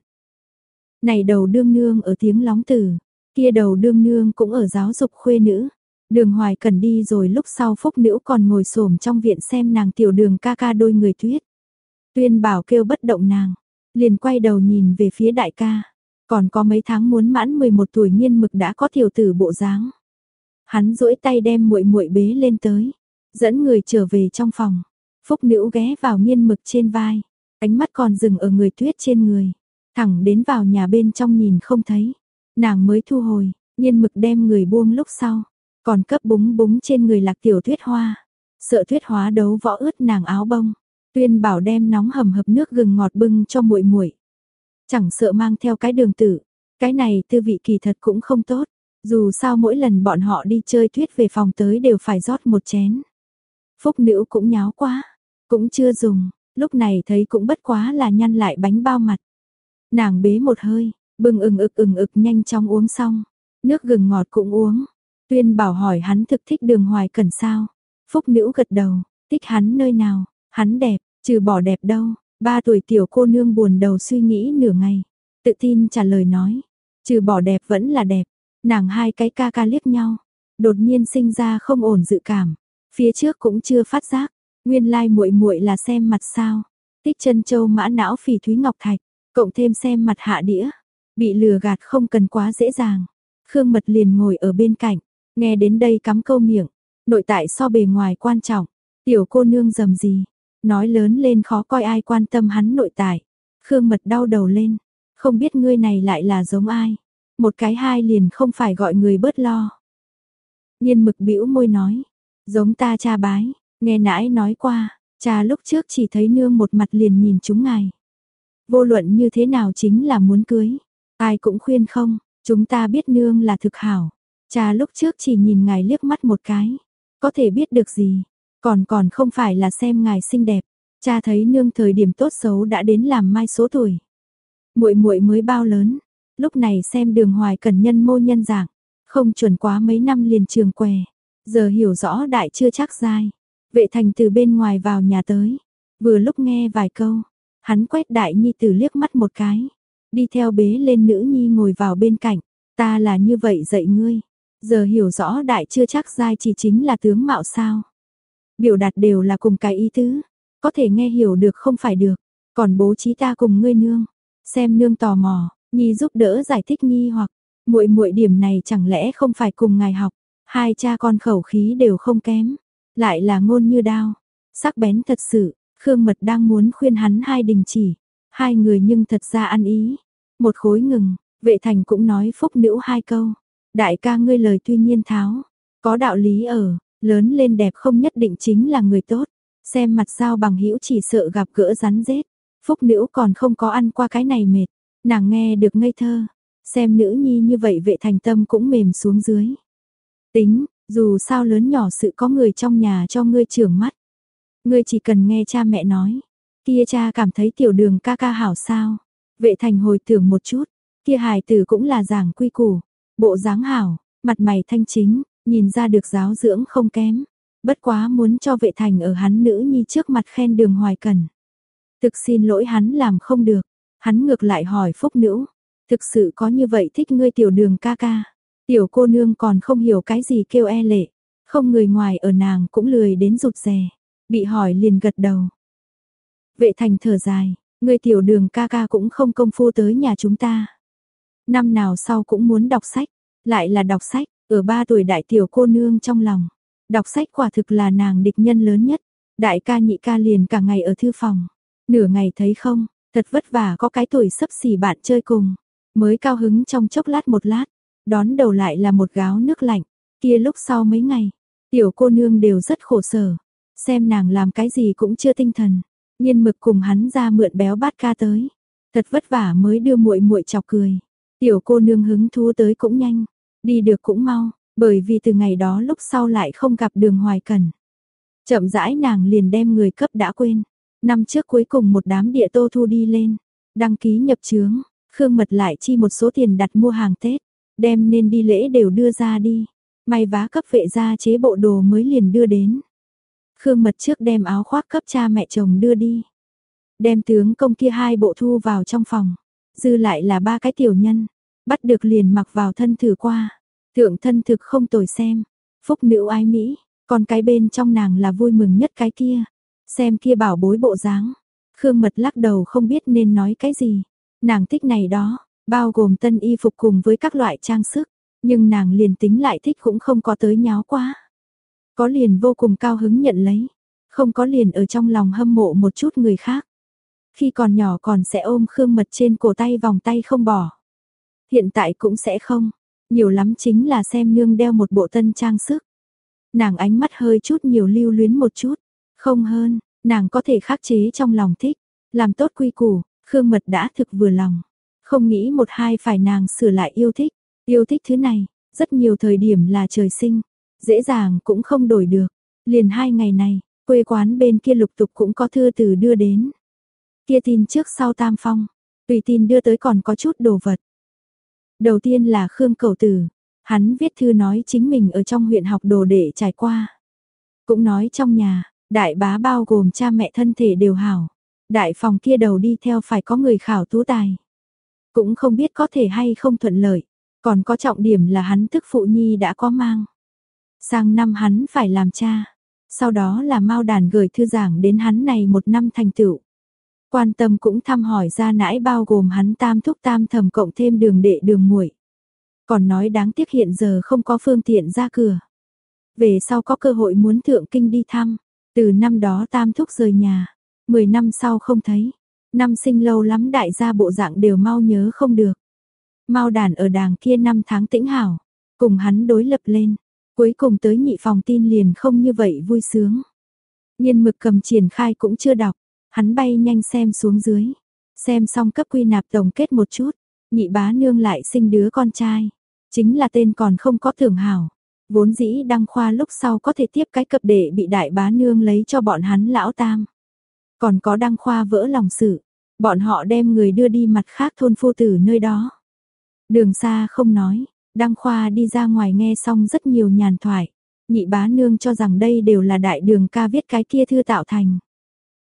Này đầu đương nương ở tiếng lóng tử, kia đầu đương nương cũng ở giáo dục khuê nữ. Đường hoài cần đi rồi lúc sau phúc nữ còn ngồi xổm trong viện xem nàng tiểu đường ca ca đôi người tuyết. Tuyên bảo kêu bất động nàng, liền quay đầu nhìn về phía đại ca. Còn có mấy tháng muốn mãn 11 tuổi nhiên mực đã có tiểu tử bộ dáng. Hắn duỗi tay đem muội muội bế lên tới, dẫn người trở về trong phòng. Phúc nữ ghé vào nghiên mực trên vai, ánh mắt còn dừng ở người tuyết trên người. Thẳng đến vào nhà bên trong nhìn không thấy. Nàng mới thu hồi, nhiên mực đem người buông lúc sau. Còn cấp búng búng trên người lạc tiểu tuyết hoa. Sợ tuyết hóa đấu võ ướt nàng áo bông. Tuyên bảo đem nóng hầm hập nước gừng ngọt bưng cho muội muội. Chẳng sợ mang theo cái đường tử. Cái này tư vị kỳ thật cũng không tốt. Dù sao mỗi lần bọn họ đi chơi tuyết về phòng tới đều phải rót một chén. Phúc nữ cũng nháo quá. Cũng chưa dùng. Lúc này thấy cũng bất quá là nhăn lại bánh bao mặt. Nàng bế một hơi, bừng ừng ực ừng ực nhanh chóng uống xong. Nước gừng ngọt cũng uống. Tuyên bảo hỏi hắn thực thích đường hoài cần sao. Phúc nữ gật đầu, thích hắn nơi nào, hắn đẹp, trừ bỏ đẹp đâu. Ba tuổi tiểu cô nương buồn đầu suy nghĩ nửa ngày. Tự tin trả lời nói, trừ bỏ đẹp vẫn là đẹp. Nàng hai cái ca ca liếc nhau, đột nhiên sinh ra không ổn dự cảm. Phía trước cũng chưa phát giác, nguyên lai muội muội là xem mặt sao. Tích chân châu mã não phỉ thúy ngọc thạch, Cộng thêm xem mặt hạ đĩa, bị lừa gạt không cần quá dễ dàng. Khương Mật liền ngồi ở bên cạnh, nghe đến đây cắm câu miệng, nội tại so bề ngoài quan trọng, tiểu cô nương dầm gì, nói lớn lên khó coi ai quan tâm hắn nội tại. Khương Mật đau đầu lên, không biết ngươi này lại là giống ai, một cái hai liền không phải gọi người bớt lo. Nhiên mực bĩu môi nói, giống ta cha bái, nghe nãi nói qua, cha lúc trước chỉ thấy nương một mặt liền nhìn chúng ngài. Vô luận như thế nào chính là muốn cưới. Ai cũng khuyên không, chúng ta biết nương là thực hảo. Cha lúc trước chỉ nhìn ngài liếc mắt một cái, có thể biết được gì, còn còn không phải là xem ngài xinh đẹp. Cha thấy nương thời điểm tốt xấu đã đến làm mai số tuổi. Muội muội mới bao lớn, lúc này xem Đường Hoài cần nhân mô nhân dạng, không chuẩn quá mấy năm liền trường què, giờ hiểu rõ đại chưa chắc dai. Vệ thành từ bên ngoài vào nhà tới, vừa lúc nghe vài câu, hắn quét đại nhi tử liếc mắt một cái, đi theo bế lên nữ nhi ngồi vào bên cạnh, ta là như vậy dạy ngươi, giờ hiểu rõ đại chưa chắc giai chỉ chính là tướng mạo sao. Biểu đạt đều là cùng cái ý tứ, có thể nghe hiểu được không phải được, còn bố trí ta cùng ngươi nương, xem nương tò mò, nhi giúp đỡ giải thích nghi hoặc, muội muội điểm này chẳng lẽ không phải cùng ngài học, hai cha con khẩu khí đều không kém, lại là ngôn như đao, sắc bén thật sự, Khương Mật đang muốn khuyên hắn hai đình chỉ, hai người nhưng thật ra ăn ý, một khối ngừng, vệ thành cũng nói phúc nữ hai câu, đại ca ngươi lời tuy nhiên tháo, có đạo lý ở, lớn lên đẹp không nhất định chính là người tốt, xem mặt sao bằng hữu chỉ sợ gặp gỡ rắn rết, phúc nữ còn không có ăn qua cái này mệt, nàng nghe được ngây thơ, xem nữ nhi như vậy vệ thành tâm cũng mềm xuống dưới. Tính, dù sao lớn nhỏ sự có người trong nhà cho ngươi trưởng mắt. Ngươi chỉ cần nghe cha mẹ nói. Kia cha cảm thấy tiểu đường ca ca hảo sao. Vệ thành hồi tưởng một chút. Kia hài tử cũng là giảng quy củ. Bộ dáng hảo, mặt mày thanh chính, nhìn ra được giáo dưỡng không kém. Bất quá muốn cho vệ thành ở hắn nữ nhi trước mặt khen đường hoài cần. Thực xin lỗi hắn làm không được. Hắn ngược lại hỏi phúc nữ. Thực sự có như vậy thích ngươi tiểu đường ca ca. Tiểu cô nương còn không hiểu cái gì kêu e lệ. Không người ngoài ở nàng cũng lười đến rụt rè. Bị hỏi liền gật đầu. Vệ thành thở dài, người tiểu đường ca ca cũng không công phu tới nhà chúng ta. Năm nào sau cũng muốn đọc sách, lại là đọc sách, ở ba tuổi đại tiểu cô nương trong lòng. Đọc sách quả thực là nàng địch nhân lớn nhất. Đại ca nhị ca liền cả ngày ở thư phòng. Nửa ngày thấy không, thật vất vả có cái tuổi sấp xỉ bạn chơi cùng. Mới cao hứng trong chốc lát một lát, đón đầu lại là một gáo nước lạnh. Kia lúc sau mấy ngày, tiểu cô nương đều rất khổ sở, xem nàng làm cái gì cũng chưa tinh thần. Nhiên mực cùng hắn ra mượn béo bát ca tới. Thật vất vả mới đưa muội muội chọc cười. Tiểu cô nương hứng thú tới cũng nhanh, đi được cũng mau, bởi vì từ ngày đó lúc sau lại không gặp đường hoài cần. Chậm rãi nàng liền đem người cấp đã quên. Năm trước cuối cùng một đám địa tô thu đi lên, đăng ký nhập chướng, Khương Mật lại chi một số tiền đặt mua hàng Tết, đem nên đi lễ đều đưa ra đi. May vá cấp vệ gia chế bộ đồ mới liền đưa đến. Khương Mật trước đem áo khoác cấp cha mẹ chồng đưa đi. Đem tướng công kia hai bộ thu vào trong phòng. Dư lại là ba cái tiểu nhân. Bắt được liền mặc vào thân thử qua. Thượng thân thực không tồi xem. Phúc nữ ái Mỹ. Còn cái bên trong nàng là vui mừng nhất cái kia. Xem kia bảo bối bộ dáng. Khương Mật lắc đầu không biết nên nói cái gì. Nàng thích này đó. Bao gồm tân y phục cùng với các loại trang sức. Nhưng nàng liền tính lại thích cũng không có tới nháo quá. Có liền vô cùng cao hứng nhận lấy, không có liền ở trong lòng hâm mộ một chút người khác. Khi còn nhỏ còn sẽ ôm Khương Mật trên cổ tay vòng tay không bỏ. Hiện tại cũng sẽ không, nhiều lắm chính là xem nương đeo một bộ tân trang sức. Nàng ánh mắt hơi chút nhiều lưu luyến một chút, không hơn, nàng có thể khắc chế trong lòng thích, làm tốt quy củ, Khương Mật đã thực vừa lòng. Không nghĩ một hai phải nàng sửa lại yêu thích, yêu thích thứ này, rất nhiều thời điểm là trời sinh, Dễ dàng cũng không đổi được. Liền hai ngày này, quê quán bên kia lục tục cũng có thư từ đưa đến. Kia tin trước sau tam phong, tùy tin đưa tới còn có chút đồ vật. Đầu tiên là Khương Cầu Tử, hắn viết thư nói chính mình ở trong huyện học đồ để trải qua. Cũng nói trong nhà, đại bá bao gồm cha mẹ thân thể đều hảo. Đại phòng kia đầu đi theo phải có người khảo tú tài. Cũng không biết có thể hay không thuận lợi. Còn có trọng điểm là hắn thức phụ nhi đã có mang. Sang năm hắn phải làm cha, sau đó là Mao Đàn gửi thư giảng đến hắn này một năm thành tựu. Quan tâm cũng thăm hỏi ra nãi bao gồm hắn tam thúc tam thầm cộng thêm đường đệ đường muội. Còn nói đáng tiếc hiện giờ không có phương tiện ra cửa. Về sau có cơ hội muốn thượng kinh đi thăm, từ năm đó tam thúc rời nhà, 10 năm sau không thấy, năm sinh lâu lắm đại gia bộ dạng đều mau nhớ không được. Mao đàn ở đàng kia năm tháng tĩnh hảo, cùng hắn đối lập lên, Cuối cùng tới nhị phòng tin liền không như vậy vui sướng. Nhiên mực cầm triển khai cũng chưa đọc, hắn bay nhanh xem xuống dưới. Xem xong cấp quy nạp tổng kết một chút, nhị bá nương lại sinh đứa con trai. Chính là tên còn không có thưởng hảo. Vốn dĩ đăng khoa lúc sau có thể tiếp cái cập đệ bị đại bá nương lấy cho bọn hắn lão tam. Còn có đăng khoa vỡ lòng sự, bọn họ đem người đưa đi mặt khác thôn phu tử nơi đó. Đường xa không nói, đăng khoa đi ra ngoài nghe xong rất nhiều nhàn thoại. Nhị bá nương cho rằng đây đều là đại đường ca viết cái kia thư tạo thành.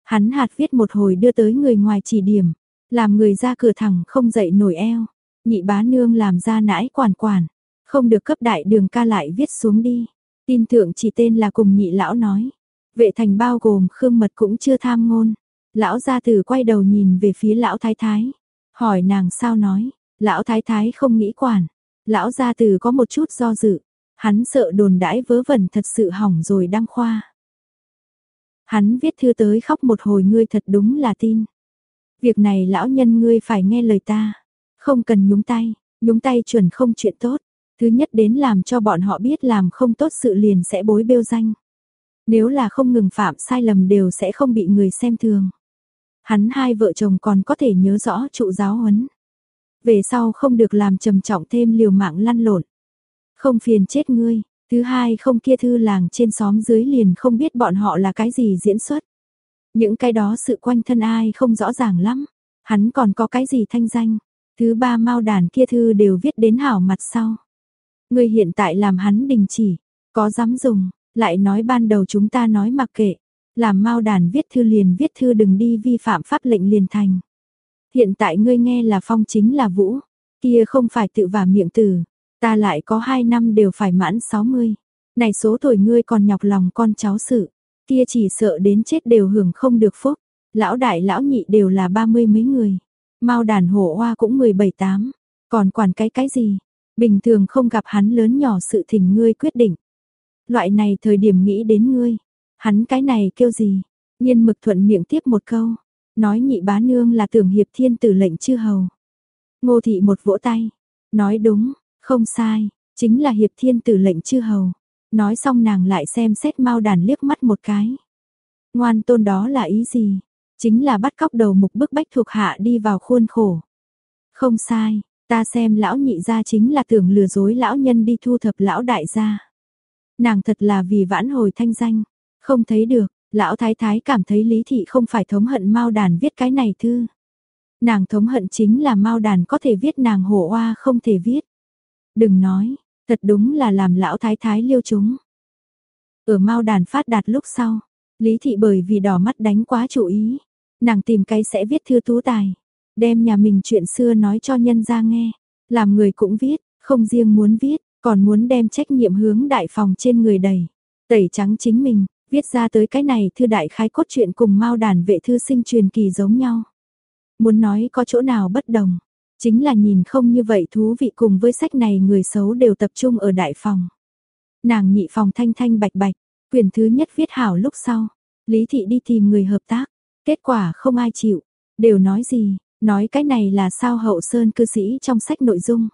Hắn hạt viết một hồi đưa tới người ngoài chỉ điểm, làm người ra cửa thẳng không dậy nổi eo. Nhị bá nương làm ra nãi quản quản, không được cấp đại đường ca lại viết xuống đi. Tin thượng chỉ tên là cùng nhị lão nói. Vệ thành bao gồm Khương Mật cũng chưa tham ngôn. Lão gia tử quay đầu nhìn về phía lão thái thái. Hỏi nàng sao nói. Lão thái thái không nghĩ quản. Lão gia tử có một chút do dự. Hắn sợ đồn đãi vớ vẩn thật sự hỏng rồi đăng khoa. Hắn viết thư tới khóc một hồi ngươi thật đúng là tin. Việc này lão nhân ngươi phải nghe lời ta. Không cần nhúng tay, nhúng tay chuẩn không chuyện tốt. Thứ nhất đến làm cho bọn họ biết làm không tốt sự liền sẽ bối bêu danh. Nếu là không ngừng phạm sai lầm đều sẽ không bị người xem thường. Hắn hai vợ chồng còn có thể nhớ rõ trụ giáo huấn. Về sau không được làm trầm trọng thêm liều mạng lăn lộn. Không phiền chết ngươi, thứ hai không kia thư làng trên xóm dưới liền không biết bọn họ là cái gì diễn xuất. Những cái đó sự quanh thân ai không rõ ràng lắm. Hắn còn có cái gì thanh danh. Thứ ba mau đàn kia thư đều viết đến hảo mặt sau. Ngươi hiện tại làm hắn đình chỉ, có dám dùng, lại nói ban đầu chúng ta nói mặc kệ, làm mau đàn viết thư liền viết thư đừng đi vi phạm pháp lệnh liền thành. Hiện tại ngươi nghe là phong chính là vũ, kia không phải tự vả miệng từ, ta lại có hai năm đều phải mãn 60. Này số tuổi ngươi còn nhọc lòng con cháu sự, kia chỉ sợ đến chết đều hưởng không được phúc. Lão đại lão nhị đều là ba mươi mấy người, mau đàn hổ hoa cũng 17 tám, còn quản cái cái gì, Bình thường không gặp hắn lớn nhỏ sự thỉnh ngươi quyết định. Loại này thời điểm nghĩ đến ngươi. Hắn cái này kêu gì? Nhiên mực thuận miệng tiếp một câu. Nói nhị bá nương là tưởng hiệp thiên tử lệnh chư hầu. Ngô thị một vỗ tay. Nói đúng, không sai, chính là hiệp thiên tử lệnh chư hầu. Nói xong nàng lại xem xét mau đàn liếc mắt một cái. Ngoan tôn đó là ý gì? Chính là bắt cóc đầu mục bức bách thuộc hạ đi vào khuôn khổ. Không sai, Ta xem lão nhị gia chính là tưởng lừa dối lão nhân đi thu thập lão đại gia. Nàng thật là vì vãn hồi thanh danh, không thấy được, lão thái thái cảm thấy lý thị không phải thống hận mao đàn viết cái này thư. Nàng thống hận chính là mao đàn có thể viết nàng hổ oa không thể viết. Đừng nói, thật đúng là làm lão thái thái liêu chúng. Ở mao đàn phát đạt lúc sau, lý thị bởi vì đỏ mắt đánh quá chủ ý, nàng tìm cái sẽ viết thư tú tài. Đem nhà mình chuyện xưa nói cho nhân ra nghe. Làm người cũng viết, không riêng muốn viết, còn muốn đem trách nhiệm hướng đại phòng trên người đầy. Tẩy trắng chính mình, viết ra tới cái này thư đại khái cốt truyện cùng mao đàn vệ thư sinh truyền kỳ giống nhau. Muốn nói có chỗ nào bất đồng, chính là nhìn không như vậy thú vị cùng với sách này người xấu đều tập trung ở đại phòng. Nàng nhị phòng thanh thanh bạch bạch, quyền thứ nhất viết hảo lúc sau, Lý Thị đi tìm người hợp tác, kết quả không ai chịu, đều nói gì, Nói cái này là sao hậu sơn cư sĩ trong sách nội dung.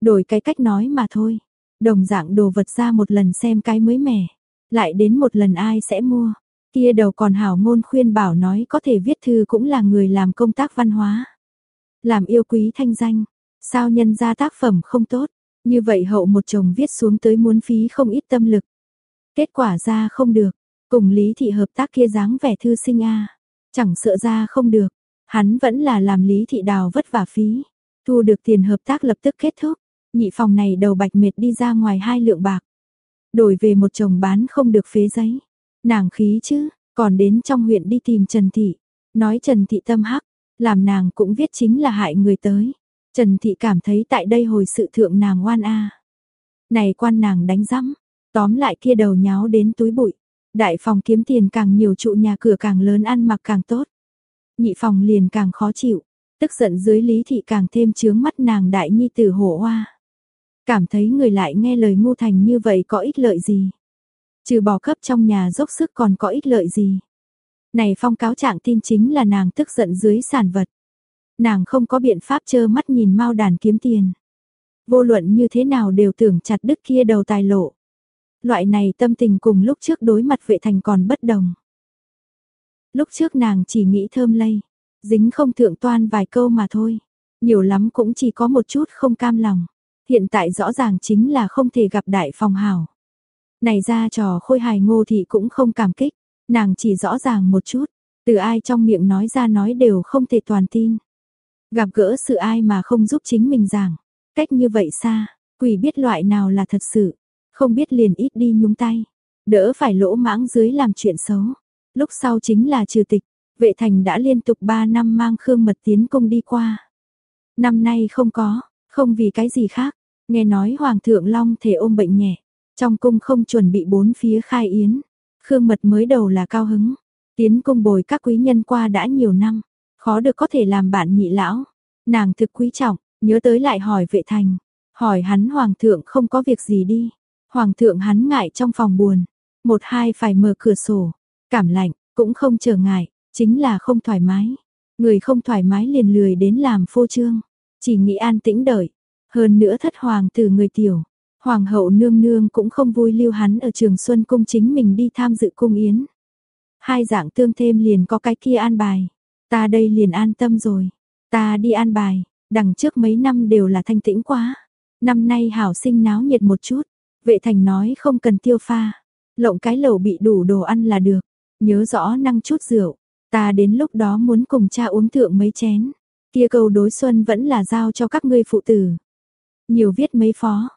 Đổi cái cách nói mà thôi. Đồng dạng đồ vật ra một lần xem cái mới mẻ. Lại đến một lần ai sẽ mua. Kia đầu còn hảo ngôn khuyên bảo nói có thể viết thư cũng là người làm công tác văn hóa. Làm yêu quý thanh danh. Sao nhân ra tác phẩm không tốt. Như vậy hậu một chồng viết xuống tới muốn phí không ít tâm lực. Kết quả ra không được. Cùng lý thị hợp tác kia dáng vẻ thư sinh a Chẳng sợ ra không được. Hắn vẫn là làm Lý Thị Đào vất vả phí. Thu được tiền hợp tác lập tức kết thúc. Nhị phòng này đầu bạch mệt đi ra ngoài hai lượng bạc. Đổi về một chồng bán không được phế giấy. Nàng khí chứ, còn đến trong huyện đi tìm Trần Thị. Nói Trần Thị tâm hắc, làm nàng cũng viết chính là hại người tới. Trần Thị cảm thấy tại đây hồi sự thượng nàng oan a. Này quan nàng đánh rắm, tóm lại kia đầu nháo đến túi bụi. Đại phòng kiếm tiền càng nhiều trụ nhà cửa càng lớn ăn mặc càng tốt nhị phòng liền càng khó chịu, tức giận dưới lý thị càng thêm chướng mắt nàng đại nhi tử hổ hoa. Cảm thấy người lại nghe lời ngu thành như vậy có ích lợi gì. Trừ bỏ cấp trong nhà dốc sức còn có ích lợi gì. Này phong cáo trạng tin chính là nàng tức giận dưới sản vật. Nàng không có biện pháp trơ mắt nhìn mau đàn kiếm tiền. Vô luận như thế nào đều tưởng chặt đứt kia đầu tài lộ. Loại này tâm tình cùng lúc trước đối mặt vệ thành còn bất đồng. Lúc trước nàng chỉ nghĩ thơm lây, dính không thượng toan vài câu mà thôi. Nhiều lắm cũng chỉ có một chút không cam lòng. Hiện tại rõ ràng chính là không thể gặp đại phòng hảo. Này ra trò khôi hài ngô thì cũng không cảm kích, nàng chỉ rõ ràng một chút, từ ai trong miệng nói ra nói đều không thể toàn tin. Gặp gỡ sự ai mà không giúp chính mình giảng, cách như vậy xa, quỷ biết loại nào là thật sự, không biết liền ít đi nhúng tay, đỡ phải lỗ mãng dưới làm chuyện xấu. Lúc sau chính là trừ tịch, vệ thành đã liên tục 3 năm mang Khương Mật tiến công đi qua. Năm nay không có, không vì cái gì khác, nghe nói Hoàng thượng Long thể ôm bệnh nhẹ, trong cung không chuẩn bị bốn phía khai yến. Khương Mật mới đầu là cao hứng, tiến cung bồi các quý nhân qua đã nhiều năm, khó được có thể làm bạn nhị lão. Nàng thực quý trọng, nhớ tới lại hỏi vệ thành, hỏi hắn Hoàng thượng không có việc gì đi. Hoàng thượng hắn ngại trong phòng buồn, một hai phải mở cửa sổ, cảm lạnh, cũng không trở ngại, chính là không thoải mái. Người không thoải mái liền lười đến làm phô trương, chỉ nghĩ an tĩnh đợi. Hơn nữa thất hoàng từ người tiểu, hoàng hậu nương nương cũng không vui lưu hắn ở trường xuân cung chính mình đi tham dự cung yến. Hai dạng tương thêm liền có cái kia an bài, ta đây liền an tâm rồi, ta đi an bài, đằng trước mấy năm đều là thanh tĩnh quá. Năm nay hảo sinh náo nhiệt một chút, vệ thành nói không cần tiêu pha, lộng cái lẩu bị đủ đồ ăn là được, nhớ rõ năng chút rượu, ta đến lúc đó muốn cùng cha uống thượng mấy chén. Kia câu đối xuân vẫn là giao cho các ngươi phụ tử. Nhiều viết mấy phó.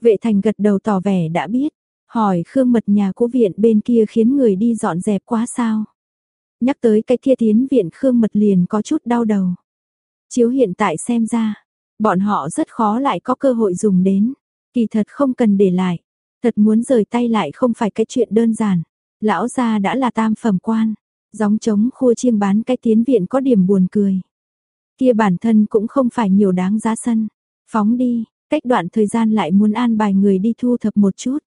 Vệ thành gật đầu tỏ vẻ đã biết, hỏi Khương Mật nhà cố viện bên kia khiến người đi dọn dẹp quá sao. Nhắc tới cái kia tiến viện Khương Mật liền có chút đau đầu. Chiếu hiện tại xem ra, bọn họ rất khó lại có cơ hội dùng đến. Kỳ thật không cần để lại, thật muốn rời tay lại không phải cái chuyện đơn giản. Lão gia đã là tam phẩm quan, gióng trống khua chiêng bán cái tiến viện có điểm buồn cười. Kia bản thân cũng không phải nhiều đáng giá sân, phóng đi, cách đoạn thời gian lại muốn an bài người đi thu thập một chút.